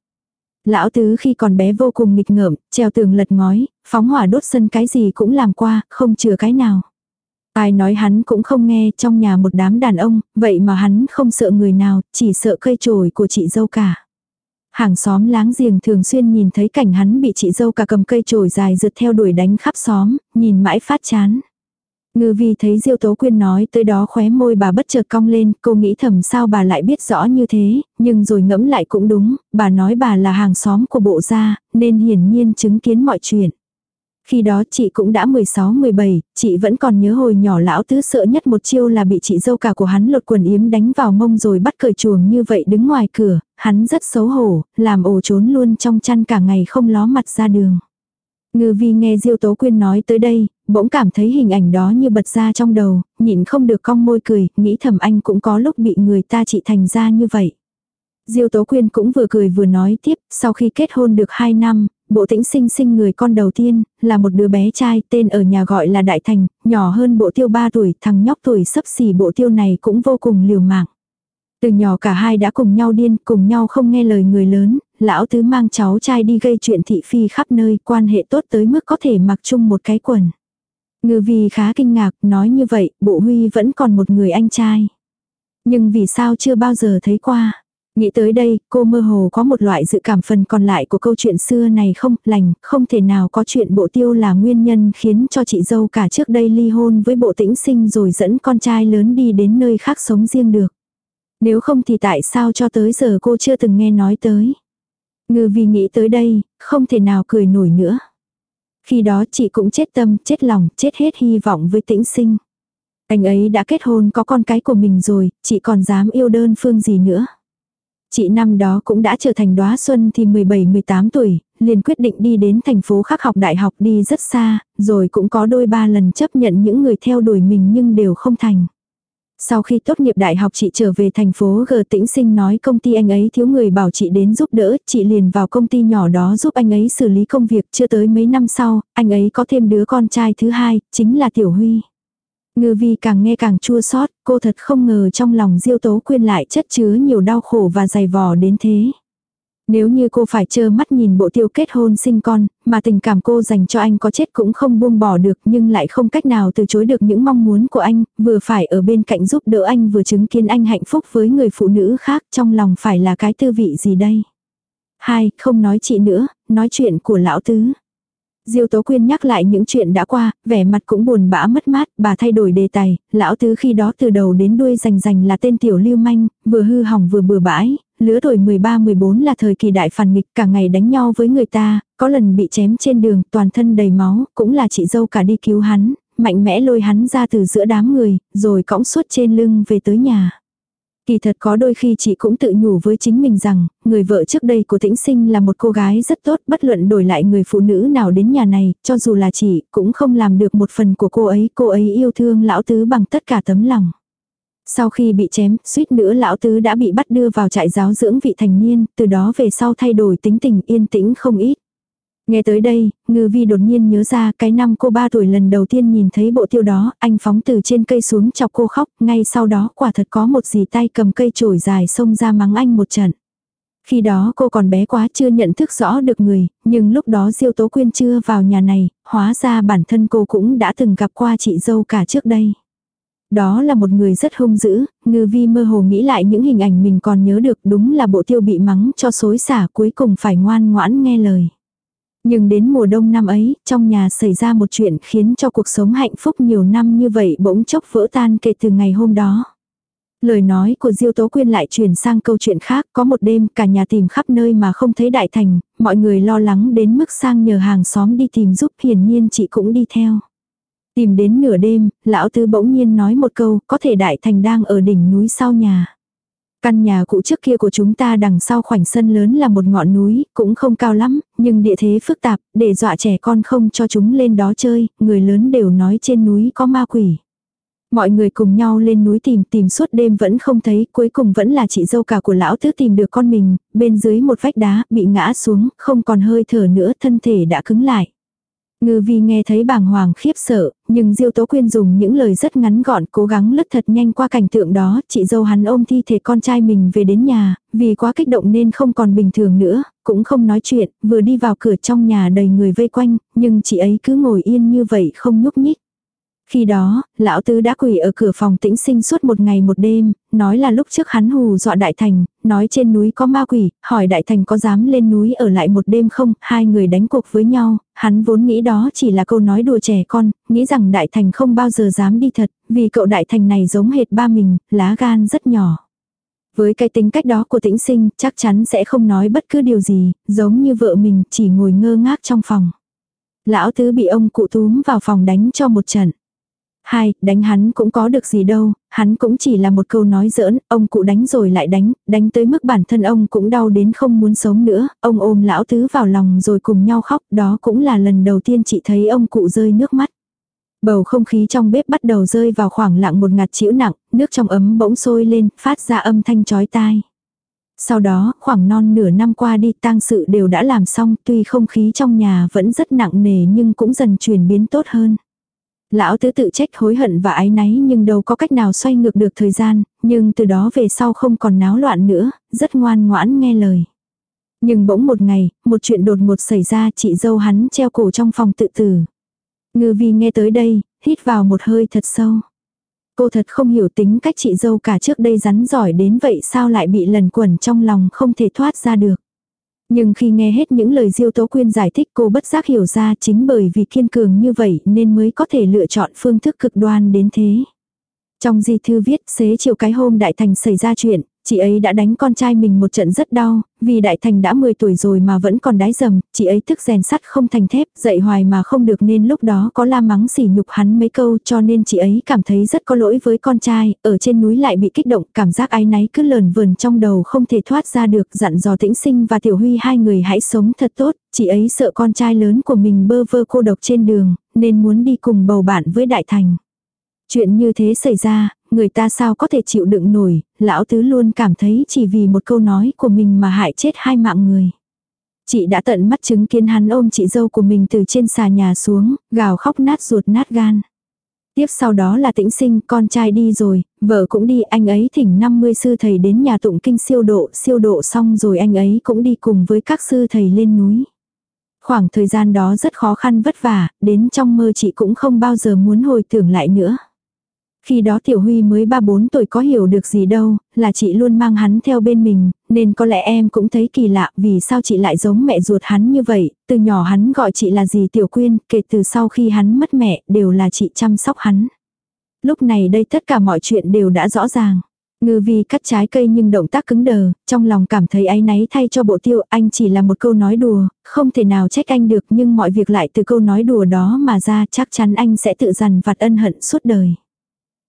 A: Lão tứ khi còn bé vô cùng nghịch ngợm, treo tường lật ngói, phóng hỏa đốt sân cái gì cũng làm qua, không chừa cái nào. Ai nói hắn cũng không nghe trong nhà một đám đàn ông, vậy mà hắn không sợ người nào, chỉ sợ cây trồi của chị dâu cả. Hàng xóm láng giềng thường xuyên nhìn thấy cảnh hắn bị chị dâu cả cầm cây trồi dài rượt theo đuổi đánh khắp xóm, nhìn mãi phát chán. Ngư vi thấy Diêu Tố Quyên nói tới đó khóe môi bà bất chợt cong lên, cô nghĩ thầm sao bà lại biết rõ như thế, nhưng rồi ngẫm lại cũng đúng, bà nói bà là hàng xóm của bộ gia, nên hiển nhiên chứng kiến mọi chuyện. Khi đó chị cũng đã 16-17, chị vẫn còn nhớ hồi nhỏ lão tứ sợ nhất một chiêu là bị chị dâu cả của hắn lột quần yếm đánh vào mông rồi bắt cởi chuồng như vậy đứng ngoài cửa, hắn rất xấu hổ, làm ổ trốn luôn trong chăn cả ngày không ló mặt ra đường. Ngư vi nghe Diêu Tố Quyên nói tới đây, bỗng cảm thấy hình ảnh đó như bật ra trong đầu, nhịn không được cong môi cười, nghĩ thầm anh cũng có lúc bị người ta trị thành ra như vậy. Diêu Tố Quyên cũng vừa cười vừa nói tiếp, sau khi kết hôn được 2 năm, bộ tĩnh sinh sinh người con đầu tiên, là một đứa bé trai tên ở nhà gọi là Đại Thành, nhỏ hơn bộ tiêu 3 tuổi, thằng nhóc tuổi sấp xỉ bộ tiêu này cũng vô cùng liều mạng. Từ nhỏ cả hai đã cùng nhau điên, cùng nhau không nghe lời người lớn, lão tứ mang cháu trai đi gây chuyện thị phi khắp nơi, quan hệ tốt tới mức có thể mặc chung một cái quần. Ngư vi khá kinh ngạc, nói như vậy, bộ huy vẫn còn một người anh trai. Nhưng vì sao chưa bao giờ thấy qua? Nghĩ tới đây, cô mơ hồ có một loại dự cảm phần còn lại của câu chuyện xưa này không lành, không thể nào có chuyện bộ tiêu là nguyên nhân khiến cho chị dâu cả trước đây ly hôn với bộ tĩnh sinh rồi dẫn con trai lớn đi đến nơi khác sống riêng được. Nếu không thì tại sao cho tới giờ cô chưa từng nghe nói tới. Ngư vì nghĩ tới đây, không thể nào cười nổi nữa. Khi đó chị cũng chết tâm, chết lòng, chết hết hy vọng với tĩnh sinh. Anh ấy đã kết hôn có con cái của mình rồi, chị còn dám yêu đơn phương gì nữa. Chị năm đó cũng đã trở thành đóa xuân thì 17-18 tuổi, liền quyết định đi đến thành phố khác học đại học đi rất xa, rồi cũng có đôi ba lần chấp nhận những người theo đuổi mình nhưng đều không thành. Sau khi tốt nghiệp đại học chị trở về thành phố G tĩnh sinh nói công ty anh ấy thiếu người bảo chị đến giúp đỡ, chị liền vào công ty nhỏ đó giúp anh ấy xử lý công việc chưa tới mấy năm sau, anh ấy có thêm đứa con trai thứ hai, chính là Tiểu Huy. Ngư vi càng nghe càng chua xót cô thật không ngờ trong lòng diêu tố quyên lại chất chứa nhiều đau khổ và dày vò đến thế. Nếu như cô phải trơ mắt nhìn bộ tiêu kết hôn sinh con, mà tình cảm cô dành cho anh có chết cũng không buông bỏ được nhưng lại không cách nào từ chối được những mong muốn của anh, vừa phải ở bên cạnh giúp đỡ anh vừa chứng kiến anh hạnh phúc với người phụ nữ khác trong lòng phải là cái tư vị gì đây. Hai, không nói chị nữa, nói chuyện của lão tứ. Diêu Tố Quyên nhắc lại những chuyện đã qua, vẻ mặt cũng buồn bã mất mát, bà thay đổi đề tài, lão tứ khi đó từ đầu đến đuôi rành rành là tên tiểu lưu manh, vừa hư hỏng vừa bừa bãi, lứa tuổi 13-14 là thời kỳ đại phản nghịch cả ngày đánh nhau với người ta, có lần bị chém trên đường, toàn thân đầy máu, cũng là chị dâu cả đi cứu hắn, mạnh mẽ lôi hắn ra từ giữa đám người, rồi cõng suốt trên lưng về tới nhà. Kỳ thật có đôi khi chị cũng tự nhủ với chính mình rằng, người vợ trước đây của tĩnh sinh là một cô gái rất tốt, bất luận đổi lại người phụ nữ nào đến nhà này, cho dù là chị, cũng không làm được một phần của cô ấy, cô ấy yêu thương lão tứ bằng tất cả tấm lòng. Sau khi bị chém, suýt nữa lão tứ đã bị bắt đưa vào trại giáo dưỡng vị thành niên, từ đó về sau thay đổi tính tình yên tĩnh không ít. Nghe tới đây, ngư vi đột nhiên nhớ ra cái năm cô ba tuổi lần đầu tiên nhìn thấy bộ tiêu đó, anh phóng từ trên cây xuống chọc cô khóc, ngay sau đó quả thật có một dì tay cầm cây chổi dài xông ra mắng anh một trận. Khi đó cô còn bé quá chưa nhận thức rõ được người, nhưng lúc đó Diêu Tố Quyên chưa vào nhà này, hóa ra bản thân cô cũng đã từng gặp qua chị dâu cả trước đây. Đó là một người rất hung dữ, ngư vi mơ hồ nghĩ lại những hình ảnh mình còn nhớ được đúng là bộ tiêu bị mắng cho xối xả cuối cùng phải ngoan ngoãn nghe lời. Nhưng đến mùa đông năm ấy, trong nhà xảy ra một chuyện khiến cho cuộc sống hạnh phúc nhiều năm như vậy bỗng chốc vỡ tan kể từ ngày hôm đó. Lời nói của Diêu Tố Quyên lại chuyển sang câu chuyện khác, có một đêm cả nhà tìm khắp nơi mà không thấy Đại Thành, mọi người lo lắng đến mức sang nhờ hàng xóm đi tìm giúp hiển nhiên chị cũng đi theo. Tìm đến nửa đêm, lão tư bỗng nhiên nói một câu, có thể Đại Thành đang ở đỉnh núi sau nhà. Căn nhà cũ trước kia của chúng ta đằng sau khoảnh sân lớn là một ngọn núi, cũng không cao lắm, nhưng địa thế phức tạp, để dọa trẻ con không cho chúng lên đó chơi, người lớn đều nói trên núi có ma quỷ. Mọi người cùng nhau lên núi tìm tìm suốt đêm vẫn không thấy, cuối cùng vẫn là chị dâu cả của lão tứ tìm được con mình, bên dưới một vách đá, bị ngã xuống, không còn hơi thở nữa, thân thể đã cứng lại. Ngư vi nghe thấy bàng hoàng khiếp sợ, nhưng Diêu Tố Quyên dùng những lời rất ngắn gọn cố gắng lướt thật nhanh qua cảnh tượng đó, chị dâu hắn ôm thi thể con trai mình về đến nhà, vì quá kích động nên không còn bình thường nữa, cũng không nói chuyện, vừa đi vào cửa trong nhà đầy người vây quanh, nhưng chị ấy cứ ngồi yên như vậy không nhúc nhích. Khi đó, lão tứ đã quỳ ở cửa phòng tĩnh sinh suốt một ngày một đêm, nói là lúc trước hắn hù dọa đại thành, nói trên núi có ma quỷ, hỏi đại thành có dám lên núi ở lại một đêm không, hai người đánh cuộc với nhau, hắn vốn nghĩ đó chỉ là câu nói đùa trẻ con, nghĩ rằng đại thành không bao giờ dám đi thật, vì cậu đại thành này giống hệt ba mình, lá gan rất nhỏ. Với cái tính cách đó của tĩnh sinh, chắc chắn sẽ không nói bất cứ điều gì, giống như vợ mình chỉ ngồi ngơ ngác trong phòng. Lão tứ bị ông cụ túm vào phòng đánh cho một trận. Hai, đánh hắn cũng có được gì đâu, hắn cũng chỉ là một câu nói giỡn, ông cụ đánh rồi lại đánh, đánh tới mức bản thân ông cũng đau đến không muốn sống nữa, ông ôm lão tứ vào lòng rồi cùng nhau khóc, đó cũng là lần đầu tiên chị thấy ông cụ rơi nước mắt. Bầu không khí trong bếp bắt đầu rơi vào khoảng lặng một ngạt chịu nặng, nước trong ấm bỗng sôi lên, phát ra âm thanh chói tai. Sau đó, khoảng non nửa năm qua đi tang sự đều đã làm xong, tuy không khí trong nhà vẫn rất nặng nề nhưng cũng dần chuyển biến tốt hơn. Lão tứ tự trách hối hận và ái náy nhưng đâu có cách nào xoay ngược được thời gian, nhưng từ đó về sau không còn náo loạn nữa, rất ngoan ngoãn nghe lời. Nhưng bỗng một ngày, một chuyện đột ngột xảy ra chị dâu hắn treo cổ trong phòng tự tử. Ngư vi nghe tới đây, hít vào một hơi thật sâu. Cô thật không hiểu tính cách chị dâu cả trước đây rắn giỏi đến vậy sao lại bị lần quẩn trong lòng không thể thoát ra được. Nhưng khi nghe hết những lời Diêu Tố Quyên giải thích cô bất giác hiểu ra chính bởi vì kiên cường như vậy nên mới có thể lựa chọn phương thức cực đoan đến thế. Trong di thư viết xế chiều cái hôm đại thành xảy ra chuyện, chị ấy đã đánh con trai mình một trận rất đau, vì đại thành đã 10 tuổi rồi mà vẫn còn đái dầm, chị ấy thức rèn sắt không thành thép, dậy hoài mà không được nên lúc đó có la mắng sỉ nhục hắn mấy câu cho nên chị ấy cảm thấy rất có lỗi với con trai, ở trên núi lại bị kích động, cảm giác ái náy cứ lờn vườn trong đầu không thể thoát ra được, dặn dò tĩnh sinh và tiểu huy hai người hãy sống thật tốt, chị ấy sợ con trai lớn của mình bơ vơ cô độc trên đường, nên muốn đi cùng bầu bạn với đại thành. Chuyện như thế xảy ra, người ta sao có thể chịu đựng nổi, lão tứ luôn cảm thấy chỉ vì một câu nói của mình mà hại chết hai mạng người. Chị đã tận mắt chứng kiến hắn ôm chị dâu của mình từ trên xà nhà xuống, gào khóc nát ruột nát gan. Tiếp sau đó là tĩnh sinh, con trai đi rồi, vợ cũng đi, anh ấy thỉnh 50 sư thầy đến nhà tụng kinh siêu độ, siêu độ xong rồi anh ấy cũng đi cùng với các sư thầy lên núi. Khoảng thời gian đó rất khó khăn vất vả, đến trong mơ chị cũng không bao giờ muốn hồi tưởng lại nữa. Khi đó Tiểu Huy mới 3-4 tuổi có hiểu được gì đâu, là chị luôn mang hắn theo bên mình, nên có lẽ em cũng thấy kỳ lạ vì sao chị lại giống mẹ ruột hắn như vậy, từ nhỏ hắn gọi chị là gì Tiểu Quyên, kể từ sau khi hắn mất mẹ đều là chị chăm sóc hắn. Lúc này đây tất cả mọi chuyện đều đã rõ ràng. Ngư vi cắt trái cây nhưng động tác cứng đờ, trong lòng cảm thấy áy náy thay cho bộ tiêu, anh chỉ là một câu nói đùa, không thể nào trách anh được nhưng mọi việc lại từ câu nói đùa đó mà ra chắc chắn anh sẽ tự dằn vặt ân hận suốt đời.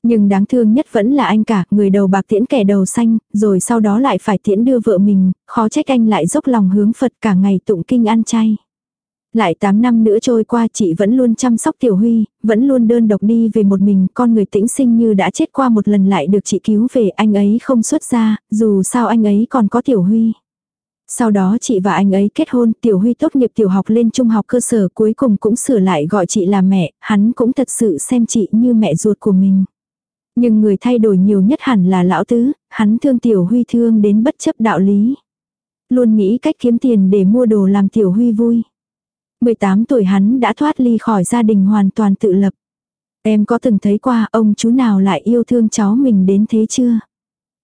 A: Nhưng đáng thương nhất vẫn là anh cả, người đầu bạc tiễn kẻ đầu xanh, rồi sau đó lại phải tiễn đưa vợ mình, khó trách anh lại dốc lòng hướng Phật cả ngày tụng kinh ăn chay. Lại 8 năm nữa trôi qua chị vẫn luôn chăm sóc Tiểu Huy, vẫn luôn đơn độc đi về một mình, con người tĩnh sinh như đã chết qua một lần lại được chị cứu về anh ấy không xuất ra, dù sao anh ấy còn có Tiểu Huy. Sau đó chị và anh ấy kết hôn, Tiểu Huy tốt nghiệp tiểu học lên trung học cơ sở cuối cùng cũng sửa lại gọi chị là mẹ, hắn cũng thật sự xem chị như mẹ ruột của mình. Nhưng người thay đổi nhiều nhất hẳn là lão tứ, hắn thương Tiểu Huy thương đến bất chấp đạo lý. Luôn nghĩ cách kiếm tiền để mua đồ làm Tiểu Huy vui. 18 tuổi hắn đã thoát ly khỏi gia đình hoàn toàn tự lập. Em có từng thấy qua ông chú nào lại yêu thương cháu mình đến thế chưa?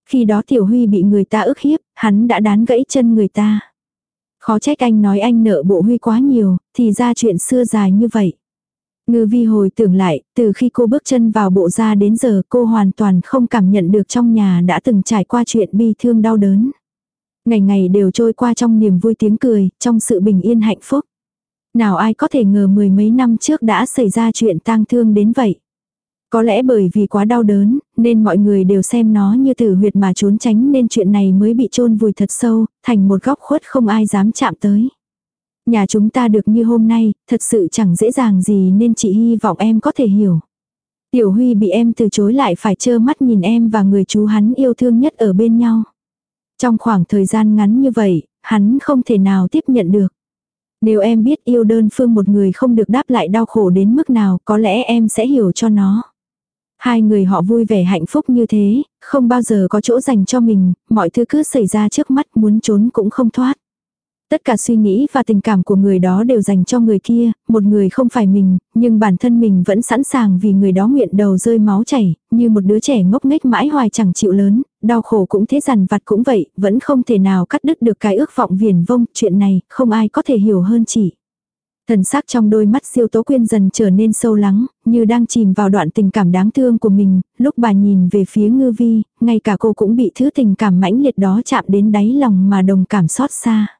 A: Khi đó Tiểu Huy bị người ta ức hiếp, hắn đã đán gãy chân người ta. Khó trách anh nói anh nợ bộ Huy quá nhiều, thì ra chuyện xưa dài như vậy. Ngư vi hồi tưởng lại, từ khi cô bước chân vào bộ ra đến giờ cô hoàn toàn không cảm nhận được trong nhà đã từng trải qua chuyện bi thương đau đớn. Ngày ngày đều trôi qua trong niềm vui tiếng cười, trong sự bình yên hạnh phúc. Nào ai có thể ngờ mười mấy năm trước đã xảy ra chuyện tang thương đến vậy. Có lẽ bởi vì quá đau đớn, nên mọi người đều xem nó như tử huyệt mà trốn tránh nên chuyện này mới bị chôn vùi thật sâu, thành một góc khuất không ai dám chạm tới. Nhà chúng ta được như hôm nay, thật sự chẳng dễ dàng gì nên chị hy vọng em có thể hiểu. Tiểu Huy bị em từ chối lại phải trơ mắt nhìn em và người chú hắn yêu thương nhất ở bên nhau. Trong khoảng thời gian ngắn như vậy, hắn không thể nào tiếp nhận được. Nếu em biết yêu đơn phương một người không được đáp lại đau khổ đến mức nào, có lẽ em sẽ hiểu cho nó. Hai người họ vui vẻ hạnh phúc như thế, không bao giờ có chỗ dành cho mình, mọi thứ cứ xảy ra trước mắt muốn trốn cũng không thoát. Tất cả suy nghĩ và tình cảm của người đó đều dành cho người kia, một người không phải mình, nhưng bản thân mình vẫn sẵn sàng vì người đó nguyện đầu rơi máu chảy, như một đứa trẻ ngốc nghếch mãi hoài chẳng chịu lớn, đau khổ cũng thế dằn vặt cũng vậy, vẫn không thể nào cắt đứt được cái ước vọng viển vông, chuyện này không ai có thể hiểu hơn chỉ. Thần sắc trong đôi mắt siêu tố quyên dần trở nên sâu lắng, như đang chìm vào đoạn tình cảm đáng thương của mình, lúc bà nhìn về phía ngư vi, ngay cả cô cũng bị thứ tình cảm mãnh liệt đó chạm đến đáy lòng mà đồng cảm xót xa.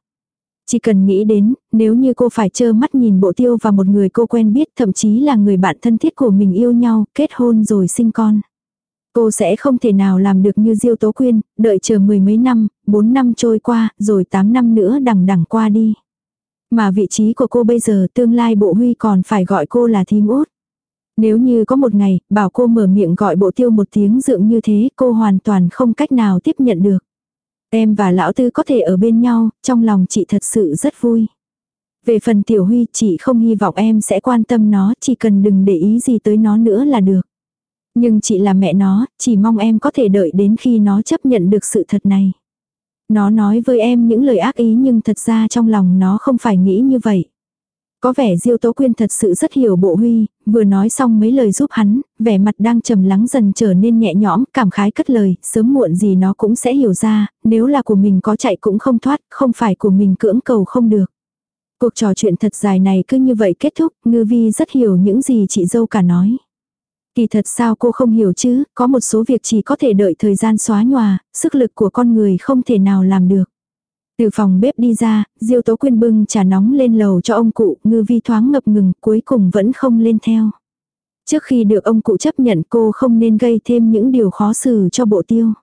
A: Chỉ cần nghĩ đến, nếu như cô phải trơ mắt nhìn bộ tiêu và một người cô quen biết thậm chí là người bạn thân thiết của mình yêu nhau, kết hôn rồi sinh con. Cô sẽ không thể nào làm được như Diêu Tố Quyên, đợi chờ mười mấy năm, bốn năm trôi qua, rồi tám năm nữa đằng đằng qua đi. Mà vị trí của cô bây giờ tương lai bộ huy còn phải gọi cô là thím út. Nếu như có một ngày, bảo cô mở miệng gọi bộ tiêu một tiếng dượng như thế, cô hoàn toàn không cách nào tiếp nhận được. Em và lão tư có thể ở bên nhau, trong lòng chị thật sự rất vui. Về phần tiểu huy, chị không hy vọng em sẽ quan tâm nó, chỉ cần đừng để ý gì tới nó nữa là được. Nhưng chị là mẹ nó, chỉ mong em có thể đợi đến khi nó chấp nhận được sự thật này. Nó nói với em những lời ác ý nhưng thật ra trong lòng nó không phải nghĩ như vậy. Có vẻ Diêu Tố Quyên thật sự rất hiểu Bộ Huy, vừa nói xong mấy lời giúp hắn, vẻ mặt đang trầm lắng dần trở nên nhẹ nhõm, cảm khái cất lời, sớm muộn gì nó cũng sẽ hiểu ra, nếu là của mình có chạy cũng không thoát, không phải của mình cưỡng cầu không được. Cuộc trò chuyện thật dài này cứ như vậy kết thúc, ngư vi rất hiểu những gì chị dâu cả nói. Kỳ thật sao cô không hiểu chứ, có một số việc chỉ có thể đợi thời gian xóa nhòa, sức lực của con người không thể nào làm được. Từ phòng bếp đi ra, Diêu Tố Quyên bưng trà nóng lên lầu cho ông cụ, ngư vi thoáng ngập ngừng, cuối cùng vẫn không lên theo. Trước khi được ông cụ chấp nhận cô không nên gây thêm những điều khó xử cho bộ tiêu.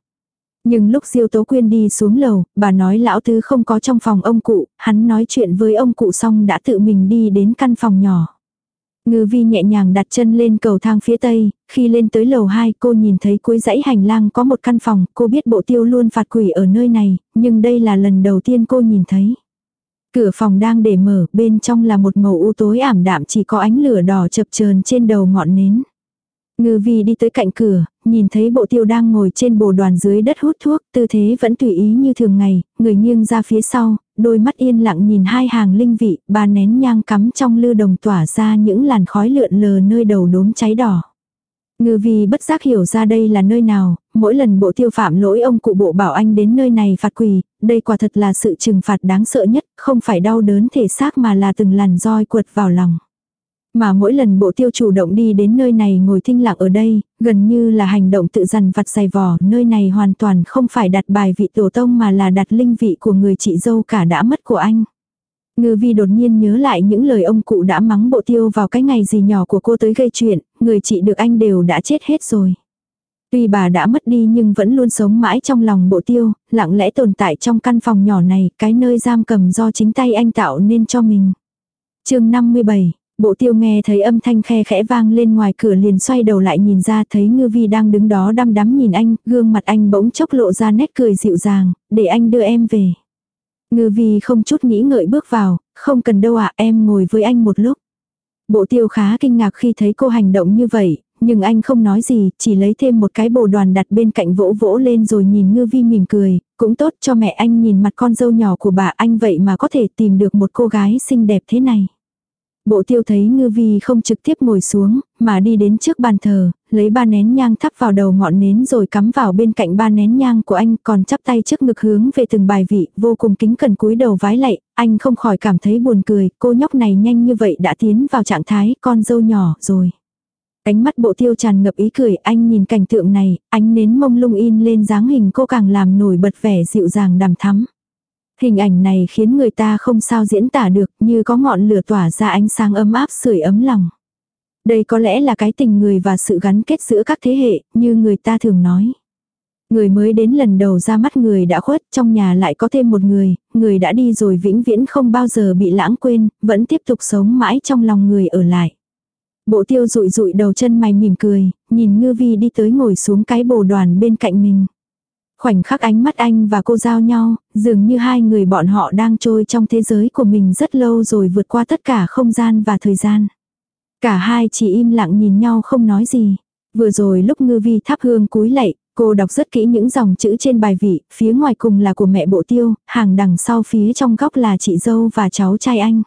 A: Nhưng lúc Diêu Tố Quyên đi xuống lầu, bà nói lão tứ không có trong phòng ông cụ, hắn nói chuyện với ông cụ xong đã tự mình đi đến căn phòng nhỏ. Ngư vi nhẹ nhàng đặt chân lên cầu thang phía tây, khi lên tới lầu 2 cô nhìn thấy cuối dãy hành lang có một căn phòng, cô biết bộ tiêu luôn phạt quỷ ở nơi này, nhưng đây là lần đầu tiên cô nhìn thấy. Cửa phòng đang để mở, bên trong là một màu u tối ảm đạm chỉ có ánh lửa đỏ chập chờn trên đầu ngọn nến. Ngư vi đi tới cạnh cửa, nhìn thấy bộ tiêu đang ngồi trên bồ đoàn dưới đất hút thuốc, tư thế vẫn tùy ý như thường ngày, người nghiêng ra phía sau, đôi mắt yên lặng nhìn hai hàng linh vị, ba nén nhang cắm trong lư đồng tỏa ra những làn khói lượn lờ nơi đầu đốm cháy đỏ. Ngư vi bất giác hiểu ra đây là nơi nào, mỗi lần bộ tiêu phạm lỗi ông cụ bộ bảo anh đến nơi này phạt quỳ, đây quả thật là sự trừng phạt đáng sợ nhất, không phải đau đớn thể xác mà là từng làn roi quật vào lòng. Mà mỗi lần bộ tiêu chủ động đi đến nơi này ngồi thinh lặng ở đây, gần như là hành động tự dằn vặt dày vò, nơi này hoàn toàn không phải đặt bài vị tổ tông mà là đặt linh vị của người chị dâu cả đã mất của anh. Ngư vi đột nhiên nhớ lại những lời ông cụ đã mắng bộ tiêu vào cái ngày gì nhỏ của cô tới gây chuyện, người chị được anh đều đã chết hết rồi. Tuy bà đã mất đi nhưng vẫn luôn sống mãi trong lòng bộ tiêu, lặng lẽ tồn tại trong căn phòng nhỏ này, cái nơi giam cầm do chính tay anh tạo nên cho mình. chương 57, bộ tiêu nghe thấy âm thanh khe khẽ vang lên ngoài cửa liền xoay đầu lại nhìn ra thấy ngư vi đang đứng đó đăm đắm nhìn anh, gương mặt anh bỗng chốc lộ ra nét cười dịu dàng, để anh đưa em về. Ngư vi không chút nghĩ ngợi bước vào, không cần đâu ạ em ngồi với anh một lúc. Bộ tiêu khá kinh ngạc khi thấy cô hành động như vậy, nhưng anh không nói gì, chỉ lấy thêm một cái bồ đoàn đặt bên cạnh vỗ vỗ lên rồi nhìn ngư vi mỉm cười, cũng tốt cho mẹ anh nhìn mặt con dâu nhỏ của bà anh vậy mà có thể tìm được một cô gái xinh đẹp thế này. Bộ tiêu thấy ngư vi không trực tiếp ngồi xuống, mà đi đến trước bàn thờ, lấy ba nén nhang thắp vào đầu ngọn nến rồi cắm vào bên cạnh ba nén nhang của anh còn chắp tay trước ngực hướng về từng bài vị, vô cùng kính cẩn cúi đầu vái lạy, anh không khỏi cảm thấy buồn cười, cô nhóc này nhanh như vậy đã tiến vào trạng thái con dâu nhỏ rồi. Ánh mắt bộ tiêu tràn ngập ý cười, anh nhìn cảnh tượng này, ánh nến mông lung in lên dáng hình cô càng làm nổi bật vẻ dịu dàng đằm thắm. Hình ảnh này khiến người ta không sao diễn tả được như có ngọn lửa tỏa ra ánh sáng ấm áp sưởi ấm lòng. Đây có lẽ là cái tình người và sự gắn kết giữa các thế hệ, như người ta thường nói. Người mới đến lần đầu ra mắt người đã khuất, trong nhà lại có thêm một người, người đã đi rồi vĩnh viễn không bao giờ bị lãng quên, vẫn tiếp tục sống mãi trong lòng người ở lại. Bộ tiêu rụi rụi đầu chân mày mỉm cười, nhìn ngư vi đi tới ngồi xuống cái bồ đoàn bên cạnh mình. Khoảnh khắc ánh mắt anh và cô giao nhau, dường như hai người bọn họ đang trôi trong thế giới của mình rất lâu rồi vượt qua tất cả không gian và thời gian. Cả hai chỉ im lặng nhìn nhau không nói gì. Vừa rồi lúc ngư vi thắp hương cúi lạy, cô đọc rất kỹ những dòng chữ trên bài vị, phía ngoài cùng là của mẹ bộ tiêu, hàng đằng sau phía trong góc là chị dâu và cháu trai anh.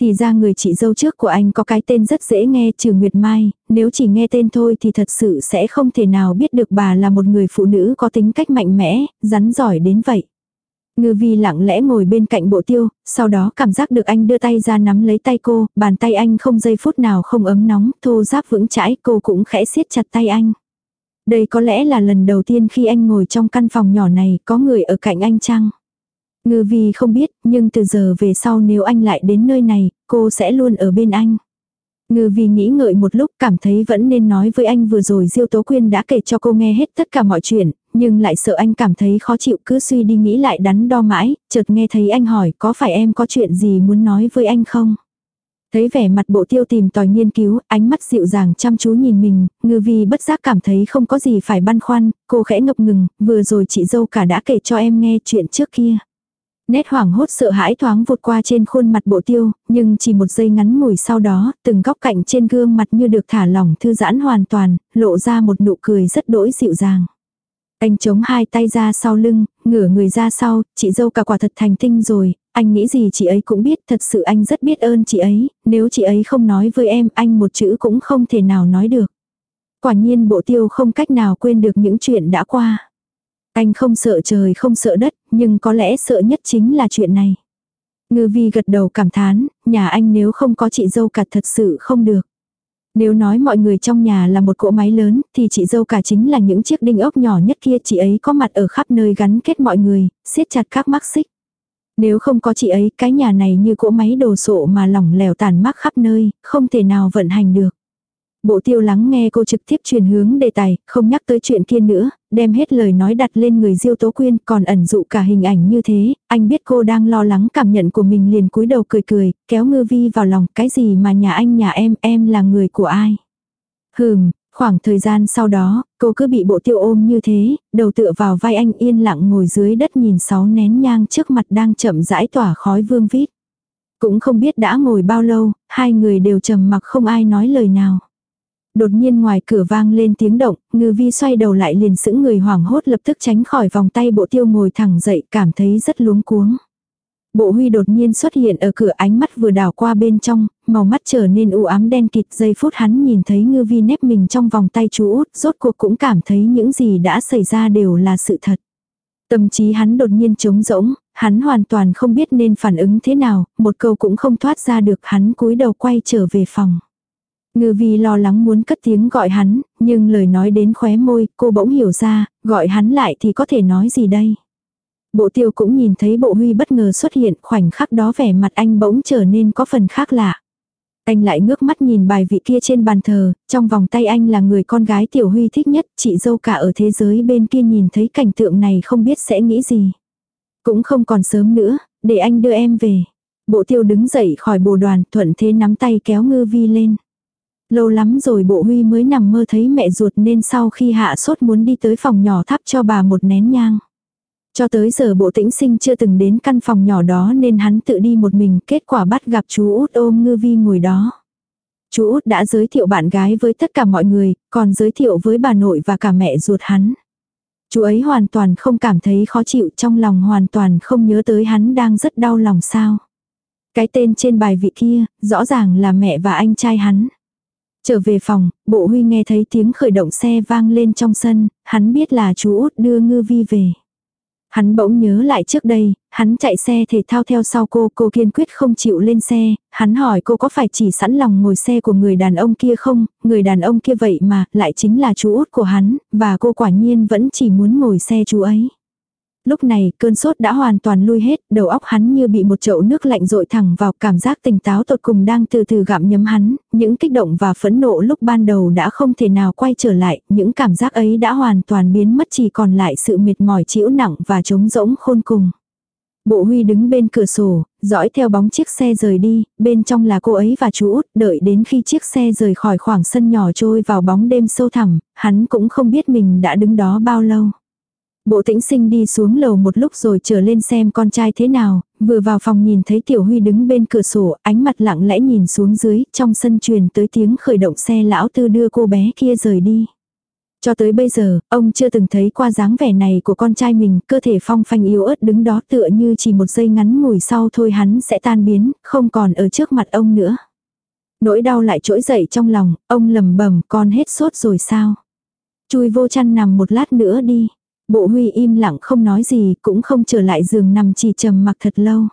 A: Thì ra người chị dâu trước của anh có cái tên rất dễ nghe trừ Nguyệt Mai, nếu chỉ nghe tên thôi thì thật sự sẽ không thể nào biết được bà là một người phụ nữ có tính cách mạnh mẽ, rắn giỏi đến vậy. Ngư vi lặng lẽ ngồi bên cạnh bộ tiêu, sau đó cảm giác được anh đưa tay ra nắm lấy tay cô, bàn tay anh không giây phút nào không ấm nóng, thô giáp vững chãi, cô cũng khẽ siết chặt tay anh. Đây có lẽ là lần đầu tiên khi anh ngồi trong căn phòng nhỏ này có người ở cạnh anh chăng? Ngư vi không biết, nhưng từ giờ về sau nếu anh lại đến nơi này, cô sẽ luôn ở bên anh. Ngư vì nghĩ ngợi một lúc cảm thấy vẫn nên nói với anh vừa rồi Diêu Tố Quyên đã kể cho cô nghe hết tất cả mọi chuyện, nhưng lại sợ anh cảm thấy khó chịu cứ suy đi nghĩ lại đắn đo mãi, chợt nghe thấy anh hỏi có phải em có chuyện gì muốn nói với anh không? Thấy vẻ mặt bộ tiêu tìm tòi nghiên cứu, ánh mắt dịu dàng chăm chú nhìn mình, ngư vi bất giác cảm thấy không có gì phải băn khoăn, cô khẽ ngập ngừng, vừa rồi chị dâu cả đã kể cho em nghe chuyện trước kia. Nét hoảng hốt sợ hãi thoáng vụt qua trên khuôn mặt bộ tiêu, nhưng chỉ một giây ngắn ngủi sau đó, từng góc cạnh trên gương mặt như được thả lỏng thư giãn hoàn toàn, lộ ra một nụ cười rất đỗi dịu dàng. Anh chống hai tay ra sau lưng, ngửa người ra sau, chị dâu cả quả thật thành tinh rồi, anh nghĩ gì chị ấy cũng biết, thật sự anh rất biết ơn chị ấy, nếu chị ấy không nói với em, anh một chữ cũng không thể nào nói được. Quả nhiên bộ tiêu không cách nào quên được những chuyện đã qua. Anh không sợ trời không sợ đất, nhưng có lẽ sợ nhất chính là chuyện này. Ngư vi gật đầu cảm thán, nhà anh nếu không có chị dâu cả thật sự không được. Nếu nói mọi người trong nhà là một cỗ máy lớn, thì chị dâu cả chính là những chiếc đinh ốc nhỏ nhất kia chị ấy có mặt ở khắp nơi gắn kết mọi người, siết chặt các mắc xích. Nếu không có chị ấy, cái nhà này như cỗ máy đồ sộ mà lỏng lẻo tàn mắc khắp nơi, không thể nào vận hành được. Bộ tiêu lắng nghe cô trực tiếp truyền hướng đề tài, không nhắc tới chuyện kia nữa, đem hết lời nói đặt lên người Diêu Tố Quyên, còn ẩn dụ cả hình ảnh như thế, anh biết cô đang lo lắng cảm nhận của mình liền cúi đầu cười cười, kéo ngư vi vào lòng, cái gì mà nhà anh nhà em, em là người của ai. Hừm, khoảng thời gian sau đó, cô cứ bị bộ tiêu ôm như thế, đầu tựa vào vai anh yên lặng ngồi dưới đất nhìn sáu nén nhang trước mặt đang chậm rãi tỏa khói vương vít. Cũng không biết đã ngồi bao lâu, hai người đều trầm mặc không ai nói lời nào. Đột nhiên ngoài cửa vang lên tiếng động, ngư vi xoay đầu lại liền sững người hoảng hốt lập tức tránh khỏi vòng tay bộ tiêu ngồi thẳng dậy cảm thấy rất luống cuống. Bộ huy đột nhiên xuất hiện ở cửa ánh mắt vừa đảo qua bên trong, màu mắt trở nên u ám đen kịt giây phút hắn nhìn thấy ngư vi nép mình trong vòng tay chú út, rốt cuộc cũng cảm thấy những gì đã xảy ra đều là sự thật. Tâm trí hắn đột nhiên trống rỗng, hắn hoàn toàn không biết nên phản ứng thế nào, một câu cũng không thoát ra được hắn cúi đầu quay trở về phòng. Ngư vi lo lắng muốn cất tiếng gọi hắn, nhưng lời nói đến khóe môi, cô bỗng hiểu ra, gọi hắn lại thì có thể nói gì đây. Bộ tiêu cũng nhìn thấy bộ huy bất ngờ xuất hiện, khoảnh khắc đó vẻ mặt anh bỗng trở nên có phần khác lạ. Anh lại ngước mắt nhìn bài vị kia trên bàn thờ, trong vòng tay anh là người con gái tiểu huy thích nhất, chị dâu cả ở thế giới bên kia nhìn thấy cảnh tượng này không biết sẽ nghĩ gì. Cũng không còn sớm nữa, để anh đưa em về. Bộ tiêu đứng dậy khỏi bồ đoàn thuận thế nắm tay kéo ngư vi lên. Lâu lắm rồi bộ huy mới nằm mơ thấy mẹ ruột nên sau khi hạ sốt muốn đi tới phòng nhỏ thắp cho bà một nén nhang. Cho tới giờ bộ tĩnh sinh chưa từng đến căn phòng nhỏ đó nên hắn tự đi một mình, kết quả bắt gặp chú út ôm ngư vi ngồi đó. Chú út đã giới thiệu bạn gái với tất cả mọi người, còn giới thiệu với bà nội và cả mẹ ruột hắn. Chú ấy hoàn toàn không cảm thấy khó chịu trong lòng hoàn toàn không nhớ tới hắn đang rất đau lòng sao. Cái tên trên bài vị kia, rõ ràng là mẹ và anh trai hắn. Trở về phòng, bộ huy nghe thấy tiếng khởi động xe vang lên trong sân, hắn biết là chú út đưa ngư vi về. Hắn bỗng nhớ lại trước đây, hắn chạy xe thể thao theo sau cô, cô kiên quyết không chịu lên xe, hắn hỏi cô có phải chỉ sẵn lòng ngồi xe của người đàn ông kia không, người đàn ông kia vậy mà, lại chính là chú út của hắn, và cô quả nhiên vẫn chỉ muốn ngồi xe chú ấy. Lúc này, cơn sốt đã hoàn toàn lui hết, đầu óc hắn như bị một chậu nước lạnh rội thẳng vào cảm giác tỉnh táo tột cùng đang từ từ gặm nhấm hắn, những kích động và phẫn nộ lúc ban đầu đã không thể nào quay trở lại, những cảm giác ấy đã hoàn toàn biến mất chỉ còn lại sự mệt mỏi chịu nặng và trống rỗng khôn cùng. Bộ Huy đứng bên cửa sổ, dõi theo bóng chiếc xe rời đi, bên trong là cô ấy và chú út, đợi đến khi chiếc xe rời khỏi khoảng sân nhỏ trôi vào bóng đêm sâu thẳm, hắn cũng không biết mình đã đứng đó bao lâu. Bộ tĩnh sinh đi xuống lầu một lúc rồi trở lên xem con trai thế nào, vừa vào phòng nhìn thấy Tiểu Huy đứng bên cửa sổ, ánh mặt lặng lẽ nhìn xuống dưới, trong sân truyền tới tiếng khởi động xe lão tư đưa cô bé kia rời đi. Cho tới bây giờ, ông chưa từng thấy qua dáng vẻ này của con trai mình, cơ thể phong phanh yếu ớt đứng đó tựa như chỉ một giây ngắn ngủi sau thôi hắn sẽ tan biến, không còn ở trước mặt ông nữa. Nỗi đau lại trỗi dậy trong lòng, ông lầm bầm con hết sốt rồi sao? Chui vô chăn nằm một lát nữa đi. Bộ huy im lặng không nói gì, cũng không trở lại giường nằm chỉ trầm mặc thật lâu.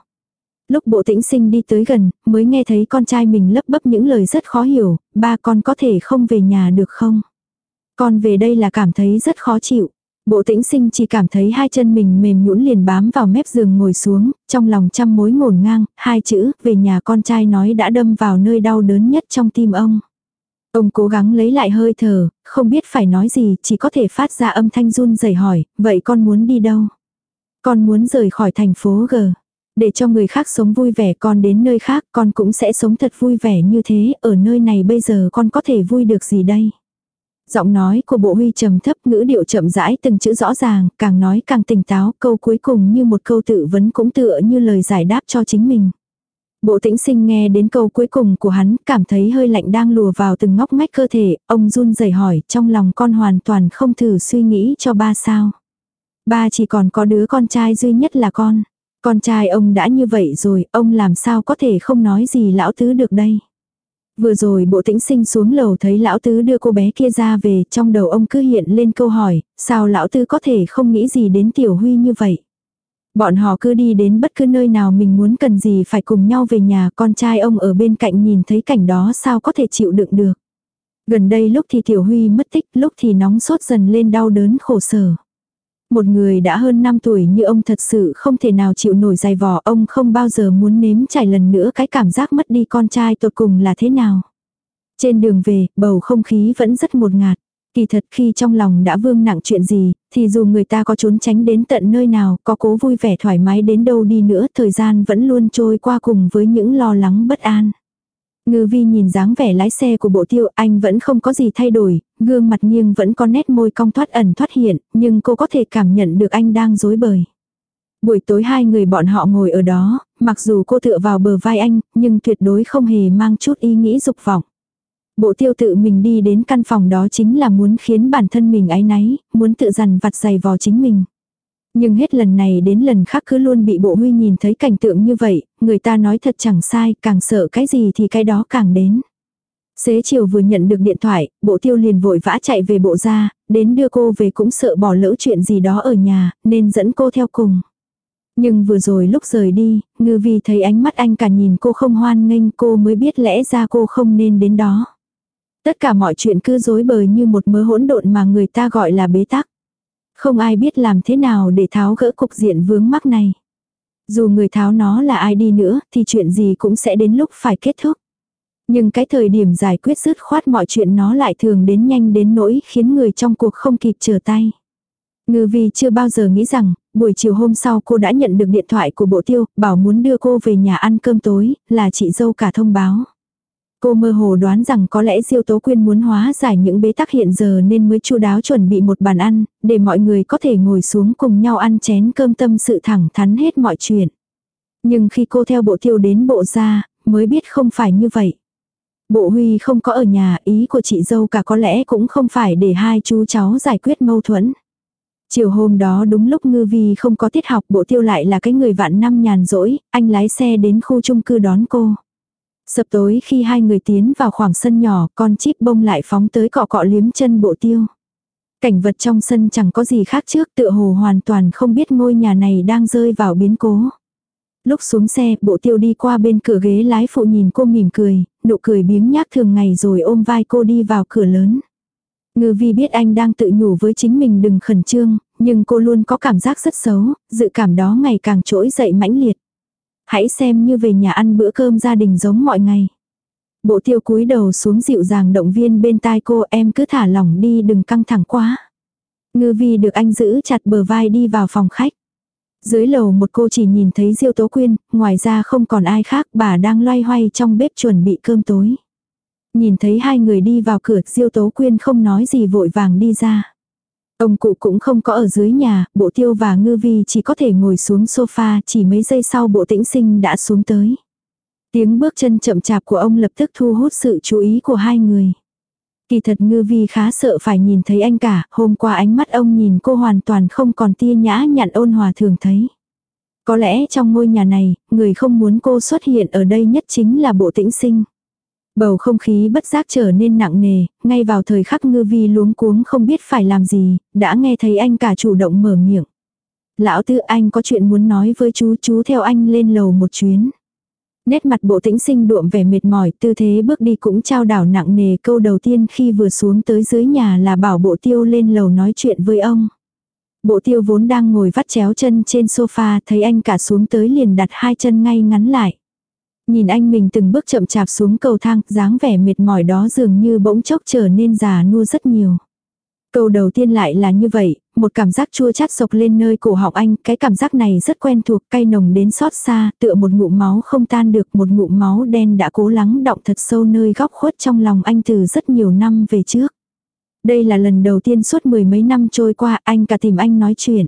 A: Lúc bộ tĩnh sinh đi tới gần, mới nghe thấy con trai mình lấp bấp những lời rất khó hiểu, ba con có thể không về nhà được không? Con về đây là cảm thấy rất khó chịu. Bộ tĩnh sinh chỉ cảm thấy hai chân mình mềm nhũn liền bám vào mép giường ngồi xuống, trong lòng trăm mối ngổn ngang, hai chữ, về nhà con trai nói đã đâm vào nơi đau đớn nhất trong tim ông. Ông cố gắng lấy lại hơi thở, không biết phải nói gì, chỉ có thể phát ra âm thanh run rẩy hỏi, vậy con muốn đi đâu? Con muốn rời khỏi thành phố G. Để cho người khác sống vui vẻ con đến nơi khác con cũng sẽ sống thật vui vẻ như thế, ở nơi này bây giờ con có thể vui được gì đây? Giọng nói của bộ huy trầm thấp ngữ điệu chậm rãi từng chữ rõ ràng, càng nói càng tỉnh táo, câu cuối cùng như một câu tự vấn cũng tựa như lời giải đáp cho chính mình. Bộ tĩnh sinh nghe đến câu cuối cùng của hắn, cảm thấy hơi lạnh đang lùa vào từng ngóc ngách cơ thể, ông run rẩy hỏi, trong lòng con hoàn toàn không thử suy nghĩ cho ba sao. Ba chỉ còn có đứa con trai duy nhất là con. Con trai ông đã như vậy rồi, ông làm sao có thể không nói gì lão tứ được đây. Vừa rồi bộ tĩnh sinh xuống lầu thấy lão tứ đưa cô bé kia ra về, trong đầu ông cứ hiện lên câu hỏi, sao lão tứ có thể không nghĩ gì đến tiểu huy như vậy. Bọn họ cứ đi đến bất cứ nơi nào mình muốn cần gì phải cùng nhau về nhà, con trai ông ở bên cạnh nhìn thấy cảnh đó sao có thể chịu đựng được. Gần đây lúc thì Tiểu Huy mất tích, lúc thì nóng sốt dần lên đau đớn khổ sở. Một người đã hơn 5 tuổi như ông thật sự không thể nào chịu nổi dài vò, ông không bao giờ muốn nếm trải lần nữa cái cảm giác mất đi con trai tột cùng là thế nào. Trên đường về, bầu không khí vẫn rất một ngạt. Kỳ thật khi trong lòng đã vương nặng chuyện gì, thì dù người ta có trốn tránh đến tận nơi nào, có cố vui vẻ thoải mái đến đâu đi nữa, thời gian vẫn luôn trôi qua cùng với những lo lắng bất an. Ngư vi nhìn dáng vẻ lái xe của bộ tiêu, anh vẫn không có gì thay đổi, gương mặt nghiêng vẫn có nét môi cong thoát ẩn thoát hiện, nhưng cô có thể cảm nhận được anh đang dối bời. Buổi tối hai người bọn họ ngồi ở đó, mặc dù cô tựa vào bờ vai anh, nhưng tuyệt đối không hề mang chút ý nghĩ dục vọng. Bộ tiêu tự mình đi đến căn phòng đó chính là muốn khiến bản thân mình áy náy, muốn tự dằn vặt giày vò chính mình. Nhưng hết lần này đến lần khác cứ luôn bị bộ huy nhìn thấy cảnh tượng như vậy, người ta nói thật chẳng sai, càng sợ cái gì thì cái đó càng đến. Xế chiều vừa nhận được điện thoại, bộ tiêu liền vội vã chạy về bộ ra, đến đưa cô về cũng sợ bỏ lỡ chuyện gì đó ở nhà, nên dẫn cô theo cùng. Nhưng vừa rồi lúc rời đi, ngư vi thấy ánh mắt anh cả nhìn cô không hoan nghênh cô mới biết lẽ ra cô không nên đến đó. Tất cả mọi chuyện cứ rối bời như một mớ hỗn độn mà người ta gọi là bế tắc. Không ai biết làm thế nào để tháo gỡ cục diện vướng mắc này. Dù người tháo nó là ai đi nữa thì chuyện gì cũng sẽ đến lúc phải kết thúc. Nhưng cái thời điểm giải quyết dứt khoát mọi chuyện nó lại thường đến nhanh đến nỗi khiến người trong cuộc không kịp trở tay. Ngư vi chưa bao giờ nghĩ rằng, Buổi chiều hôm sau cô đã nhận được điện thoại của bộ tiêu, bảo muốn đưa cô về nhà ăn cơm tối, là chị dâu cả thông báo. Cô mơ hồ đoán rằng có lẽ Diêu Tố Quyên muốn hóa giải những bế tắc hiện giờ nên mới chu đáo chuẩn bị một bàn ăn, để mọi người có thể ngồi xuống cùng nhau ăn chén cơm tâm sự thẳng thắn hết mọi chuyện. Nhưng khi cô theo bộ tiêu đến bộ ra, mới biết không phải như vậy. Bộ Huy không có ở nhà, ý của chị dâu cả có lẽ cũng không phải để hai chú cháu giải quyết mâu thuẫn. Chiều hôm đó đúng lúc ngư vi không có tiết học bộ tiêu lại là cái người vạn năm nhàn rỗi, anh lái xe đến khu chung cư đón cô. Sập tối khi hai người tiến vào khoảng sân nhỏ, con chip bông lại phóng tới cọ cọ liếm chân bộ tiêu. Cảnh vật trong sân chẳng có gì khác trước tựa hồ hoàn toàn không biết ngôi nhà này đang rơi vào biến cố. Lúc xuống xe, bộ tiêu đi qua bên cửa ghế lái phụ nhìn cô mỉm cười, nụ cười biếng nhác thường ngày rồi ôm vai cô đi vào cửa lớn. Ngư vi biết anh đang tự nhủ với chính mình đừng khẩn trương, nhưng cô luôn có cảm giác rất xấu, dự cảm đó ngày càng trỗi dậy mãnh liệt. Hãy xem như về nhà ăn bữa cơm gia đình giống mọi ngày. Bộ tiêu cúi đầu xuống dịu dàng động viên bên tai cô em cứ thả lỏng đi đừng căng thẳng quá. Ngư vi được anh giữ chặt bờ vai đi vào phòng khách. Dưới lầu một cô chỉ nhìn thấy Diêu Tố Quyên, ngoài ra không còn ai khác, bà đang loay hoay trong bếp chuẩn bị cơm tối. Nhìn thấy hai người đi vào cửa, Diêu Tố Quyên không nói gì vội vàng đi ra. Ông cụ cũng không có ở dưới nhà, bộ tiêu và ngư vi chỉ có thể ngồi xuống sofa, chỉ mấy giây sau bộ tĩnh sinh đã xuống tới. Tiếng bước chân chậm chạp của ông lập tức thu hút sự chú ý của hai người. Kỳ thật ngư vi khá sợ phải nhìn thấy anh cả, hôm qua ánh mắt ông nhìn cô hoàn toàn không còn tia nhã nhặn ôn hòa thường thấy. Có lẽ trong ngôi nhà này, người không muốn cô xuất hiện ở đây nhất chính là bộ tĩnh sinh. Bầu không khí bất giác trở nên nặng nề, ngay vào thời khắc ngư vi luống cuống không biết phải làm gì, đã nghe thấy anh cả chủ động mở miệng. Lão tư anh có chuyện muốn nói với chú, chú theo anh lên lầu một chuyến. Nét mặt bộ tĩnh sinh đuộm vẻ mệt mỏi, tư thế bước đi cũng trao đảo nặng nề câu đầu tiên khi vừa xuống tới dưới nhà là bảo bộ tiêu lên lầu nói chuyện với ông. Bộ tiêu vốn đang ngồi vắt chéo chân trên sofa thấy anh cả xuống tới liền đặt hai chân ngay ngắn lại. Nhìn anh mình từng bước chậm chạp xuống cầu thang, dáng vẻ mệt mỏi đó dường như bỗng chốc trở nên già nua rất nhiều. Câu đầu tiên lại là như vậy, một cảm giác chua chát sộc lên nơi cổ họng anh, cái cảm giác này rất quen thuộc, cay nồng đến xót xa, tựa một ngụm máu không tan được, một ngụm máu đen đã cố lắng động thật sâu nơi góc khuất trong lòng anh từ rất nhiều năm về trước. Đây là lần đầu tiên suốt mười mấy năm trôi qua anh cả tìm anh nói chuyện.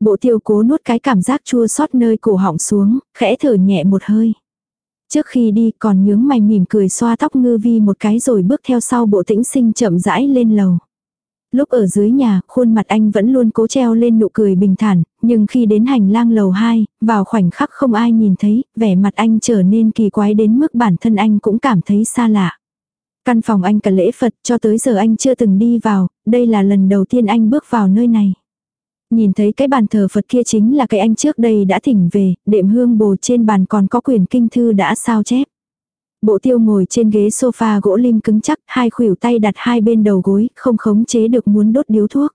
A: Bộ tiêu cố nuốt cái cảm giác chua xót nơi cổ họng xuống, khẽ thở nhẹ một hơi. Trước khi đi còn nhướng mày mỉm cười xoa tóc ngư vi một cái rồi bước theo sau bộ tĩnh sinh chậm rãi lên lầu. Lúc ở dưới nhà, khuôn mặt anh vẫn luôn cố treo lên nụ cười bình thản, nhưng khi đến hành lang lầu 2, vào khoảnh khắc không ai nhìn thấy, vẻ mặt anh trở nên kỳ quái đến mức bản thân anh cũng cảm thấy xa lạ. Căn phòng anh cả lễ Phật cho tới giờ anh chưa từng đi vào, đây là lần đầu tiên anh bước vào nơi này. Nhìn thấy cái bàn thờ Phật kia chính là cái anh trước đây đã thỉnh về, đệm hương bồ trên bàn còn có quyển kinh thư đã sao chép. Bộ tiêu ngồi trên ghế sofa gỗ lim cứng chắc, hai khuỷu tay đặt hai bên đầu gối, không khống chế được muốn đốt điếu thuốc.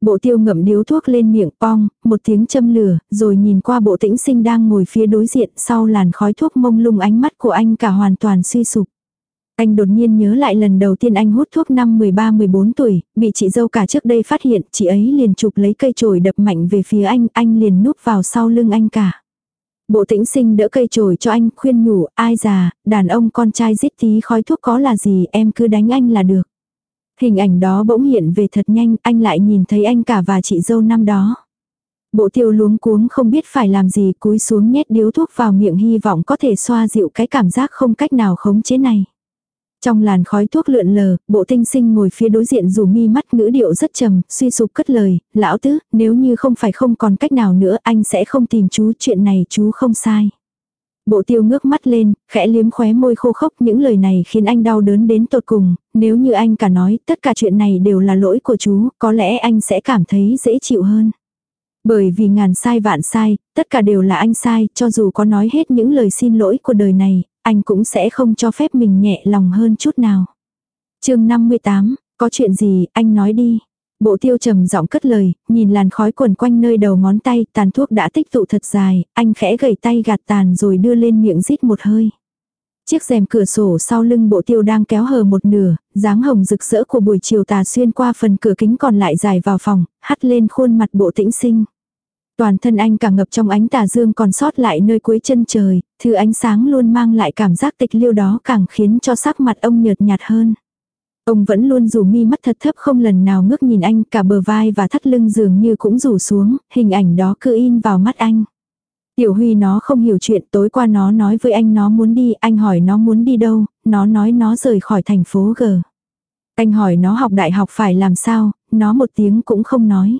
A: Bộ tiêu ngậm điếu thuốc lên miệng pong, một tiếng châm lửa, rồi nhìn qua bộ tĩnh sinh đang ngồi phía đối diện sau làn khói thuốc mông lung ánh mắt của anh cả hoàn toàn suy sụp. Anh đột nhiên nhớ lại lần đầu tiên anh hút thuốc năm 13-14 tuổi, bị chị dâu cả trước đây phát hiện, chị ấy liền chụp lấy cây chổi đập mạnh về phía anh, anh liền núp vào sau lưng anh cả. Bộ tĩnh sinh đỡ cây chổi cho anh, khuyên nhủ, ai già, đàn ông con trai giết tí khói thuốc có là gì, em cứ đánh anh là được. Hình ảnh đó bỗng hiện về thật nhanh, anh lại nhìn thấy anh cả và chị dâu năm đó. Bộ tiêu luống cuống không biết phải làm gì cúi xuống nhét điếu thuốc vào miệng hy vọng có thể xoa dịu cái cảm giác không cách nào khống chế này. Trong làn khói thuốc lượn lờ, bộ tinh sinh ngồi phía đối diện dù mi mắt ngữ điệu rất trầm, suy sụp cất lời, lão tứ, nếu như không phải không còn cách nào nữa anh sẽ không tìm chú chuyện này chú không sai. Bộ tiêu ngước mắt lên, khẽ liếm khóe môi khô khốc những lời này khiến anh đau đớn đến tột cùng, nếu như anh cả nói tất cả chuyện này đều là lỗi của chú, có lẽ anh sẽ cảm thấy dễ chịu hơn. Bởi vì ngàn sai vạn sai, tất cả đều là anh sai, cho dù có nói hết những lời xin lỗi của đời này, anh cũng sẽ không cho phép mình nhẹ lòng hơn chút nào. chương 58, có chuyện gì, anh nói đi. Bộ tiêu trầm giọng cất lời, nhìn làn khói quần quanh nơi đầu ngón tay, tàn thuốc đã tích tụ thật dài, anh khẽ gầy tay gạt tàn rồi đưa lên miệng rít một hơi. Chiếc rèm cửa sổ sau lưng bộ tiêu đang kéo hờ một nửa, dáng hồng rực rỡ của buổi chiều tà xuyên qua phần cửa kính còn lại dài vào phòng, hắt lên khuôn mặt bộ tĩnh sinh. Toàn thân anh cả ngập trong ánh tà dương còn sót lại nơi cuối chân trời, thứ ánh sáng luôn mang lại cảm giác tịch liêu đó càng khiến cho sắc mặt ông nhợt nhạt hơn. Ông vẫn luôn rủ mi mắt thật thấp không lần nào ngước nhìn anh, cả bờ vai và thắt lưng dường như cũng rủ xuống, hình ảnh đó cứ in vào mắt anh. Tiểu Huy nó không hiểu chuyện, tối qua nó nói với anh nó muốn đi, anh hỏi nó muốn đi đâu, nó nói nó rời khỏi thành phố G. Anh hỏi nó học đại học phải làm sao, nó một tiếng cũng không nói.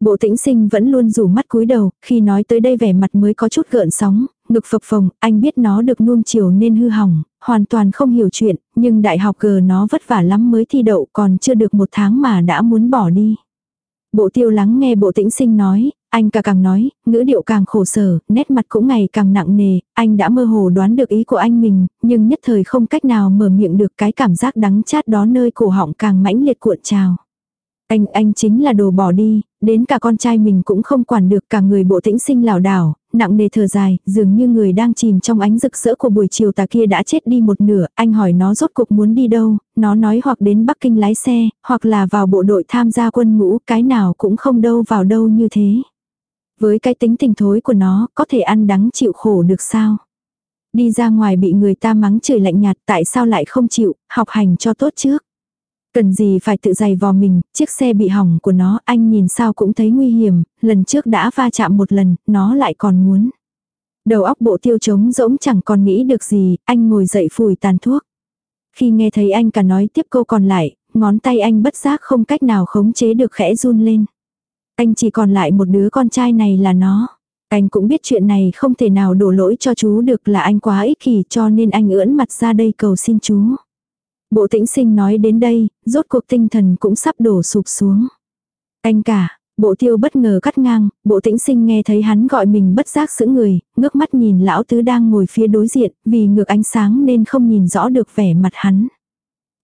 A: Bộ tĩnh sinh vẫn luôn rủ mắt cúi đầu, khi nói tới đây vẻ mặt mới có chút gợn sóng, ngực phập phồng, anh biết nó được nuông chiều nên hư hỏng, hoàn toàn không hiểu chuyện, nhưng đại học G nó vất vả lắm mới thi đậu còn chưa được một tháng mà đã muốn bỏ đi. Bộ tiêu lắng nghe bộ tĩnh sinh nói, anh cả càng nói, ngữ điệu càng khổ sở, nét mặt cũng ngày càng nặng nề, anh đã mơ hồ đoán được ý của anh mình, nhưng nhất thời không cách nào mở miệng được cái cảm giác đắng chát đó nơi cổ họng càng mãnh liệt cuộn trào. Anh, anh chính là đồ bỏ đi, đến cả con trai mình cũng không quản được cả người bộ tĩnh sinh lảo đảo, nặng nề thở dài, dường như người đang chìm trong ánh rực rỡ của buổi chiều tà kia đã chết đi một nửa, anh hỏi nó rốt cuộc muốn đi đâu, nó nói hoặc đến Bắc Kinh lái xe, hoặc là vào bộ đội tham gia quân ngũ, cái nào cũng không đâu vào đâu như thế. Với cái tính tình thối của nó, có thể ăn đắng chịu khổ được sao? Đi ra ngoài bị người ta mắng chửi lạnh nhạt tại sao lại không chịu, học hành cho tốt trước. Cần gì phải tự dày vò mình, chiếc xe bị hỏng của nó anh nhìn sao cũng thấy nguy hiểm, lần trước đã va chạm một lần, nó lại còn muốn. Đầu óc bộ tiêu trống rỗng chẳng còn nghĩ được gì, anh ngồi dậy phủi tàn thuốc. Khi nghe thấy anh cả nói tiếp câu còn lại, ngón tay anh bất giác không cách nào khống chế được khẽ run lên. Anh chỉ còn lại một đứa con trai này là nó. Anh cũng biết chuyện này không thể nào đổ lỗi cho chú được là anh quá ích kỷ cho nên anh ưỡn mặt ra đây cầu xin chú. Bộ tĩnh sinh nói đến đây, rốt cuộc tinh thần cũng sắp đổ sụp xuống. Anh cả, bộ tiêu bất ngờ cắt ngang, bộ tĩnh sinh nghe thấy hắn gọi mình bất giác sững người, ngước mắt nhìn lão tứ đang ngồi phía đối diện, vì ngược ánh sáng nên không nhìn rõ được vẻ mặt hắn.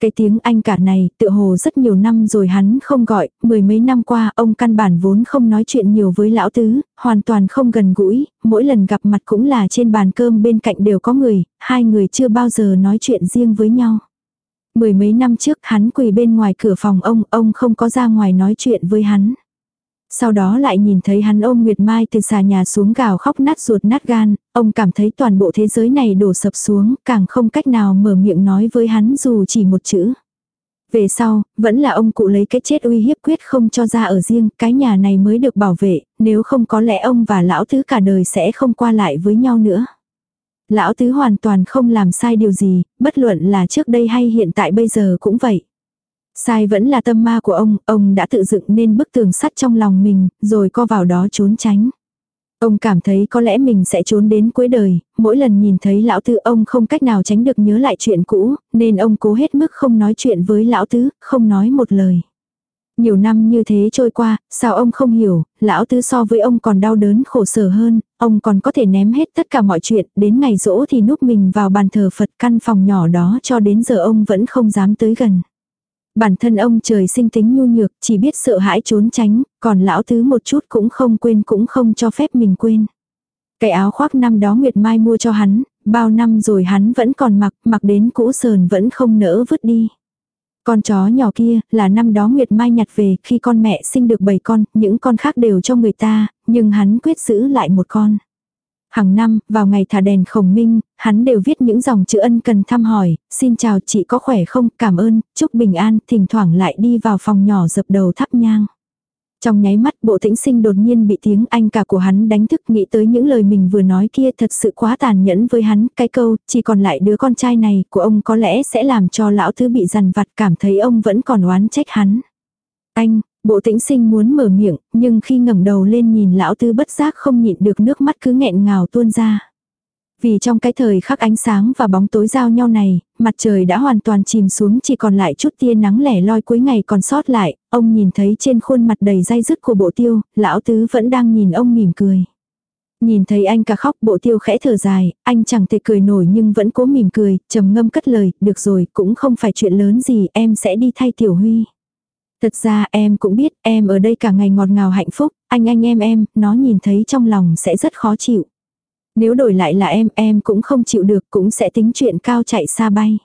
A: Cái tiếng anh cả này tự hồ rất nhiều năm rồi hắn không gọi, mười mấy năm qua ông căn bản vốn không nói chuyện nhiều với lão tứ, hoàn toàn không gần gũi, mỗi lần gặp mặt cũng là trên bàn cơm bên cạnh đều có người, hai người chưa bao giờ nói chuyện riêng với nhau. Mười mấy năm trước hắn quỳ bên ngoài cửa phòng ông, ông không có ra ngoài nói chuyện với hắn. Sau đó lại nhìn thấy hắn ôm Nguyệt Mai từ xà nhà xuống gào khóc nát ruột nát gan, ông cảm thấy toàn bộ thế giới này đổ sập xuống, càng không cách nào mở miệng nói với hắn dù chỉ một chữ. Về sau, vẫn là ông cụ lấy cái chết uy hiếp quyết không cho ra ở riêng, cái nhà này mới được bảo vệ, nếu không có lẽ ông và lão thứ cả đời sẽ không qua lại với nhau nữa. Lão tứ hoàn toàn không làm sai điều gì, bất luận là trước đây hay hiện tại bây giờ cũng vậy. Sai vẫn là tâm ma của ông, ông đã tự dựng nên bức tường sắt trong lòng mình, rồi co vào đó trốn tránh. Ông cảm thấy có lẽ mình sẽ trốn đến cuối đời, mỗi lần nhìn thấy lão tứ ông không cách nào tránh được nhớ lại chuyện cũ, nên ông cố hết mức không nói chuyện với lão tứ, không nói một lời. Nhiều năm như thế trôi qua, sao ông không hiểu, lão tứ so với ông còn đau đớn khổ sở hơn, ông còn có thể ném hết tất cả mọi chuyện, đến ngày rỗ thì núp mình vào bàn thờ Phật căn phòng nhỏ đó cho đến giờ ông vẫn không dám tới gần. Bản thân ông trời sinh tính nhu nhược, chỉ biết sợ hãi trốn tránh, còn lão tứ một chút cũng không quên cũng không cho phép mình quên. Cái áo khoác năm đó Nguyệt Mai mua cho hắn, bao năm rồi hắn vẫn còn mặc, mặc đến cũ sờn vẫn không nỡ vứt đi. Con chó nhỏ kia là năm đó Nguyệt Mai nhặt về khi con mẹ sinh được 7 con, những con khác đều cho người ta, nhưng hắn quyết giữ lại một con. Hàng năm, vào ngày thả đèn khổng minh, hắn đều viết những dòng chữ ân cần thăm hỏi, xin chào chị có khỏe không, cảm ơn, chúc bình an, thỉnh thoảng lại đi vào phòng nhỏ dập đầu thắp nhang. Trong nháy mắt bộ tĩnh sinh đột nhiên bị tiếng anh cả của hắn đánh thức nghĩ tới những lời mình vừa nói kia thật sự quá tàn nhẫn với hắn, cái câu, chỉ còn lại đứa con trai này của ông có lẽ sẽ làm cho lão thứ bị dằn vặt cảm thấy ông vẫn còn oán trách hắn. Anh, bộ tĩnh sinh muốn mở miệng, nhưng khi ngẩng đầu lên nhìn lão tư bất giác không nhịn được nước mắt cứ nghẹn ngào tuôn ra. Vì trong cái thời khắc ánh sáng và bóng tối giao nhau này, mặt trời đã hoàn toàn chìm xuống chỉ còn lại chút tia nắng lẻ loi cuối ngày còn sót lại, ông nhìn thấy trên khuôn mặt đầy dai dứt của bộ tiêu, lão tứ vẫn đang nhìn ông mỉm cười. Nhìn thấy anh cả khóc bộ tiêu khẽ thở dài, anh chẳng thể cười nổi nhưng vẫn cố mỉm cười, trầm ngâm cất lời, được rồi, cũng không phải chuyện lớn gì, em sẽ đi thay tiểu huy. Thật ra em cũng biết, em ở đây cả ngày ngọt ngào hạnh phúc, anh anh em em, nó nhìn thấy trong lòng sẽ rất khó chịu. Nếu đổi lại là em, em cũng không chịu được, cũng sẽ tính chuyện cao chạy xa bay.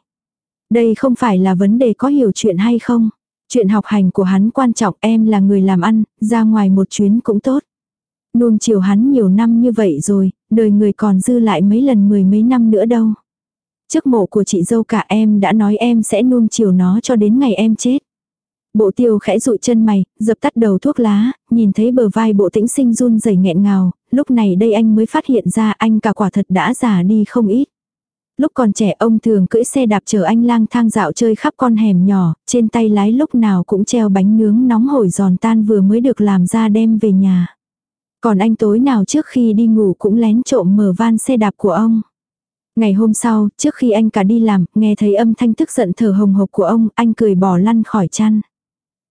A: Đây không phải là vấn đề có hiểu chuyện hay không. Chuyện học hành của hắn quan trọng em là người làm ăn, ra ngoài một chuyến cũng tốt. Nuông chiều hắn nhiều năm như vậy rồi, đời người còn dư lại mấy lần mười mấy năm nữa đâu. Trước mộ của chị dâu cả em đã nói em sẽ nuông chiều nó cho đến ngày em chết. Bộ tiêu khẽ rụi chân mày, dập tắt đầu thuốc lá, nhìn thấy bờ vai bộ tĩnh sinh run rẩy nghẹn ngào, lúc này đây anh mới phát hiện ra anh cả quả thật đã già đi không ít. Lúc còn trẻ ông thường cưỡi xe đạp chở anh lang thang dạo chơi khắp con hẻm nhỏ, trên tay lái lúc nào cũng treo bánh nướng nóng hổi giòn tan vừa mới được làm ra đem về nhà. Còn anh tối nào trước khi đi ngủ cũng lén trộm mở van xe đạp của ông. Ngày hôm sau, trước khi anh cả đi làm, nghe thấy âm thanh tức giận thở hồng hộc của ông, anh cười bỏ lăn khỏi chăn.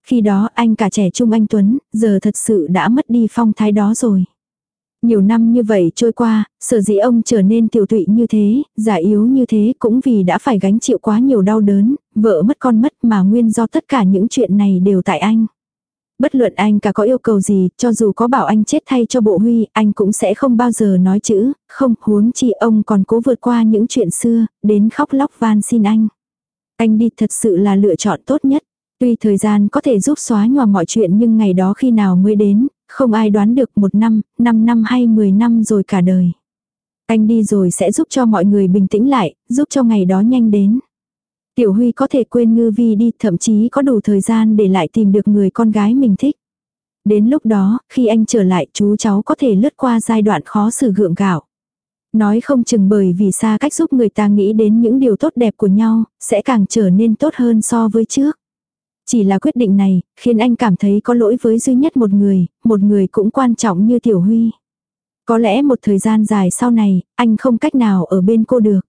A: Khi đó anh cả trẻ trung anh Tuấn, giờ thật sự đã mất đi phong thái đó rồi. Nhiều năm như vậy trôi qua, sở dĩ ông trở nên tiểu tụy như thế, giả yếu như thế cũng vì đã phải gánh chịu quá nhiều đau đớn, vợ mất con mất mà nguyên do tất cả những chuyện này đều tại anh. Bất luận anh cả có yêu cầu gì, cho dù có bảo anh chết thay cho bộ huy, anh cũng sẽ không bao giờ nói chữ, không, huống chi ông còn cố vượt qua những chuyện xưa, đến khóc lóc van xin anh. Anh đi thật sự là lựa chọn tốt nhất. Tuy thời gian có thể giúp xóa nhòa mọi chuyện nhưng ngày đó khi nào mới đến, không ai đoán được một năm, năm năm hay mười năm rồi cả đời. Anh đi rồi sẽ giúp cho mọi người bình tĩnh lại, giúp cho ngày đó nhanh đến. Tiểu Huy có thể quên ngư vi đi, thậm chí có đủ thời gian để lại tìm được người con gái mình thích. Đến lúc đó, khi anh trở lại chú cháu có thể lướt qua giai đoạn khó xử gượng gạo. Nói không chừng bởi vì xa cách giúp người ta nghĩ đến những điều tốt đẹp của nhau, sẽ càng trở nên tốt hơn so với trước. Chỉ là quyết định này, khiến anh cảm thấy có lỗi với duy nhất một người, một người cũng quan trọng như Tiểu Huy. Có lẽ một thời gian dài sau này, anh không cách nào ở bên cô được.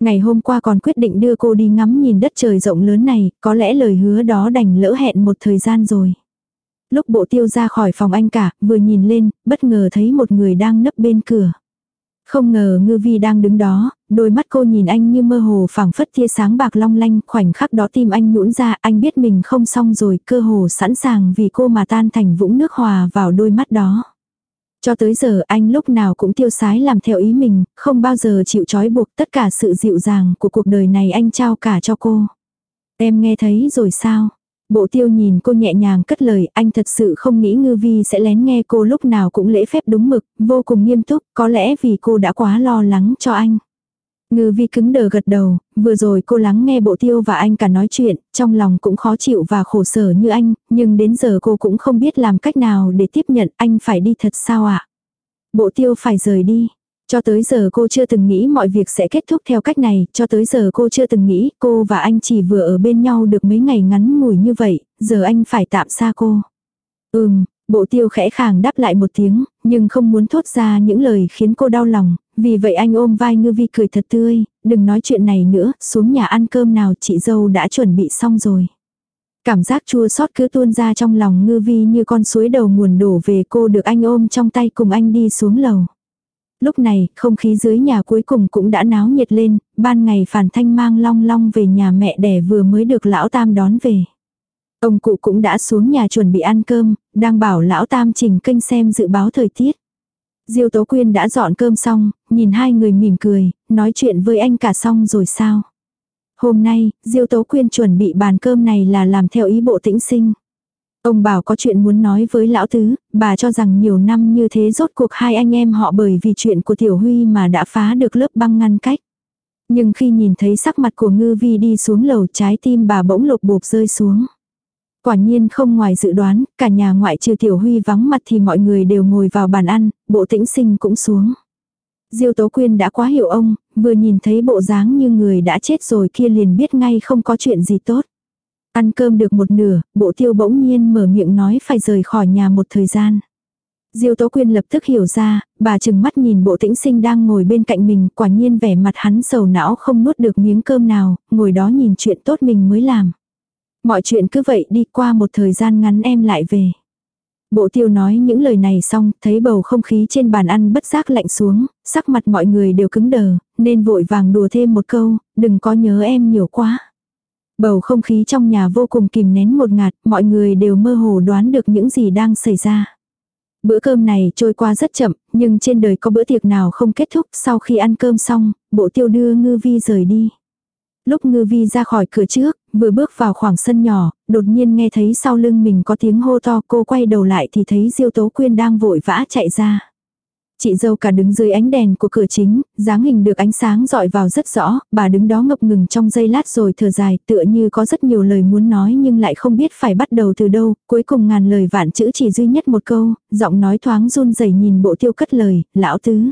A: Ngày hôm qua còn quyết định đưa cô đi ngắm nhìn đất trời rộng lớn này, có lẽ lời hứa đó đành lỡ hẹn một thời gian rồi. Lúc bộ tiêu ra khỏi phòng anh cả, vừa nhìn lên, bất ngờ thấy một người đang nấp bên cửa. Không ngờ ngư vi đang đứng đó, đôi mắt cô nhìn anh như mơ hồ phảng phất tia sáng bạc long lanh, khoảnh khắc đó tim anh nhũn ra, anh biết mình không xong rồi, cơ hồ sẵn sàng vì cô mà tan thành vũng nước hòa vào đôi mắt đó. Cho tới giờ anh lúc nào cũng tiêu sái làm theo ý mình, không bao giờ chịu trói buộc tất cả sự dịu dàng của cuộc đời này anh trao cả cho cô. Em nghe thấy rồi sao? Bộ tiêu nhìn cô nhẹ nhàng cất lời, anh thật sự không nghĩ ngư vi sẽ lén nghe cô lúc nào cũng lễ phép đúng mực, vô cùng nghiêm túc, có lẽ vì cô đã quá lo lắng cho anh. Ngư vi cứng đờ gật đầu, vừa rồi cô lắng nghe bộ tiêu và anh cả nói chuyện, trong lòng cũng khó chịu và khổ sở như anh, nhưng đến giờ cô cũng không biết làm cách nào để tiếp nhận anh phải đi thật sao ạ. À? Bộ tiêu phải rời đi. Cho tới giờ cô chưa từng nghĩ mọi việc sẽ kết thúc theo cách này, cho tới giờ cô chưa từng nghĩ cô và anh chỉ vừa ở bên nhau được mấy ngày ngắn ngủi như vậy, giờ anh phải tạm xa cô. Ừm, bộ tiêu khẽ khàng đáp lại một tiếng, nhưng không muốn thốt ra những lời khiến cô đau lòng, vì vậy anh ôm vai ngư vi cười thật tươi, đừng nói chuyện này nữa, xuống nhà ăn cơm nào chị dâu đã chuẩn bị xong rồi. Cảm giác chua xót cứ tuôn ra trong lòng ngư vi như con suối đầu nguồn đổ về cô được anh ôm trong tay cùng anh đi xuống lầu. Lúc này, không khí dưới nhà cuối cùng cũng đã náo nhiệt lên, ban ngày phản thanh mang long long về nhà mẹ đẻ vừa mới được lão tam đón về. Ông cụ cũng đã xuống nhà chuẩn bị ăn cơm, đang bảo lão tam chỉnh kênh xem dự báo thời tiết. Diêu Tố Quyên đã dọn cơm xong, nhìn hai người mỉm cười, nói chuyện với anh cả xong rồi sao. Hôm nay, Diêu Tố Quyên chuẩn bị bàn cơm này là làm theo ý bộ tĩnh sinh. Ông bảo có chuyện muốn nói với lão tứ, bà cho rằng nhiều năm như thế rốt cuộc hai anh em họ bởi vì chuyện của Tiểu Huy mà đã phá được lớp băng ngăn cách. Nhưng khi nhìn thấy sắc mặt của ngư vi đi xuống lầu trái tim bà bỗng lột bột rơi xuống. Quả nhiên không ngoài dự đoán, cả nhà ngoại trừ Tiểu Huy vắng mặt thì mọi người đều ngồi vào bàn ăn, bộ tĩnh sinh cũng xuống. Diêu Tố Quyên đã quá hiểu ông, vừa nhìn thấy bộ dáng như người đã chết rồi kia liền biết ngay không có chuyện gì tốt. Ăn cơm được một nửa, bộ tiêu bỗng nhiên mở miệng nói phải rời khỏi nhà một thời gian. Diêu Tố Quyên lập tức hiểu ra, bà chừng mắt nhìn bộ tĩnh sinh đang ngồi bên cạnh mình, quả nhiên vẻ mặt hắn sầu não không nuốt được miếng cơm nào, ngồi đó nhìn chuyện tốt mình mới làm. Mọi chuyện cứ vậy đi qua một thời gian ngắn em lại về. Bộ tiêu nói những lời này xong, thấy bầu không khí trên bàn ăn bất giác lạnh xuống, sắc mặt mọi người đều cứng đờ, nên vội vàng đùa thêm một câu, đừng có nhớ em nhiều quá. Bầu không khí trong nhà vô cùng kìm nén một ngạt, mọi người đều mơ hồ đoán được những gì đang xảy ra. Bữa cơm này trôi qua rất chậm, nhưng trên đời có bữa tiệc nào không kết thúc sau khi ăn cơm xong, bộ tiêu đưa ngư vi rời đi. Lúc ngư vi ra khỏi cửa trước, vừa bước vào khoảng sân nhỏ, đột nhiên nghe thấy sau lưng mình có tiếng hô to cô quay đầu lại thì thấy Diêu Tố Quyên đang vội vã chạy ra. Chị dâu cả đứng dưới ánh đèn của cửa chính, dáng hình được ánh sáng dọi vào rất rõ, bà đứng đó ngập ngừng trong giây lát rồi thở dài tựa như có rất nhiều lời muốn nói nhưng lại không biết phải bắt đầu từ đâu, cuối cùng ngàn lời vạn chữ chỉ duy nhất một câu, giọng nói thoáng run rẩy nhìn bộ tiêu cất lời, lão tứ.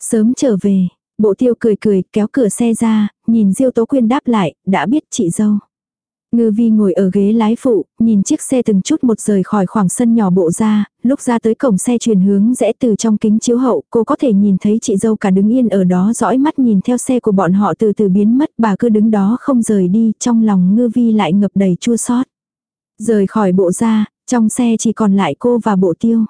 A: Sớm trở về, bộ tiêu cười cười kéo cửa xe ra, nhìn Diêu Tố Quyên đáp lại, đã biết chị dâu. Ngư vi ngồi ở ghế lái phụ, nhìn chiếc xe từng chút một rời khỏi khoảng sân nhỏ bộ ra, lúc ra tới cổng xe chuyển hướng rẽ từ trong kính chiếu hậu, cô có thể nhìn thấy chị dâu cả đứng yên ở đó dõi mắt nhìn theo xe của bọn họ từ từ biến mất, bà cứ đứng đó không rời đi, trong lòng ngư vi lại ngập đầy chua xót. Rời khỏi bộ ra, trong xe chỉ còn lại cô và bộ tiêu.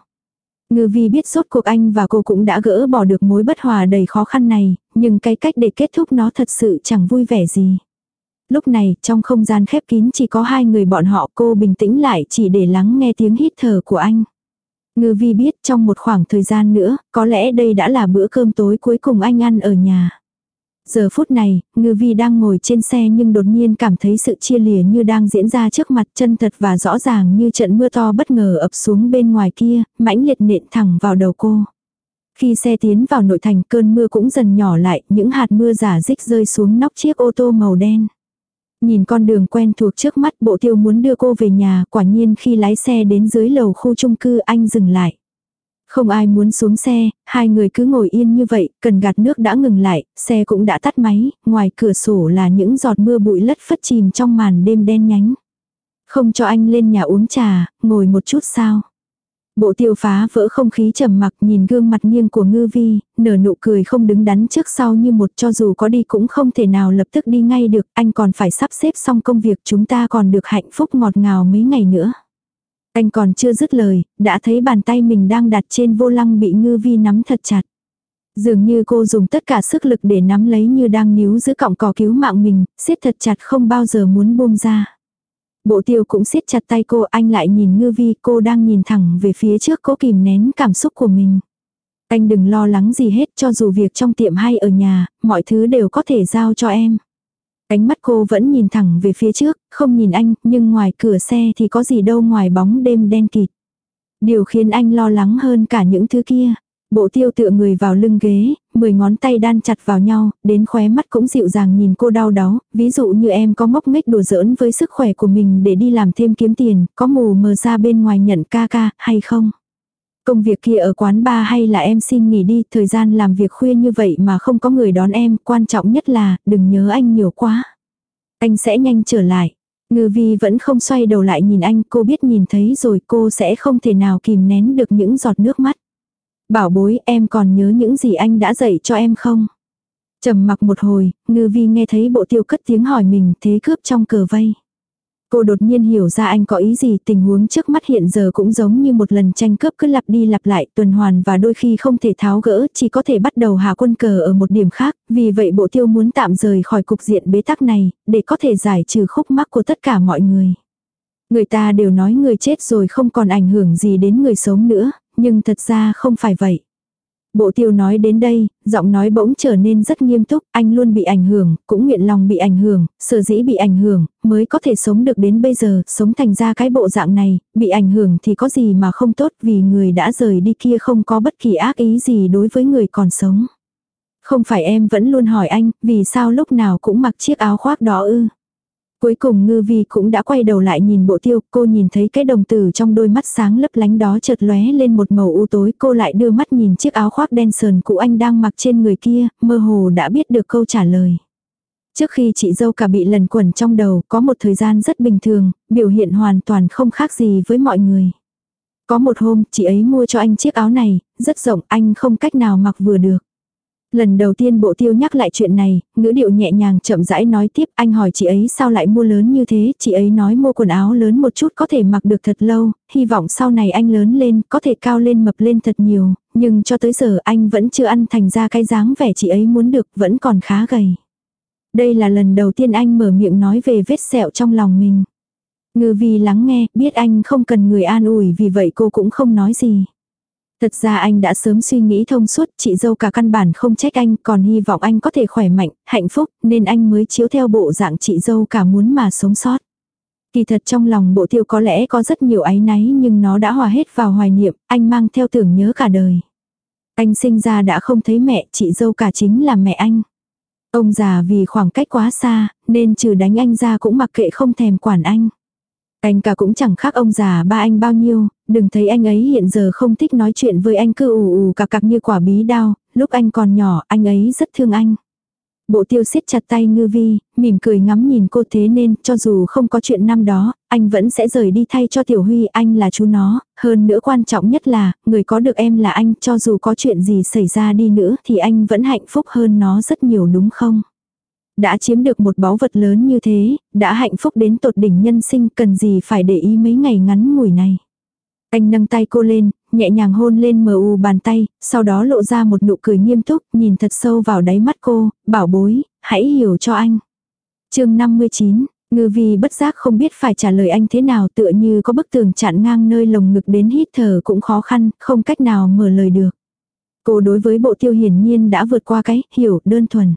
A: Ngư vi biết suốt cuộc anh và cô cũng đã gỡ bỏ được mối bất hòa đầy khó khăn này, nhưng cái cách để kết thúc nó thật sự chẳng vui vẻ gì. Lúc này, trong không gian khép kín chỉ có hai người bọn họ cô bình tĩnh lại chỉ để lắng nghe tiếng hít thở của anh. Ngư vi biết trong một khoảng thời gian nữa, có lẽ đây đã là bữa cơm tối cuối cùng anh ăn ở nhà. Giờ phút này, ngư vi đang ngồi trên xe nhưng đột nhiên cảm thấy sự chia lìa như đang diễn ra trước mặt chân thật và rõ ràng như trận mưa to bất ngờ ập xuống bên ngoài kia, mãnh liệt nện thẳng vào đầu cô. Khi xe tiến vào nội thành cơn mưa cũng dần nhỏ lại, những hạt mưa giả dích rơi xuống nóc chiếc ô tô màu đen. Nhìn con đường quen thuộc trước mắt bộ tiêu muốn đưa cô về nhà, quả nhiên khi lái xe đến dưới lầu khu chung cư anh dừng lại. Không ai muốn xuống xe, hai người cứ ngồi yên như vậy, cần gạt nước đã ngừng lại, xe cũng đã tắt máy, ngoài cửa sổ là những giọt mưa bụi lất phất chìm trong màn đêm đen nhánh. Không cho anh lên nhà uống trà, ngồi một chút sao. Bộ tiêu phá vỡ không khí trầm mặc nhìn gương mặt nghiêng của ngư vi, nở nụ cười không đứng đắn trước sau như một cho dù có đi cũng không thể nào lập tức đi ngay được, anh còn phải sắp xếp xong công việc chúng ta còn được hạnh phúc ngọt ngào mấy ngày nữa. Anh còn chưa dứt lời, đã thấy bàn tay mình đang đặt trên vô lăng bị ngư vi nắm thật chặt. Dường như cô dùng tất cả sức lực để nắm lấy như đang níu giữ cọng cỏ cứu mạng mình, siết thật chặt không bao giờ muốn buông ra. Bộ tiêu cũng siết chặt tay cô, anh lại nhìn ngư vi, cô đang nhìn thẳng về phía trước cố kìm nén cảm xúc của mình. Anh đừng lo lắng gì hết cho dù việc trong tiệm hay ở nhà, mọi thứ đều có thể giao cho em. Ánh mắt cô vẫn nhìn thẳng về phía trước, không nhìn anh, nhưng ngoài cửa xe thì có gì đâu ngoài bóng đêm đen kịt. Điều khiến anh lo lắng hơn cả những thứ kia. Bộ tiêu tựa người vào lưng ghế, mười ngón tay đan chặt vào nhau, đến khóe mắt cũng dịu dàng nhìn cô đau đớn, ví dụ như em có ngốc nghếch đùa giỡn với sức khỏe của mình để đi làm thêm kiếm tiền, có mù mờ ra bên ngoài nhận ca ca, hay không? Công việc kia ở quán ba hay là em xin nghỉ đi, thời gian làm việc khuya như vậy mà không có người đón em, quan trọng nhất là, đừng nhớ anh nhiều quá. Anh sẽ nhanh trở lại. Ngư vi vẫn không xoay đầu lại nhìn anh, cô biết nhìn thấy rồi cô sẽ không thể nào kìm nén được những giọt nước mắt. Bảo bối em còn nhớ những gì anh đã dạy cho em không? trầm mặc một hồi, ngư vi nghe thấy bộ tiêu cất tiếng hỏi mình thế cướp trong cờ vây. Cô đột nhiên hiểu ra anh có ý gì tình huống trước mắt hiện giờ cũng giống như một lần tranh cướp cứ lặp đi lặp lại tuần hoàn và đôi khi không thể tháo gỡ chỉ có thể bắt đầu hạ quân cờ ở một điểm khác, vì vậy bộ tiêu muốn tạm rời khỏi cục diện bế tắc này, để có thể giải trừ khúc mắc của tất cả mọi người. Người ta đều nói người chết rồi không còn ảnh hưởng gì đến người sống nữa, nhưng thật ra không phải vậy. Bộ tiêu nói đến đây, giọng nói bỗng trở nên rất nghiêm túc, anh luôn bị ảnh hưởng, cũng nguyện lòng bị ảnh hưởng, sở dĩ bị ảnh hưởng, mới có thể sống được đến bây giờ, sống thành ra cái bộ dạng này, bị ảnh hưởng thì có gì mà không tốt vì người đã rời đi kia không có bất kỳ ác ý gì đối với người còn sống. Không phải em vẫn luôn hỏi anh, vì sao lúc nào cũng mặc chiếc áo khoác đó ư? Cuối cùng ngư vi cũng đã quay đầu lại nhìn bộ tiêu, cô nhìn thấy cái đồng tử trong đôi mắt sáng lấp lánh đó chợt lóe lên một màu u tối, cô lại đưa mắt nhìn chiếc áo khoác đen sờn cũ anh đang mặc trên người kia, mơ hồ đã biết được câu trả lời. Trước khi chị dâu cả bị lần quẩn trong đầu, có một thời gian rất bình thường, biểu hiện hoàn toàn không khác gì với mọi người. Có một hôm, chị ấy mua cho anh chiếc áo này, rất rộng, anh không cách nào mặc vừa được. Lần đầu tiên bộ tiêu nhắc lại chuyện này, ngữ điệu nhẹ nhàng chậm rãi nói tiếp anh hỏi chị ấy sao lại mua lớn như thế, chị ấy nói mua quần áo lớn một chút có thể mặc được thật lâu, hy vọng sau này anh lớn lên, có thể cao lên mập lên thật nhiều, nhưng cho tới giờ anh vẫn chưa ăn thành ra cái dáng vẻ chị ấy muốn được, vẫn còn khá gầy. Đây là lần đầu tiên anh mở miệng nói về vết sẹo trong lòng mình. Ngư vi lắng nghe, biết anh không cần người an ủi vì vậy cô cũng không nói gì. Thật ra anh đã sớm suy nghĩ thông suốt, chị dâu cả căn bản không trách anh, còn hy vọng anh có thể khỏe mạnh, hạnh phúc, nên anh mới chiếu theo bộ dạng chị dâu cả muốn mà sống sót. Kỳ thật trong lòng bộ tiêu có lẽ có rất nhiều áy náy nhưng nó đã hòa hết vào hoài niệm, anh mang theo tưởng nhớ cả đời. Anh sinh ra đã không thấy mẹ, chị dâu cả chính là mẹ anh. Ông già vì khoảng cách quá xa, nên trừ đánh anh ra cũng mặc kệ không thèm quản anh. Anh cả cũng chẳng khác ông già ba anh bao nhiêu, đừng thấy anh ấy hiện giờ không thích nói chuyện với anh cứ ù ù cạc cạc như quả bí đao, lúc anh còn nhỏ anh ấy rất thương anh. Bộ tiêu siết chặt tay ngư vi, mỉm cười ngắm nhìn cô thế nên cho dù không có chuyện năm đó, anh vẫn sẽ rời đi thay cho tiểu huy anh là chú nó, hơn nữa quan trọng nhất là, người có được em là anh cho dù có chuyện gì xảy ra đi nữa thì anh vẫn hạnh phúc hơn nó rất nhiều đúng không? Đã chiếm được một báu vật lớn như thế, đã hạnh phúc đến tột đỉnh nhân sinh cần gì phải để ý mấy ngày ngắn ngủi này. Anh nâng tay cô lên, nhẹ nhàng hôn lên mờ u bàn tay, sau đó lộ ra một nụ cười nghiêm túc, nhìn thật sâu vào đáy mắt cô, bảo bối, hãy hiểu cho anh. chương 59, ngư vi bất giác không biết phải trả lời anh thế nào tựa như có bức tường chặn ngang nơi lồng ngực đến hít thở cũng khó khăn, không cách nào mở lời được. Cô đối với bộ tiêu hiển nhiên đã vượt qua cái hiểu đơn thuần.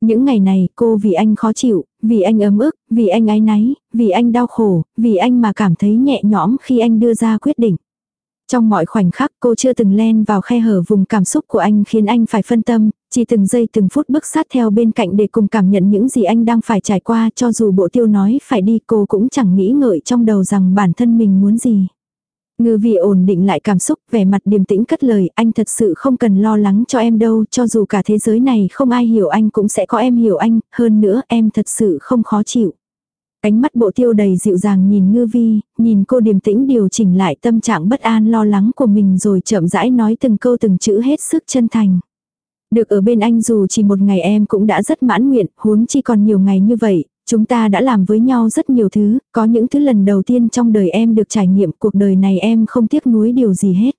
A: Những ngày này cô vì anh khó chịu, vì anh ấm ức, vì anh ái náy, vì anh đau khổ, vì anh mà cảm thấy nhẹ nhõm khi anh đưa ra quyết định. Trong mọi khoảnh khắc cô chưa từng len vào khe hở vùng cảm xúc của anh khiến anh phải phân tâm, chỉ từng giây từng phút bước sát theo bên cạnh để cùng cảm nhận những gì anh đang phải trải qua cho dù bộ tiêu nói phải đi cô cũng chẳng nghĩ ngợi trong đầu rằng bản thân mình muốn gì. Ngư vị ổn định lại cảm xúc, vẻ mặt điềm tĩnh cất lời, anh thật sự không cần lo lắng cho em đâu, cho dù cả thế giới này không ai hiểu anh cũng sẽ có em hiểu anh, hơn nữa em thật sự không khó chịu. Ánh mắt bộ tiêu đầy dịu dàng nhìn ngư vi, nhìn cô điềm tĩnh điều chỉnh lại tâm trạng bất an lo lắng của mình rồi chậm rãi nói từng câu từng chữ hết sức chân thành. Được ở bên anh dù chỉ một ngày em cũng đã rất mãn nguyện, huống chi còn nhiều ngày như vậy, Chúng ta đã làm với nhau rất nhiều thứ, có những thứ lần đầu tiên trong đời em được trải nghiệm cuộc đời này em không tiếc nuối điều gì hết.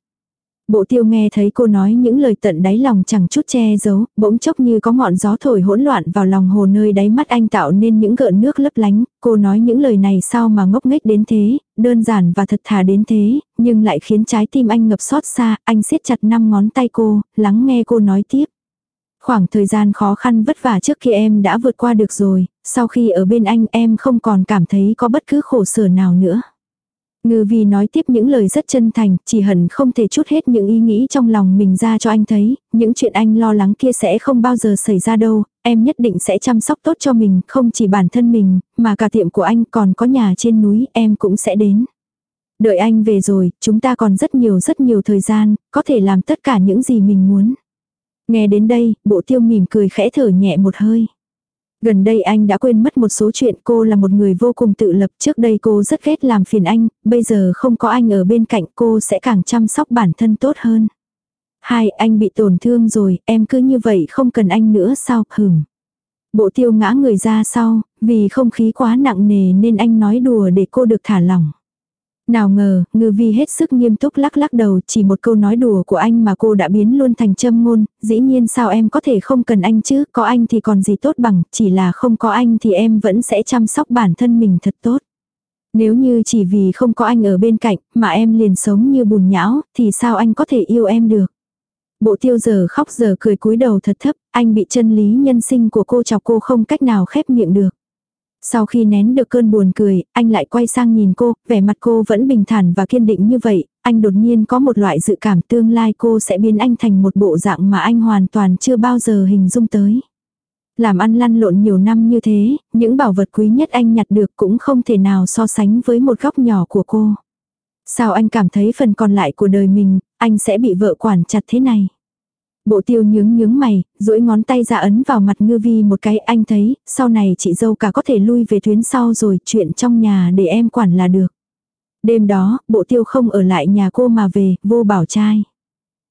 A: Bộ tiêu nghe thấy cô nói những lời tận đáy lòng chẳng chút che giấu, bỗng chốc như có ngọn gió thổi hỗn loạn vào lòng hồ nơi đáy mắt anh tạo nên những gợn nước lấp lánh, cô nói những lời này sao mà ngốc nghếch đến thế, đơn giản và thật thà đến thế, nhưng lại khiến trái tim anh ngập xót xa, anh siết chặt năm ngón tay cô, lắng nghe cô nói tiếp. Khoảng thời gian khó khăn vất vả trước khi em đã vượt qua được rồi, sau khi ở bên anh em không còn cảm thấy có bất cứ khổ sở nào nữa. Ngư vi nói tiếp những lời rất chân thành, chỉ hận không thể chút hết những ý nghĩ trong lòng mình ra cho anh thấy, những chuyện anh lo lắng kia sẽ không bao giờ xảy ra đâu, em nhất định sẽ chăm sóc tốt cho mình, không chỉ bản thân mình, mà cả tiệm của anh còn có nhà trên núi, em cũng sẽ đến. Đợi anh về rồi, chúng ta còn rất nhiều rất nhiều thời gian, có thể làm tất cả những gì mình muốn. Nghe đến đây, bộ tiêu mỉm cười khẽ thở nhẹ một hơi. Gần đây anh đã quên mất một số chuyện cô là một người vô cùng tự lập. Trước đây cô rất ghét làm phiền anh, bây giờ không có anh ở bên cạnh cô sẽ càng chăm sóc bản thân tốt hơn. Hai, anh bị tổn thương rồi, em cứ như vậy không cần anh nữa sao, hửm. Bộ tiêu ngã người ra sau, vì không khí quá nặng nề nên anh nói đùa để cô được thả lỏng. Nào ngờ, ngư vi hết sức nghiêm túc lắc lắc đầu, chỉ một câu nói đùa của anh mà cô đã biến luôn thành châm ngôn, dĩ nhiên sao em có thể không cần anh chứ, có anh thì còn gì tốt bằng, chỉ là không có anh thì em vẫn sẽ chăm sóc bản thân mình thật tốt. Nếu như chỉ vì không có anh ở bên cạnh, mà em liền sống như bùn nhão, thì sao anh có thể yêu em được. Bộ tiêu giờ khóc giờ cười cúi đầu thật thấp, anh bị chân lý nhân sinh của cô chọc cô không cách nào khép miệng được. Sau khi nén được cơn buồn cười, anh lại quay sang nhìn cô, vẻ mặt cô vẫn bình thản và kiên định như vậy, anh đột nhiên có một loại dự cảm tương lai cô sẽ biến anh thành một bộ dạng mà anh hoàn toàn chưa bao giờ hình dung tới. Làm ăn lăn lộn nhiều năm như thế, những bảo vật quý nhất anh nhặt được cũng không thể nào so sánh với một góc nhỏ của cô. Sao anh cảm thấy phần còn lại của đời mình, anh sẽ bị vợ quản chặt thế này? Bộ tiêu nhướng nhướng mày, duỗi ngón tay ra ấn vào mặt ngư vi một cái anh thấy, sau này chị dâu cả có thể lui về tuyến sau rồi, chuyện trong nhà để em quản là được. Đêm đó, bộ tiêu không ở lại nhà cô mà về, vô bảo trai.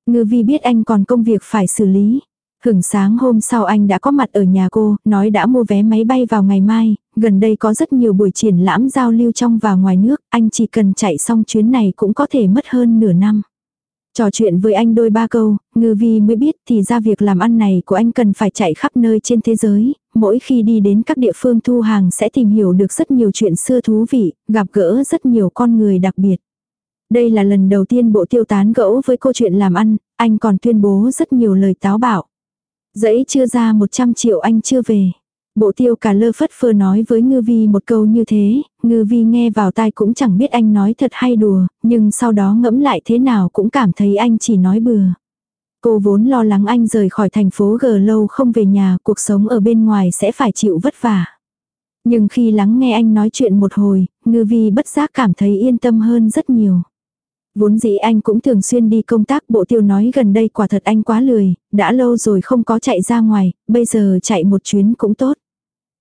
A: Ngư vi biết anh còn công việc phải xử lý. Hửng sáng hôm sau anh đã có mặt ở nhà cô, nói đã mua vé máy bay vào ngày mai, gần đây có rất nhiều buổi triển lãm giao lưu trong và ngoài nước, anh chỉ cần chạy xong chuyến này cũng có thể mất hơn nửa năm. Trò chuyện với anh đôi ba câu, ngư vi mới biết thì ra việc làm ăn này của anh cần phải chạy khắp nơi trên thế giới, mỗi khi đi đến các địa phương thu hàng sẽ tìm hiểu được rất nhiều chuyện xưa thú vị, gặp gỡ rất nhiều con người đặc biệt. Đây là lần đầu tiên bộ tiêu tán gẫu với câu chuyện làm ăn, anh còn tuyên bố rất nhiều lời táo bạo. Dẫy chưa ra 100 triệu anh chưa về. Bộ tiêu cả lơ phất phơ nói với ngư vi một câu như thế, ngư vi nghe vào tai cũng chẳng biết anh nói thật hay đùa, nhưng sau đó ngẫm lại thế nào cũng cảm thấy anh chỉ nói bừa. Cô vốn lo lắng anh rời khỏi thành phố G lâu không về nhà, cuộc sống ở bên ngoài sẽ phải chịu vất vả. Nhưng khi lắng nghe anh nói chuyện một hồi, ngư vi bất giác cảm thấy yên tâm hơn rất nhiều. Vốn dĩ anh cũng thường xuyên đi công tác bộ tiêu nói gần đây quả thật anh quá lười, đã lâu rồi không có chạy ra ngoài, bây giờ chạy một chuyến cũng tốt.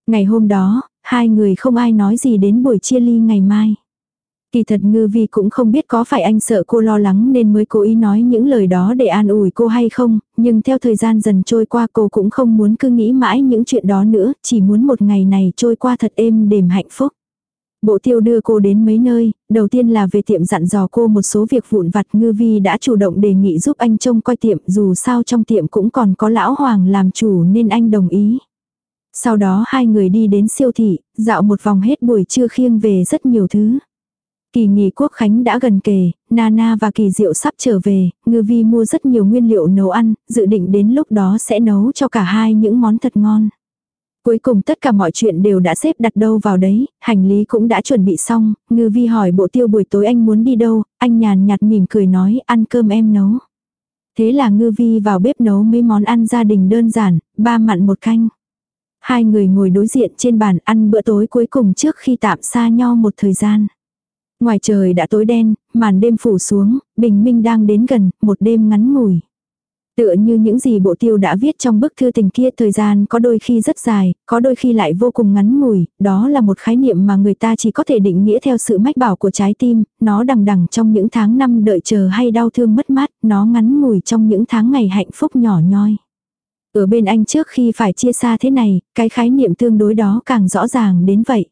A: Ngày hôm đó, hai người không ai nói gì đến buổi chia ly ngày mai. Kỳ thật ngư vi cũng không biết có phải anh sợ cô lo lắng nên mới cố ý nói những lời đó để an ủi cô hay không, nhưng theo thời gian dần trôi qua cô cũng không muốn cứ nghĩ mãi những chuyện đó nữa, chỉ muốn một ngày này trôi qua thật êm đềm hạnh phúc. Bộ tiêu đưa cô đến mấy nơi, đầu tiên là về tiệm dặn dò cô một số việc vụn vặt ngư vi đã chủ động đề nghị giúp anh trông coi tiệm dù sao trong tiệm cũng còn có lão hoàng làm chủ nên anh đồng ý. Sau đó hai người đi đến siêu thị, dạo một vòng hết buổi trưa khiêng về rất nhiều thứ. Kỳ nghỉ quốc khánh đã gần kề, Nana và kỳ diệu sắp trở về, ngư vi mua rất nhiều nguyên liệu nấu ăn, dự định đến lúc đó sẽ nấu cho cả hai những món thật ngon. Cuối cùng tất cả mọi chuyện đều đã xếp đặt đâu vào đấy, hành lý cũng đã chuẩn bị xong, ngư vi hỏi bộ tiêu buổi tối anh muốn đi đâu, anh nhàn nhạt mỉm cười nói ăn cơm em nấu. Thế là ngư vi vào bếp nấu mấy món ăn gia đình đơn giản, ba mặn một canh. Hai người ngồi đối diện trên bàn ăn bữa tối cuối cùng trước khi tạm xa nhau một thời gian. Ngoài trời đã tối đen, màn đêm phủ xuống, bình minh đang đến gần, một đêm ngắn ngủi. Tựa như những gì bộ tiêu đã viết trong bức thư tình kia thời gian có đôi khi rất dài, có đôi khi lại vô cùng ngắn ngủi, đó là một khái niệm mà người ta chỉ có thể định nghĩa theo sự mách bảo của trái tim, nó đằng đằng trong những tháng năm đợi chờ hay đau thương mất mát, nó ngắn ngủi trong những tháng ngày hạnh phúc nhỏ nhoi. Ở bên anh trước khi phải chia xa thế này, cái khái niệm tương đối đó càng rõ ràng đến vậy.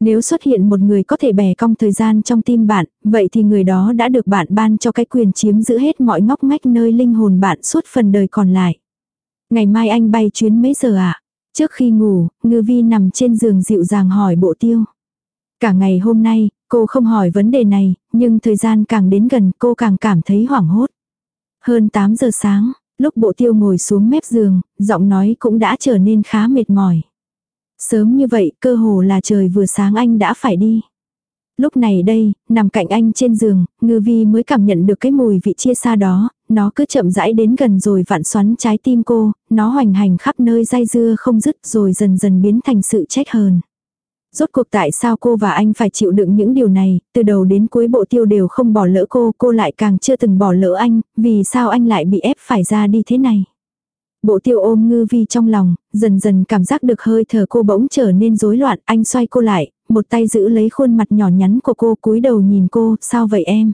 A: Nếu xuất hiện một người có thể bẻ cong thời gian trong tim bạn, vậy thì người đó đã được bạn ban cho cái quyền chiếm giữ hết mọi ngóc ngách nơi linh hồn bạn suốt phần đời còn lại. Ngày mai anh bay chuyến mấy giờ ạ? À? Trước khi ngủ, ngư vi nằm trên giường dịu dàng hỏi bộ tiêu. Cả ngày hôm nay, cô không hỏi vấn đề này, nhưng thời gian càng đến gần cô càng cảm thấy hoảng hốt. Hơn 8 giờ sáng, lúc bộ tiêu ngồi xuống mép giường, giọng nói cũng đã trở nên khá mệt mỏi. Sớm như vậy, cơ hồ là trời vừa sáng anh đã phải đi. Lúc này đây, nằm cạnh anh trên giường, ngư vi mới cảm nhận được cái mùi vị chia xa đó, nó cứ chậm rãi đến gần rồi vặn xoắn trái tim cô, nó hoành hành khắp nơi dai dưa không dứt rồi dần dần biến thành sự trách hờn. Rốt cuộc tại sao cô và anh phải chịu đựng những điều này, từ đầu đến cuối bộ tiêu đều không bỏ lỡ cô, cô lại càng chưa từng bỏ lỡ anh, vì sao anh lại bị ép phải ra đi thế này. Bộ tiêu ôm ngư vi trong lòng, dần dần cảm giác được hơi thở cô bỗng trở nên rối loạn, anh xoay cô lại, một tay giữ lấy khuôn mặt nhỏ nhắn của cô cúi đầu nhìn cô, sao vậy em?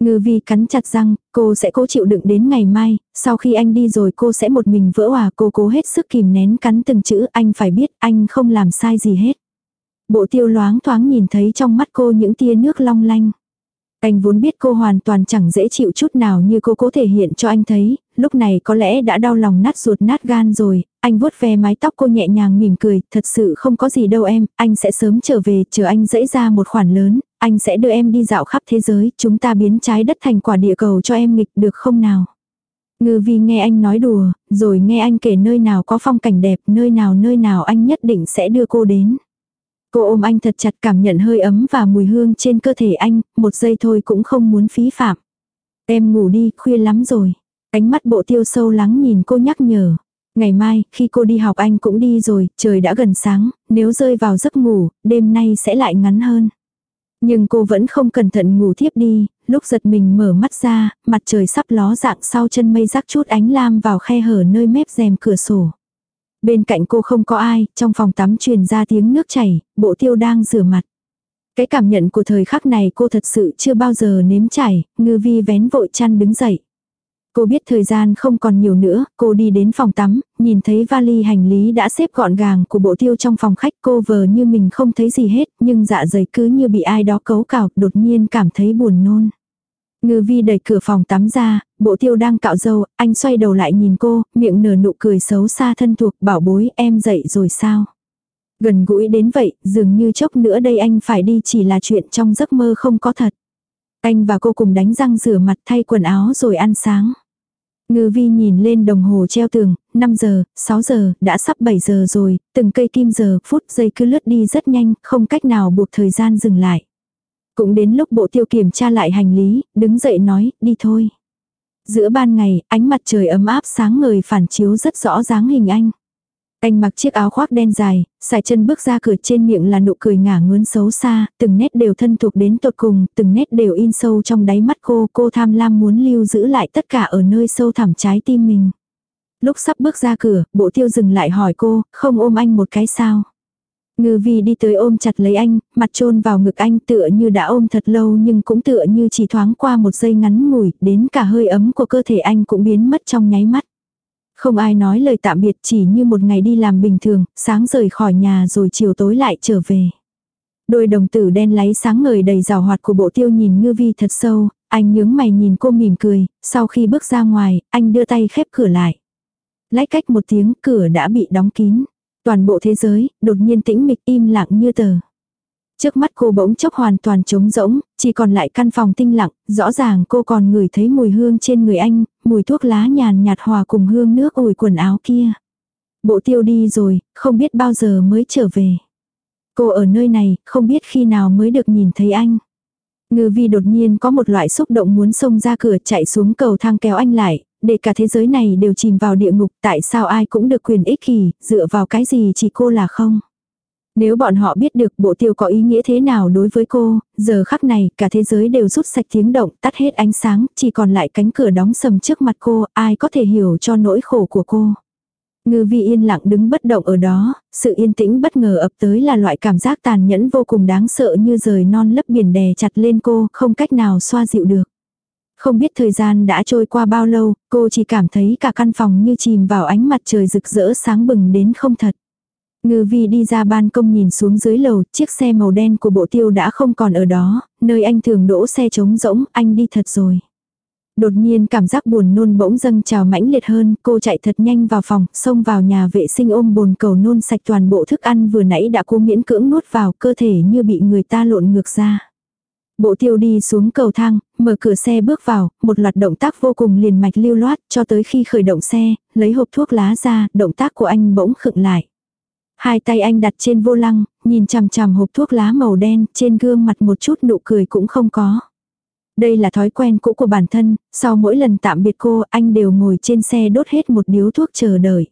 A: Ngư vi cắn chặt răng, cô sẽ cố chịu đựng đến ngày mai, sau khi anh đi rồi cô sẽ một mình vỡ hòa cô cố hết sức kìm nén cắn từng chữ. Anh phải biết anh không làm sai gì hết. Bộ tiêu loáng thoáng nhìn thấy trong mắt cô những tia nước long lanh. Anh vốn biết cô hoàn toàn chẳng dễ chịu chút nào như cô cố thể hiện cho anh thấy, lúc này có lẽ đã đau lòng nát ruột nát gan rồi, anh vuốt ve mái tóc cô nhẹ nhàng mỉm cười, thật sự không có gì đâu em, anh sẽ sớm trở về, chờ anh dẫy ra một khoản lớn, anh sẽ đưa em đi dạo khắp thế giới, chúng ta biến trái đất thành quả địa cầu cho em nghịch được không nào. Ngư vi nghe anh nói đùa, rồi nghe anh kể nơi nào có phong cảnh đẹp, nơi nào nơi nào anh nhất định sẽ đưa cô đến. Cô ôm anh thật chặt cảm nhận hơi ấm và mùi hương trên cơ thể anh, một giây thôi cũng không muốn phí phạm. Em ngủ đi, khuya lắm rồi. Ánh mắt bộ tiêu sâu lắng nhìn cô nhắc nhở. Ngày mai, khi cô đi học anh cũng đi rồi, trời đã gần sáng, nếu rơi vào giấc ngủ, đêm nay sẽ lại ngắn hơn. Nhưng cô vẫn không cẩn thận ngủ thiếp đi, lúc giật mình mở mắt ra, mặt trời sắp ló dạng sau chân mây rắc chút ánh lam vào khe hở nơi mép rèm cửa sổ. Bên cạnh cô không có ai, trong phòng tắm truyền ra tiếng nước chảy, bộ tiêu đang rửa mặt. Cái cảm nhận của thời khắc này cô thật sự chưa bao giờ nếm trải, ngư vi vén vội chăn đứng dậy. Cô biết thời gian không còn nhiều nữa, cô đi đến phòng tắm, nhìn thấy vali hành lý đã xếp gọn gàng của bộ tiêu trong phòng khách cô vờ như mình không thấy gì hết, nhưng dạ dày cứ như bị ai đó cấu cào, đột nhiên cảm thấy buồn nôn. Ngư vi đẩy cửa phòng tắm ra, bộ tiêu đang cạo dâu, anh xoay đầu lại nhìn cô, miệng nở nụ cười xấu xa thân thuộc, bảo bối em dậy rồi sao. Gần gũi đến vậy, dường như chốc nữa đây anh phải đi chỉ là chuyện trong giấc mơ không có thật. Anh và cô cùng đánh răng rửa mặt thay quần áo rồi ăn sáng. Ngư vi nhìn lên đồng hồ treo tường, 5 giờ, 6 giờ, đã sắp 7 giờ rồi, từng cây kim giờ, phút, giây cứ lướt đi rất nhanh, không cách nào buộc thời gian dừng lại. Cũng đến lúc bộ tiêu kiểm tra lại hành lý, đứng dậy nói, đi thôi. Giữa ban ngày, ánh mặt trời ấm áp sáng ngời phản chiếu rất rõ dáng hình anh. Anh mặc chiếc áo khoác đen dài, xài chân bước ra cửa trên miệng là nụ cười ngả ngớn xấu xa, từng nét đều thân thuộc đến tột cùng, từng nét đều in sâu trong đáy mắt cô, cô tham lam muốn lưu giữ lại tất cả ở nơi sâu thẳm trái tim mình. Lúc sắp bước ra cửa, bộ tiêu dừng lại hỏi cô, không ôm anh một cái sao. Ngư vi đi tới ôm chặt lấy anh, mặt trôn vào ngực anh tựa như đã ôm thật lâu nhưng cũng tựa như chỉ thoáng qua một giây ngắn ngủi, đến cả hơi ấm của cơ thể anh cũng biến mất trong nháy mắt. Không ai nói lời tạm biệt chỉ như một ngày đi làm bình thường, sáng rời khỏi nhà rồi chiều tối lại trở về. Đôi đồng tử đen láy sáng ngời đầy rào hoạt của bộ tiêu nhìn ngư vi thật sâu, anh nhướng mày nhìn cô mỉm cười, sau khi bước ra ngoài, anh đưa tay khép cửa lại. Lách cách một tiếng cửa đã bị đóng kín. Toàn bộ thế giới, đột nhiên tĩnh mịch im lặng như tờ. Trước mắt cô bỗng chốc hoàn toàn trống rỗng, chỉ còn lại căn phòng tinh lặng, rõ ràng cô còn ngửi thấy mùi hương trên người anh, mùi thuốc lá nhàn nhạt hòa cùng hương nước ủi quần áo kia. Bộ tiêu đi rồi, không biết bao giờ mới trở về. Cô ở nơi này, không biết khi nào mới được nhìn thấy anh. Ngư vi đột nhiên có một loại xúc động muốn xông ra cửa chạy xuống cầu thang kéo anh lại, để cả thế giới này đều chìm vào địa ngục tại sao ai cũng được quyền ích kỷ, dựa vào cái gì chỉ cô là không. Nếu bọn họ biết được bộ tiêu có ý nghĩa thế nào đối với cô, giờ khắc này cả thế giới đều rút sạch tiếng động, tắt hết ánh sáng, chỉ còn lại cánh cửa đóng sầm trước mặt cô, ai có thể hiểu cho nỗi khổ của cô. Ngư vi yên lặng đứng bất động ở đó, sự yên tĩnh bất ngờ ập tới là loại cảm giác tàn nhẫn vô cùng đáng sợ như rời non lấp biển đè chặt lên cô, không cách nào xoa dịu được. Không biết thời gian đã trôi qua bao lâu, cô chỉ cảm thấy cả căn phòng như chìm vào ánh mặt trời rực rỡ sáng bừng đến không thật. Ngư vi đi ra ban công nhìn xuống dưới lầu, chiếc xe màu đen của bộ tiêu đã không còn ở đó, nơi anh thường đỗ xe trống rỗng, anh đi thật rồi. Đột nhiên cảm giác buồn nôn bỗng dâng trào mãnh liệt hơn, cô chạy thật nhanh vào phòng, xông vào nhà vệ sinh ôm bồn cầu nôn sạch toàn bộ thức ăn vừa nãy đã cô miễn cưỡng nuốt vào cơ thể như bị người ta lộn ngược ra. Bộ tiêu đi xuống cầu thang, mở cửa xe bước vào, một loạt động tác vô cùng liền mạch lưu loát, cho tới khi khởi động xe, lấy hộp thuốc lá ra, động tác của anh bỗng khựng lại. Hai tay anh đặt trên vô lăng, nhìn chằm chằm hộp thuốc lá màu đen, trên gương mặt một chút nụ cười cũng không có. Đây là thói quen cũ của bản thân, sau mỗi lần tạm biệt cô, anh đều ngồi trên xe đốt hết một điếu thuốc chờ đợi.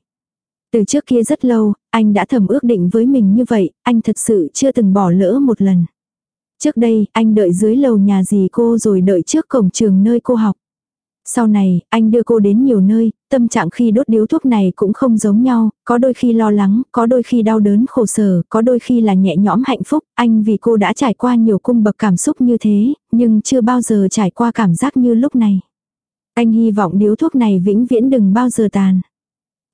A: Từ trước kia rất lâu, anh đã thầm ước định với mình như vậy, anh thật sự chưa từng bỏ lỡ một lần. Trước đây, anh đợi dưới lầu nhà dì cô rồi đợi trước cổng trường nơi cô học. Sau này, anh đưa cô đến nhiều nơi, tâm trạng khi đốt điếu thuốc này cũng không giống nhau, có đôi khi lo lắng, có đôi khi đau đớn khổ sở, có đôi khi là nhẹ nhõm hạnh phúc, anh vì cô đã trải qua nhiều cung bậc cảm xúc như thế, nhưng chưa bao giờ trải qua cảm giác như lúc này. Anh hy vọng điếu thuốc này vĩnh viễn đừng bao giờ tàn.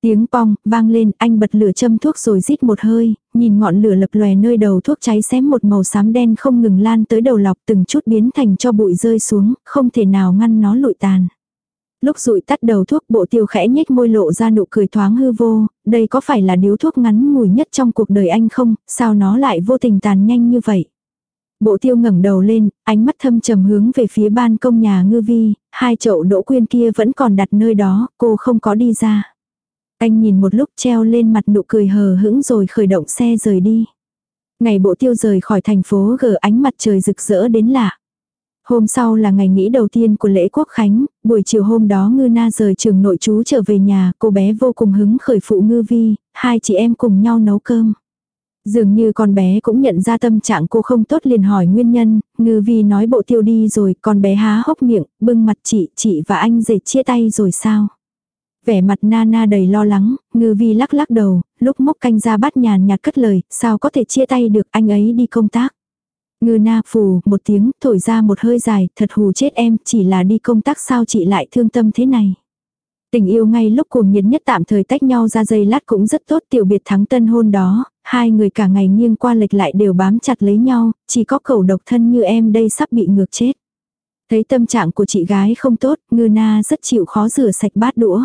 A: Tiếng pong, vang lên, anh bật lửa châm thuốc rồi rít một hơi, nhìn ngọn lửa lập lòe nơi đầu thuốc cháy xém một màu xám đen không ngừng lan tới đầu lọc từng chút biến thành cho bụi rơi xuống, không thể nào ngăn nó lụi tàn. Lúc rụi tắt đầu thuốc bộ tiêu khẽ nhếch môi lộ ra nụ cười thoáng hư vô, đây có phải là điếu thuốc ngắn ngủi nhất trong cuộc đời anh không, sao nó lại vô tình tàn nhanh như vậy. Bộ tiêu ngẩng đầu lên, ánh mắt thâm trầm hướng về phía ban công nhà ngư vi, hai chậu đỗ quyên kia vẫn còn đặt nơi đó, cô không có đi ra. Anh nhìn một lúc treo lên mặt nụ cười hờ hững rồi khởi động xe rời đi. Ngày bộ tiêu rời khỏi thành phố gờ ánh mặt trời rực rỡ đến lạ. Hôm sau là ngày nghỉ đầu tiên của lễ quốc khánh, buổi chiều hôm đó ngư na rời trường nội chú trở về nhà, cô bé vô cùng hứng khởi phụ ngư vi, hai chị em cùng nhau nấu cơm. Dường như con bé cũng nhận ra tâm trạng cô không tốt liền hỏi nguyên nhân, ngư vi nói bộ tiêu đi rồi, con bé há hốc miệng, bưng mặt chị, chị và anh dệt chia tay rồi sao? Vẻ mặt Nana đầy lo lắng, ngư vi lắc lắc đầu, lúc mốc canh ra bắt nhàn nhạt cất lời, sao có thể chia tay được anh ấy đi công tác. Ngư na phù một tiếng thổi ra một hơi dài, thật hù chết em, chỉ là đi công tác sao chị lại thương tâm thế này. Tình yêu ngay lúc cuồng nhiệt nhất tạm thời tách nhau ra giây lát cũng rất tốt tiểu biệt thắng tân hôn đó, hai người cả ngày nghiêng qua lệch lại đều bám chặt lấy nhau, chỉ có cầu độc thân như em đây sắp bị ngược chết. Thấy tâm trạng của chị gái không tốt, ngư na rất chịu khó rửa sạch bát đũa.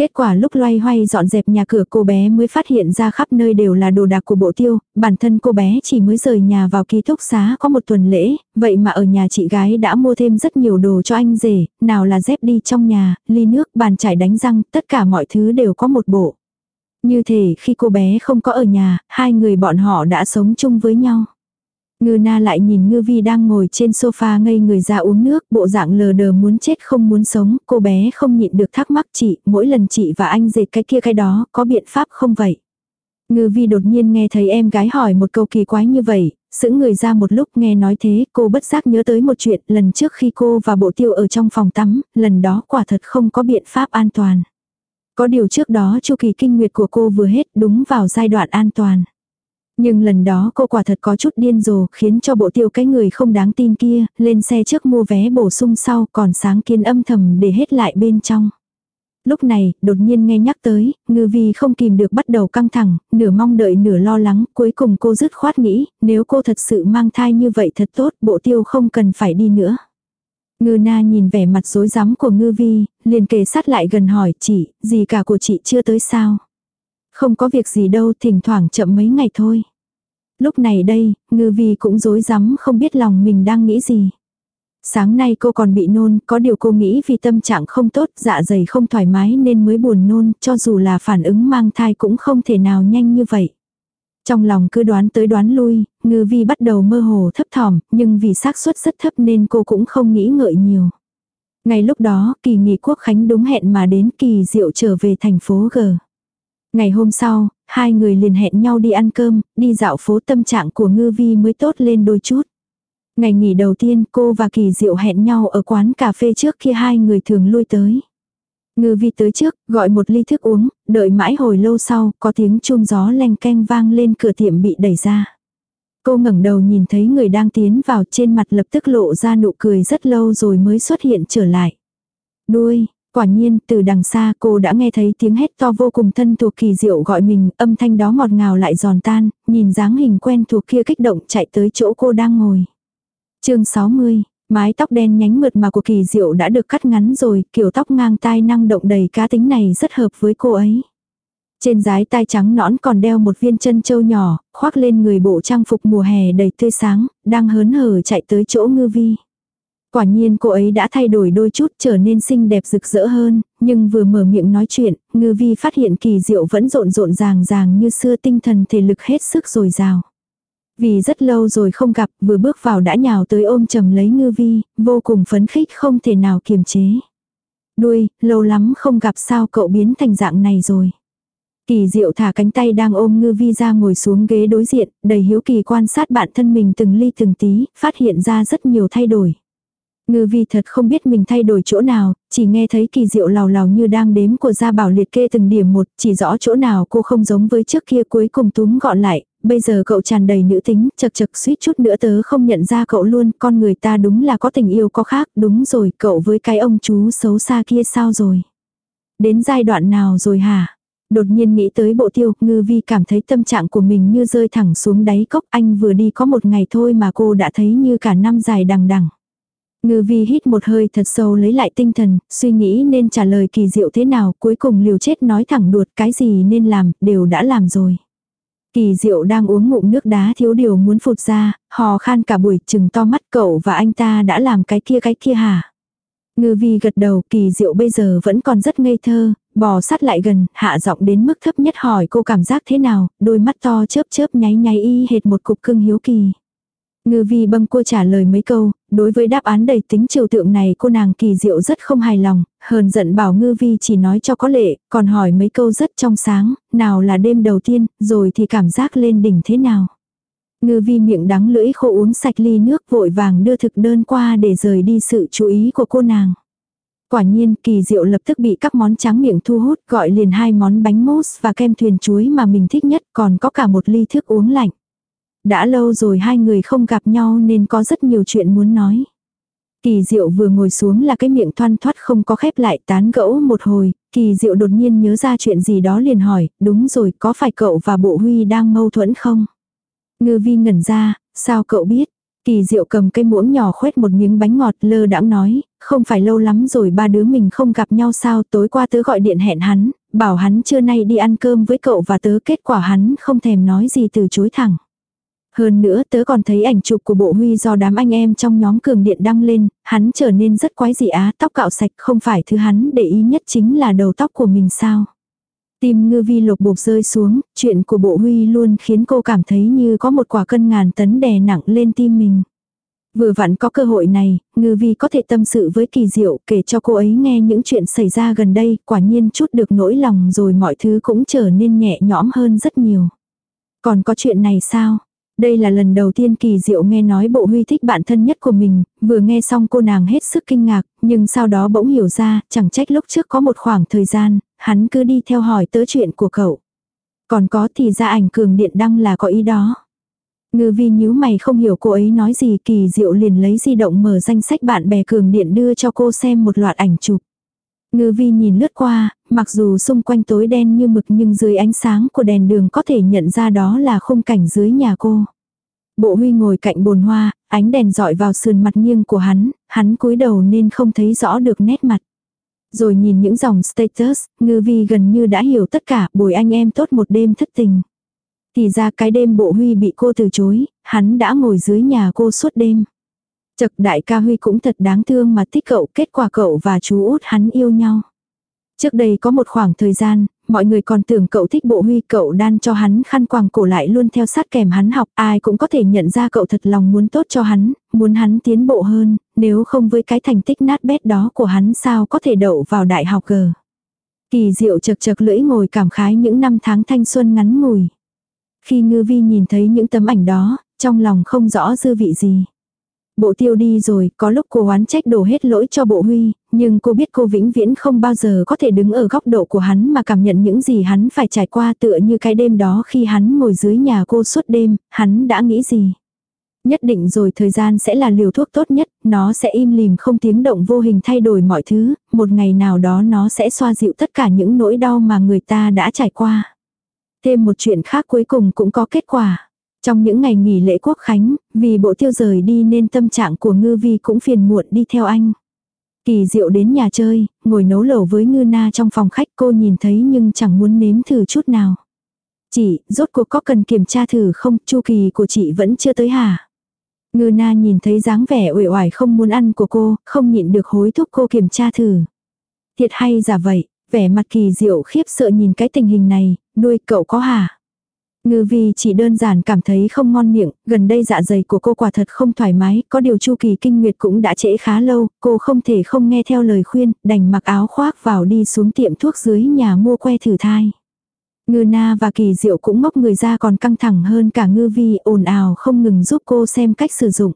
A: Kết quả lúc loay hoay dọn dẹp nhà cửa cô bé mới phát hiện ra khắp nơi đều là đồ đạc của bộ tiêu, bản thân cô bé chỉ mới rời nhà vào ký túc xá có một tuần lễ, vậy mà ở nhà chị gái đã mua thêm rất nhiều đồ cho anh rể, nào là dép đi trong nhà, ly nước, bàn chải đánh răng, tất cả mọi thứ đều có một bộ. Như thể khi cô bé không có ở nhà, hai người bọn họ đã sống chung với nhau. Ngư na lại nhìn ngư vi đang ngồi trên sofa ngây người ra uống nước, bộ dạng lờ đờ muốn chết không muốn sống, cô bé không nhịn được thắc mắc chị, mỗi lần chị và anh dệt cái kia cái đó, có biện pháp không vậy? Ngư vi đột nhiên nghe thấy em gái hỏi một câu kỳ quái như vậy, sững người ra một lúc nghe nói thế, cô bất giác nhớ tới một chuyện, lần trước khi cô và bộ tiêu ở trong phòng tắm, lần đó quả thật không có biện pháp an toàn. Có điều trước đó chu kỳ kinh nguyệt của cô vừa hết đúng vào giai đoạn an toàn. Nhưng lần đó cô quả thật có chút điên rồ khiến cho bộ tiêu cái người không đáng tin kia lên xe trước mua vé bổ sung sau còn sáng kiến âm thầm để hết lại bên trong. Lúc này, đột nhiên nghe nhắc tới, ngư vi không kìm được bắt đầu căng thẳng, nửa mong đợi nửa lo lắng, cuối cùng cô dứt khoát nghĩ, nếu cô thật sự mang thai như vậy thật tốt, bộ tiêu không cần phải đi nữa. Ngư na nhìn vẻ mặt rối rắm của ngư vi, liền kề sát lại gần hỏi chị, gì cả của chị chưa tới sao? Không có việc gì đâu, thỉnh thoảng chậm mấy ngày thôi. Lúc này đây, ngư vi cũng rối rắm không biết lòng mình đang nghĩ gì. Sáng nay cô còn bị nôn, có điều cô nghĩ vì tâm trạng không tốt, dạ dày không thoải mái nên mới buồn nôn, cho dù là phản ứng mang thai cũng không thể nào nhanh như vậy. Trong lòng cứ đoán tới đoán lui, ngư vi bắt đầu mơ hồ thấp thỏm, nhưng vì xác suất rất thấp nên cô cũng không nghĩ ngợi nhiều. Ngay lúc đó, kỳ nghỉ quốc khánh đúng hẹn mà đến kỳ diệu trở về thành phố G. Ngày hôm sau, hai người liền hẹn nhau đi ăn cơm, đi dạo phố tâm trạng của ngư vi mới tốt lên đôi chút. Ngày nghỉ đầu tiên cô và kỳ diệu hẹn nhau ở quán cà phê trước khi hai người thường lui tới. Ngư vi tới trước, gọi một ly thức uống, đợi mãi hồi lâu sau, có tiếng chuông gió leng keng vang lên cửa tiệm bị đẩy ra. Cô ngẩng đầu nhìn thấy người đang tiến vào trên mặt lập tức lộ ra nụ cười rất lâu rồi mới xuất hiện trở lại. Đuôi, quả nhiên từ đằng xa cô đã nghe thấy tiếng hét to vô cùng thân thuộc kỳ diệu gọi mình, âm thanh đó ngọt ngào lại giòn tan, nhìn dáng hình quen thuộc kia kích động chạy tới chỗ cô đang ngồi. chương 60, Mái tóc đen nhánh mượt mà của kỳ diệu đã được cắt ngắn rồi, kiểu tóc ngang tai năng động đầy cá tính này rất hợp với cô ấy. Trên dái tai trắng nõn còn đeo một viên chân châu nhỏ, khoác lên người bộ trang phục mùa hè đầy tươi sáng, đang hớn hở chạy tới chỗ ngư vi. Quả nhiên cô ấy đã thay đổi đôi chút trở nên xinh đẹp rực rỡ hơn, nhưng vừa mở miệng nói chuyện, ngư vi phát hiện kỳ diệu vẫn rộn rộn ràng ràng như xưa tinh thần thể lực hết sức rồi rào. Vì rất lâu rồi không gặp, vừa bước vào đã nhào tới ôm chầm lấy ngư vi, vô cùng phấn khích không thể nào kiềm chế. Đuôi, lâu lắm không gặp sao cậu biến thành dạng này rồi. Kỳ diệu thả cánh tay đang ôm ngư vi ra ngồi xuống ghế đối diện, đầy hiếu kỳ quan sát bản thân mình từng ly từng tí, phát hiện ra rất nhiều thay đổi. Ngư vi thật không biết mình thay đổi chỗ nào, chỉ nghe thấy kỳ diệu lào lào như đang đếm của gia bảo liệt kê từng điểm một, chỉ rõ chỗ nào cô không giống với trước kia cuối cùng túm gọn lại, bây giờ cậu tràn đầy nữ tính, chật chật suýt chút nữa tớ không nhận ra cậu luôn, con người ta đúng là có tình yêu có khác, đúng rồi, cậu với cái ông chú xấu xa kia sao rồi? Đến giai đoạn nào rồi hả? Đột nhiên nghĩ tới bộ tiêu, ngư vi cảm thấy tâm trạng của mình như rơi thẳng xuống đáy cốc, anh vừa đi có một ngày thôi mà cô đã thấy như cả năm dài đằng đằng. Ngư vi hít một hơi thật sâu lấy lại tinh thần, suy nghĩ nên trả lời kỳ diệu thế nào, cuối cùng liều chết nói thẳng đuột cái gì nên làm, đều đã làm rồi. Kỳ diệu đang uống ngụm nước đá thiếu điều muốn phụt ra, hò khan cả buổi chừng to mắt cậu và anh ta đã làm cái kia cái kia hả? Ngư vi gật đầu kỳ diệu bây giờ vẫn còn rất ngây thơ, bò sát lại gần, hạ giọng đến mức thấp nhất hỏi cô cảm giác thế nào, đôi mắt to chớp chớp nháy nháy y hệt một cục cưng hiếu kỳ. Ngư vi bâng cô trả lời mấy câu, đối với đáp án đầy tính trừu tượng này cô nàng kỳ diệu rất không hài lòng, hờn giận bảo ngư vi chỉ nói cho có lệ, còn hỏi mấy câu rất trong sáng, nào là đêm đầu tiên, rồi thì cảm giác lên đỉnh thế nào. Ngư vi miệng đắng lưỡi khô uống sạch ly nước vội vàng đưa thực đơn qua để rời đi sự chú ý của cô nàng. Quả nhiên kỳ diệu lập tức bị các món trắng miệng thu hút gọi liền hai món bánh mousse và kem thuyền chuối mà mình thích nhất còn có cả một ly thức uống lạnh. Đã lâu rồi hai người không gặp nhau nên có rất nhiều chuyện muốn nói. Kỳ diệu vừa ngồi xuống là cái miệng thoăn thoát không có khép lại tán gẫu một hồi, kỳ diệu đột nhiên nhớ ra chuyện gì đó liền hỏi, đúng rồi có phải cậu và bộ huy đang mâu thuẫn không? Ngư vi ngẩn ra, sao cậu biết? Kỳ diệu cầm cây muỗng nhỏ khoét một miếng bánh ngọt lơ đãng nói, không phải lâu lắm rồi ba đứa mình không gặp nhau sao tối qua tớ gọi điện hẹn hắn, bảo hắn trưa nay đi ăn cơm với cậu và tớ kết quả hắn không thèm nói gì từ chối thẳng. Hơn nữa tớ còn thấy ảnh chụp của bộ huy do đám anh em trong nhóm cường điện đăng lên, hắn trở nên rất quái dị á, tóc cạo sạch không phải thứ hắn để ý nhất chính là đầu tóc của mình sao. Tim ngư vi lục bột rơi xuống, chuyện của bộ huy luôn khiến cô cảm thấy như có một quả cân ngàn tấn đè nặng lên tim mình. Vừa vặn có cơ hội này, ngư vi có thể tâm sự với kỳ diệu kể cho cô ấy nghe những chuyện xảy ra gần đây, quả nhiên chút được nỗi lòng rồi mọi thứ cũng trở nên nhẹ nhõm hơn rất nhiều. Còn có chuyện này sao? Đây là lần đầu tiên kỳ diệu nghe nói bộ huy thích bạn thân nhất của mình, vừa nghe xong cô nàng hết sức kinh ngạc, nhưng sau đó bỗng hiểu ra, chẳng trách lúc trước có một khoảng thời gian, hắn cứ đi theo hỏi tớ chuyện của cậu. Còn có thì ra ảnh cường điện đăng là có ý đó. Ngư vi nhíu mày không hiểu cô ấy nói gì kỳ diệu liền lấy di động mở danh sách bạn bè cường điện đưa cho cô xem một loạt ảnh chụp. Ngư vi nhìn lướt qua, mặc dù xung quanh tối đen như mực nhưng dưới ánh sáng của đèn đường có thể nhận ra đó là khung cảnh dưới nhà cô. Bộ huy ngồi cạnh bồn hoa, ánh đèn dọi vào sườn mặt nghiêng của hắn, hắn cúi đầu nên không thấy rõ được nét mặt. Rồi nhìn những dòng status, ngư vi gần như đã hiểu tất cả, bồi anh em tốt một đêm thất tình. Thì ra cái đêm bộ huy bị cô từ chối, hắn đã ngồi dưới nhà cô suốt đêm. Chật đại ca Huy cũng thật đáng thương mà thích cậu, kết quả cậu và chú út hắn yêu nhau. Trước đây có một khoảng thời gian, mọi người còn tưởng cậu thích bộ Huy, cậu đan cho hắn khăn quàng cổ lại luôn theo sát kèm hắn học, ai cũng có thể nhận ra cậu thật lòng muốn tốt cho hắn, muốn hắn tiến bộ hơn, nếu không với cái thành tích nát bét đó của hắn sao có thể đậu vào đại học gờ. Kỳ diệu chật chật lưỡi ngồi cảm khái những năm tháng thanh xuân ngắn ngủi. Khi ngư vi nhìn thấy những tấm ảnh đó, trong lòng không rõ dư vị gì. Bộ tiêu đi rồi, có lúc cô oán trách đổ hết lỗi cho bộ huy, nhưng cô biết cô vĩnh viễn không bao giờ có thể đứng ở góc độ của hắn mà cảm nhận những gì hắn phải trải qua tựa như cái đêm đó khi hắn ngồi dưới nhà cô suốt đêm, hắn đã nghĩ gì. Nhất định rồi thời gian sẽ là liều thuốc tốt nhất, nó sẽ im lìm không tiếng động vô hình thay đổi mọi thứ, một ngày nào đó nó sẽ xoa dịu tất cả những nỗi đau mà người ta đã trải qua. Thêm một chuyện khác cuối cùng cũng có kết quả. Trong những ngày nghỉ lễ quốc khánh, vì bộ tiêu rời đi nên tâm trạng của ngư vi cũng phiền muộn đi theo anh. Kỳ diệu đến nhà chơi, ngồi nấu lẩu với ngư na trong phòng khách cô nhìn thấy nhưng chẳng muốn nếm thử chút nào. Chị, rốt cuộc có cần kiểm tra thử không, chu kỳ của chị vẫn chưa tới hả? Ngư na nhìn thấy dáng vẻ uể oải không muốn ăn của cô, không nhịn được hối thúc cô kiểm tra thử. Thiệt hay giả vậy, vẻ mặt kỳ diệu khiếp sợ nhìn cái tình hình này, đuôi cậu có hả? Ngư vi chỉ đơn giản cảm thấy không ngon miệng, gần đây dạ dày của cô quả thật không thoải mái, có điều chu kỳ kinh nguyệt cũng đã trễ khá lâu, cô không thể không nghe theo lời khuyên, đành mặc áo khoác vào đi xuống tiệm thuốc dưới nhà mua que thử thai. Ngư na và kỳ diệu cũng móc người ra còn căng thẳng hơn cả ngư vi ồn ào không ngừng giúp cô xem cách sử dụng.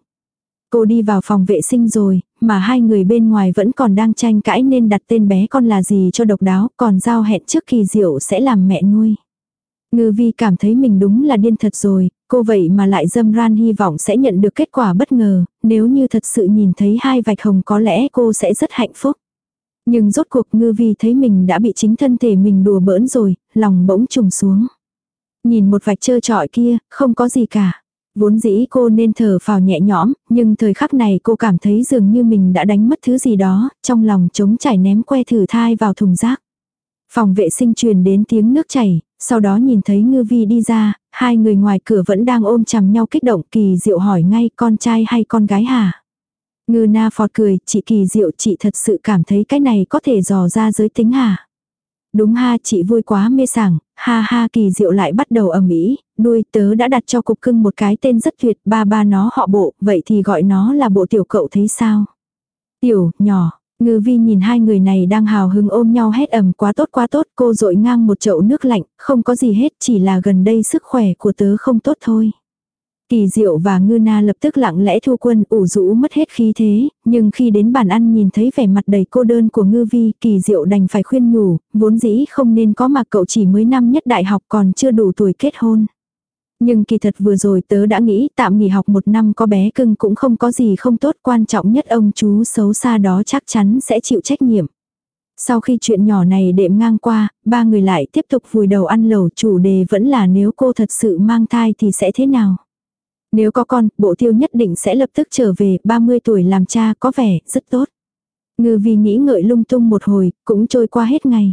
A: Cô đi vào phòng vệ sinh rồi, mà hai người bên ngoài vẫn còn đang tranh cãi nên đặt tên bé con là gì cho độc đáo, còn giao hẹn trước kỳ diệu sẽ làm mẹ nuôi. Ngư vi cảm thấy mình đúng là điên thật rồi, cô vậy mà lại dâm ran hy vọng sẽ nhận được kết quả bất ngờ, nếu như thật sự nhìn thấy hai vạch hồng có lẽ cô sẽ rất hạnh phúc. Nhưng rốt cuộc ngư vi thấy mình đã bị chính thân thể mình đùa bỡn rồi, lòng bỗng trùng xuống. Nhìn một vạch trơ trọi kia, không có gì cả. Vốn dĩ cô nên thở phào nhẹ nhõm, nhưng thời khắc này cô cảm thấy dường như mình đã đánh mất thứ gì đó, trong lòng trống trải ném que thử thai vào thùng rác. Phòng vệ sinh truyền đến tiếng nước chảy, sau đó nhìn thấy ngư vi đi ra, hai người ngoài cửa vẫn đang ôm chầm nhau kích động kỳ diệu hỏi ngay con trai hay con gái hả? Ngư na phọt cười, chị kỳ diệu chị thật sự cảm thấy cái này có thể dò ra giới tính hả? Đúng ha chị vui quá mê sảng, ha ha kỳ diệu lại bắt đầu ầm ĩ, đuôi tớ đã đặt cho cục cưng một cái tên rất tuyệt, ba ba nó họ bộ, vậy thì gọi nó là bộ tiểu cậu thấy sao? Tiểu, nhỏ, Ngư vi nhìn hai người này đang hào hứng ôm nhau hét ẩm quá tốt quá tốt, cô dội ngang một chậu nước lạnh, không có gì hết, chỉ là gần đây sức khỏe của tớ không tốt thôi. Kỳ diệu và ngư na lập tức lặng lẽ thu quân ủ rũ mất hết khí thế, nhưng khi đến bàn ăn nhìn thấy vẻ mặt đầy cô đơn của ngư vi, kỳ diệu đành phải khuyên nhủ, vốn dĩ không nên có mà cậu chỉ mới năm nhất đại học còn chưa đủ tuổi kết hôn. Nhưng kỳ thật vừa rồi tớ đã nghĩ tạm nghỉ học một năm có bé cưng cũng không có gì không tốt quan trọng nhất ông chú xấu xa đó chắc chắn sẽ chịu trách nhiệm. Sau khi chuyện nhỏ này đệm ngang qua, ba người lại tiếp tục vùi đầu ăn lẩu chủ đề vẫn là nếu cô thật sự mang thai thì sẽ thế nào. Nếu có con, bộ tiêu nhất định sẽ lập tức trở về, 30 tuổi làm cha có vẻ rất tốt. Ngư vì nghĩ ngợi lung tung một hồi, cũng trôi qua hết ngày.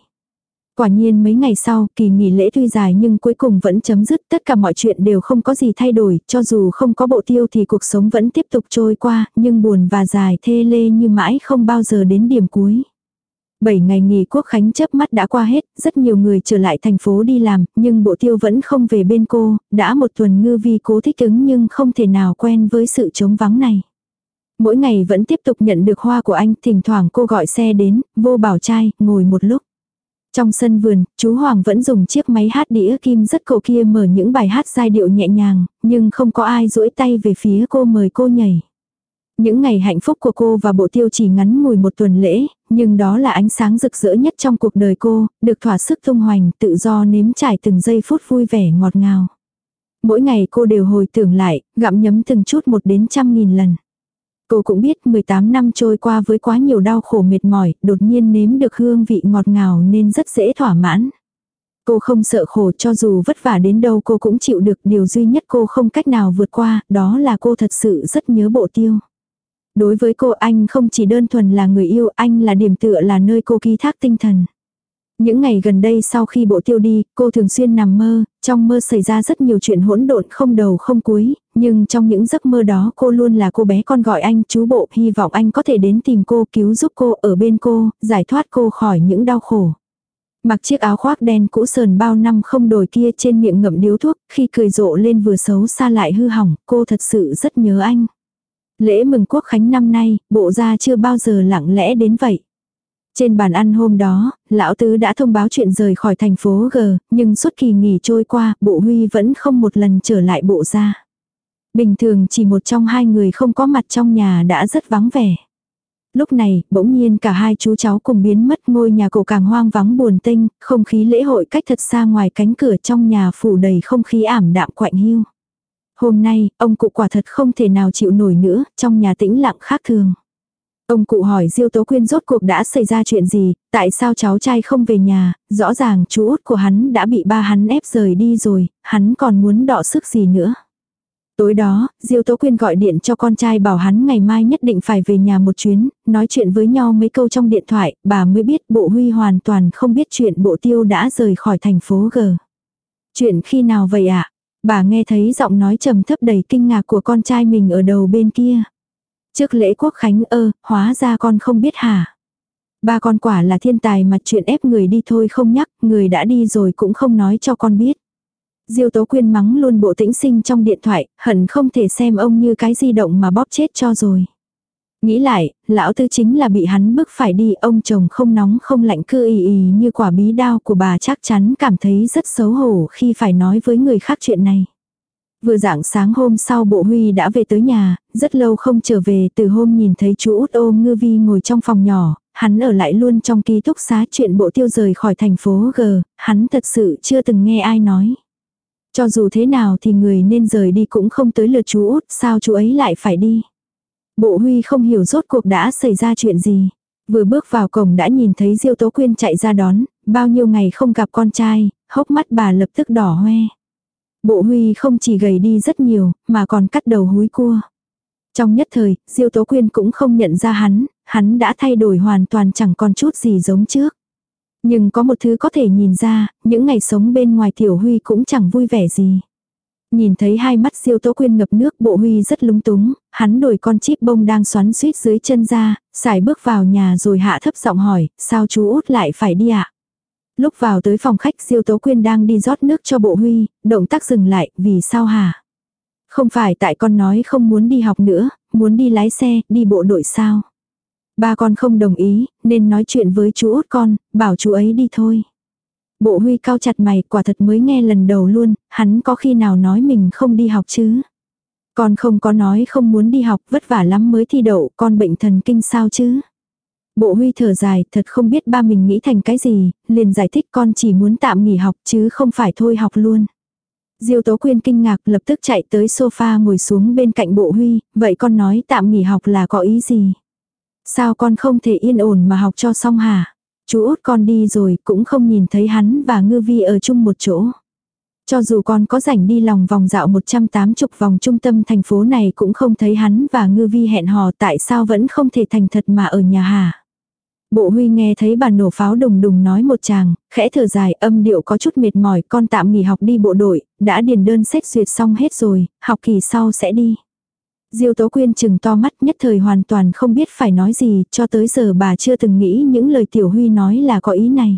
A: Quả nhiên mấy ngày sau, kỳ nghỉ lễ tuy dài nhưng cuối cùng vẫn chấm dứt, tất cả mọi chuyện đều không có gì thay đổi, cho dù không có bộ tiêu thì cuộc sống vẫn tiếp tục trôi qua, nhưng buồn và dài thê lê như mãi không bao giờ đến điểm cuối. Bảy ngày nghỉ quốc khánh chớp mắt đã qua hết, rất nhiều người trở lại thành phố đi làm, nhưng bộ tiêu vẫn không về bên cô, đã một tuần ngư vi cố thích ứng nhưng không thể nào quen với sự trống vắng này. Mỗi ngày vẫn tiếp tục nhận được hoa của anh, thỉnh thoảng cô gọi xe đến, vô bảo trai, ngồi một lúc. Trong sân vườn, chú Hoàng vẫn dùng chiếc máy hát đĩa kim rất cổ kia mở những bài hát giai điệu nhẹ nhàng, nhưng không có ai duỗi tay về phía cô mời cô nhảy. Những ngày hạnh phúc của cô và bộ tiêu chỉ ngắn ngủi một tuần lễ, nhưng đó là ánh sáng rực rỡ nhất trong cuộc đời cô, được thỏa sức tung hoành, tự do nếm trải từng giây phút vui vẻ ngọt ngào. Mỗi ngày cô đều hồi tưởng lại, gặm nhấm từng chút một đến trăm nghìn lần. Cô cũng biết 18 năm trôi qua với quá nhiều đau khổ mệt mỏi, đột nhiên nếm được hương vị ngọt ngào nên rất dễ thỏa mãn. Cô không sợ khổ cho dù vất vả đến đâu cô cũng chịu được điều duy nhất cô không cách nào vượt qua, đó là cô thật sự rất nhớ bộ tiêu. Đối với cô anh không chỉ đơn thuần là người yêu, anh là điểm tựa là nơi cô ký thác tinh thần. Những ngày gần đây sau khi bộ tiêu đi, cô thường xuyên nằm mơ, trong mơ xảy ra rất nhiều chuyện hỗn độn không đầu không cuối, nhưng trong những giấc mơ đó cô luôn là cô bé con gọi anh chú bộ, hy vọng anh có thể đến tìm cô cứu giúp cô ở bên cô, giải thoát cô khỏi những đau khổ. Mặc chiếc áo khoác đen cũ sờn bao năm không đổi kia trên miệng ngậm điếu thuốc, khi cười rộ lên vừa xấu xa lại hư hỏng, cô thật sự rất nhớ anh. Lễ mừng quốc khánh năm nay, bộ gia chưa bao giờ lặng lẽ đến vậy. Trên bàn ăn hôm đó, lão tứ đã thông báo chuyện rời khỏi thành phố G, nhưng suốt kỳ nghỉ trôi qua, bộ huy vẫn không một lần trở lại bộ gia. Bình thường chỉ một trong hai người không có mặt trong nhà đã rất vắng vẻ. Lúc này, bỗng nhiên cả hai chú cháu cùng biến mất ngôi nhà cổ càng hoang vắng buồn tinh, không khí lễ hội cách thật xa ngoài cánh cửa trong nhà phủ đầy không khí ảm đạm quạnh hiu. Hôm nay, ông cụ quả thật không thể nào chịu nổi nữa, trong nhà tĩnh lặng khác thường. Ông cụ hỏi Diêu Tố Quyên rốt cuộc đã xảy ra chuyện gì, tại sao cháu trai không về nhà, rõ ràng chú út của hắn đã bị ba hắn ép rời đi rồi, hắn còn muốn đọ sức gì nữa. Tối đó, Diêu Tố Quyên gọi điện cho con trai bảo hắn ngày mai nhất định phải về nhà một chuyến, nói chuyện với nhau mấy câu trong điện thoại, bà mới biết bộ huy hoàn toàn không biết chuyện bộ tiêu đã rời khỏi thành phố G. Chuyện khi nào vậy ạ? Bà nghe thấy giọng nói trầm thấp đầy kinh ngạc của con trai mình ở đầu bên kia. Trước lễ quốc khánh ơ, hóa ra con không biết hả? Ba con quả là thiên tài mà chuyện ép người đi thôi không nhắc, người đã đi rồi cũng không nói cho con biết. Diêu Tố Quyên mắng luôn bộ tĩnh sinh trong điện thoại, hận không thể xem ông như cái di động mà bóp chết cho rồi. Nghĩ lại, lão tư chính là bị hắn bức phải đi, ông chồng không nóng không lạnh cư ý ý như quả bí đao của bà chắc chắn cảm thấy rất xấu hổ khi phải nói với người khác chuyện này. Vừa dạng sáng hôm sau bộ huy đã về tới nhà, rất lâu không trở về từ hôm nhìn thấy chú út ôm ngư vi ngồi trong phòng nhỏ, hắn ở lại luôn trong ký túc xá chuyện bộ tiêu rời khỏi thành phố G, hắn thật sự chưa từng nghe ai nói. Cho dù thế nào thì người nên rời đi cũng không tới lượt chú út, sao chú ấy lại phải đi. Bộ huy không hiểu rốt cuộc đã xảy ra chuyện gì. Vừa bước vào cổng đã nhìn thấy Diêu Tố Quyên chạy ra đón, bao nhiêu ngày không gặp con trai, hốc mắt bà lập tức đỏ hoe. Bộ huy không chỉ gầy đi rất nhiều, mà còn cắt đầu húi cua. Trong nhất thời, Diêu Tố Quyên cũng không nhận ra hắn, hắn đã thay đổi hoàn toàn chẳng còn chút gì giống trước. Nhưng có một thứ có thể nhìn ra, những ngày sống bên ngoài Tiểu Huy cũng chẳng vui vẻ gì. Nhìn thấy hai mắt siêu tố quyên ngập nước bộ huy rất lúng túng, hắn đổi con chip bông đang xoắn suýt dưới chân ra, xài bước vào nhà rồi hạ thấp giọng hỏi, sao chú út lại phải đi ạ? À? Lúc vào tới phòng khách siêu tố quyên đang đi rót nước cho bộ huy, động tác dừng lại, vì sao hả? Không phải tại con nói không muốn đi học nữa, muốn đi lái xe, đi bộ đội sao? Ba con không đồng ý, nên nói chuyện với chú út con, bảo chú ấy đi thôi. Bộ huy cao chặt mày quả thật mới nghe lần đầu luôn, hắn có khi nào nói mình không đi học chứ? Con không có nói không muốn đi học vất vả lắm mới thi đậu, con bệnh thần kinh sao chứ? Bộ huy thở dài, thật không biết ba mình nghĩ thành cái gì, liền giải thích con chỉ muốn tạm nghỉ học chứ không phải thôi học luôn. Diêu Tố Quyên kinh ngạc lập tức chạy tới sofa ngồi xuống bên cạnh bộ huy, vậy con nói tạm nghỉ học là có ý gì? Sao con không thể yên ổn mà học cho xong hả? Chú út con đi rồi cũng không nhìn thấy hắn và ngư vi ở chung một chỗ. Cho dù con có rảnh đi lòng vòng dạo 180 vòng trung tâm thành phố này cũng không thấy hắn và ngư vi hẹn hò tại sao vẫn không thể thành thật mà ở nhà hả? Bộ huy nghe thấy bà nổ pháo đùng đùng nói một chàng, khẽ thở dài âm điệu có chút mệt mỏi con tạm nghỉ học đi bộ đội, đã điền đơn xét duyệt xong hết rồi, học kỳ sau sẽ đi. Diêu Tố Quyên chừng to mắt nhất thời hoàn toàn không biết phải nói gì, cho tới giờ bà chưa từng nghĩ những lời Tiểu Huy nói là có ý này.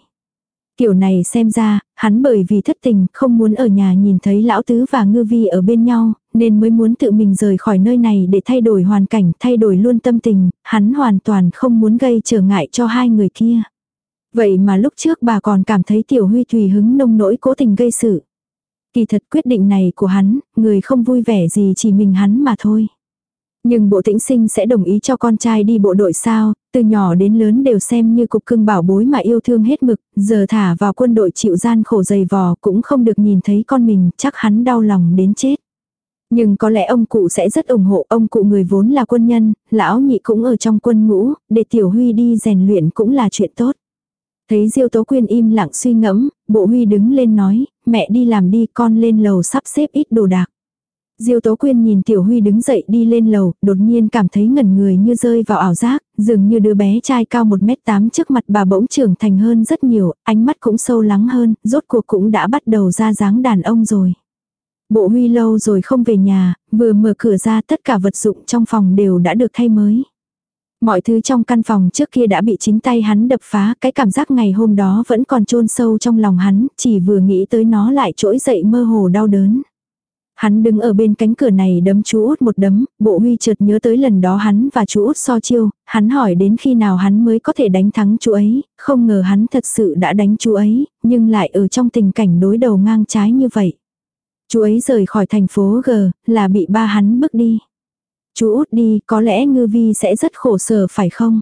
A: Kiểu này xem ra, hắn bởi vì thất tình, không muốn ở nhà nhìn thấy lão tứ và ngư vi ở bên nhau, nên mới muốn tự mình rời khỏi nơi này để thay đổi hoàn cảnh, thay đổi luôn tâm tình, hắn hoàn toàn không muốn gây trở ngại cho hai người kia. Vậy mà lúc trước bà còn cảm thấy tiểu huy tùy hứng nông nỗi cố tình gây sự. Kỳ thật quyết định này của hắn, người không vui vẻ gì chỉ mình hắn mà thôi. Nhưng bộ tĩnh sinh sẽ đồng ý cho con trai đi bộ đội sao, từ nhỏ đến lớn đều xem như cục cưng bảo bối mà yêu thương hết mực, giờ thả vào quân đội chịu gian khổ dày vò cũng không được nhìn thấy con mình, chắc hắn đau lòng đến chết. Nhưng có lẽ ông cụ sẽ rất ủng hộ, ông cụ người vốn là quân nhân, lão nhị cũng ở trong quân ngũ, để tiểu huy đi rèn luyện cũng là chuyện tốt. Thấy Diêu Tố Quyên im lặng suy ngẫm, bộ huy đứng lên nói, mẹ đi làm đi con lên lầu sắp xếp ít đồ đạc. Diêu Tố Quyên nhìn Tiểu Huy đứng dậy đi lên lầu, đột nhiên cảm thấy ngẩn người như rơi vào ảo giác, dường như đứa bé trai cao 1m8 trước mặt bà bỗng trưởng thành hơn rất nhiều, ánh mắt cũng sâu lắng hơn, rốt cuộc cũng đã bắt đầu ra dáng đàn ông rồi. Bộ Huy lâu rồi không về nhà, vừa mở cửa ra tất cả vật dụng trong phòng đều đã được thay mới. Mọi thứ trong căn phòng trước kia đã bị chính tay hắn đập phá, cái cảm giác ngày hôm đó vẫn còn chôn sâu trong lòng hắn, chỉ vừa nghĩ tới nó lại trỗi dậy mơ hồ đau đớn. Hắn đứng ở bên cánh cửa này đấm chú út một đấm, bộ huy chợt nhớ tới lần đó hắn và chú út so chiêu, hắn hỏi đến khi nào hắn mới có thể đánh thắng chú ấy, không ngờ hắn thật sự đã đánh chú ấy, nhưng lại ở trong tình cảnh đối đầu ngang trái như vậy. Chú ấy rời khỏi thành phố G, là bị ba hắn bước đi. Chú út đi, có lẽ ngư vi sẽ rất khổ sở phải không?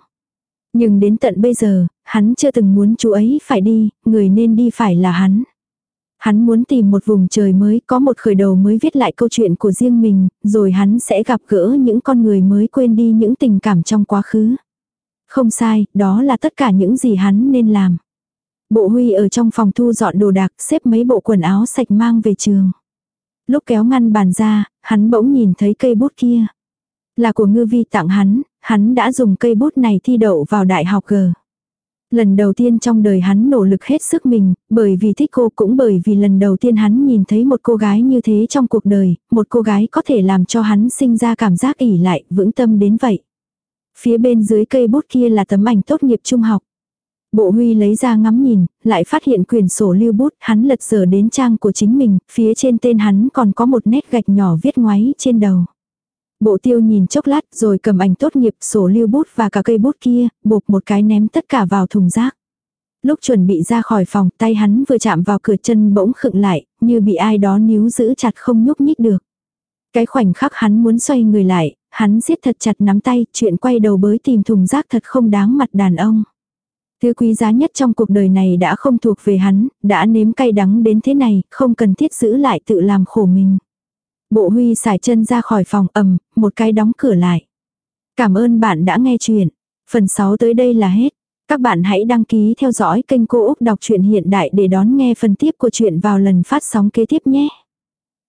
A: Nhưng đến tận bây giờ, hắn chưa từng muốn chú ấy phải đi, người nên đi phải là hắn. Hắn muốn tìm một vùng trời mới, có một khởi đầu mới viết lại câu chuyện của riêng mình, rồi hắn sẽ gặp gỡ những con người mới quên đi những tình cảm trong quá khứ. Không sai, đó là tất cả những gì hắn nên làm. Bộ Huy ở trong phòng thu dọn đồ đạc, xếp mấy bộ quần áo sạch mang về trường. Lúc kéo ngăn bàn ra, hắn bỗng nhìn thấy cây bút kia. Là của ngư vi tặng hắn, hắn đã dùng cây bút này thi đậu vào đại học G. Lần đầu tiên trong đời hắn nỗ lực hết sức mình, bởi vì thích cô cũng bởi vì lần đầu tiên hắn nhìn thấy một cô gái như thế trong cuộc đời, một cô gái có thể làm cho hắn sinh ra cảm giác ỉ lại, vững tâm đến vậy. Phía bên dưới cây bút kia là tấm ảnh tốt nghiệp trung học. Bộ huy lấy ra ngắm nhìn, lại phát hiện quyển sổ lưu bút, hắn lật dở đến trang của chính mình, phía trên tên hắn còn có một nét gạch nhỏ viết ngoáy trên đầu. Bộ tiêu nhìn chốc lát rồi cầm ảnh tốt nghiệp sổ lưu bút và cả cây bút kia, buộc một cái ném tất cả vào thùng rác. Lúc chuẩn bị ra khỏi phòng tay hắn vừa chạm vào cửa chân bỗng khựng lại, như bị ai đó níu giữ chặt không nhúc nhích được. Cái khoảnh khắc hắn muốn xoay người lại, hắn siết thật chặt nắm tay, chuyện quay đầu bới tìm thùng rác thật không đáng mặt đàn ông. Thứ quý giá nhất trong cuộc đời này đã không thuộc về hắn, đã nếm cay đắng đến thế này, không cần thiết giữ lại tự làm khổ mình. Bộ huy xài chân ra khỏi phòng ầm, một cái đóng cửa lại. Cảm ơn bạn đã nghe chuyện. Phần 6 tới đây là hết. Các bạn hãy đăng ký theo dõi kênh Cô Úc Đọc truyện Hiện Đại để đón nghe phần tiếp của chuyện vào lần phát sóng kế tiếp nhé.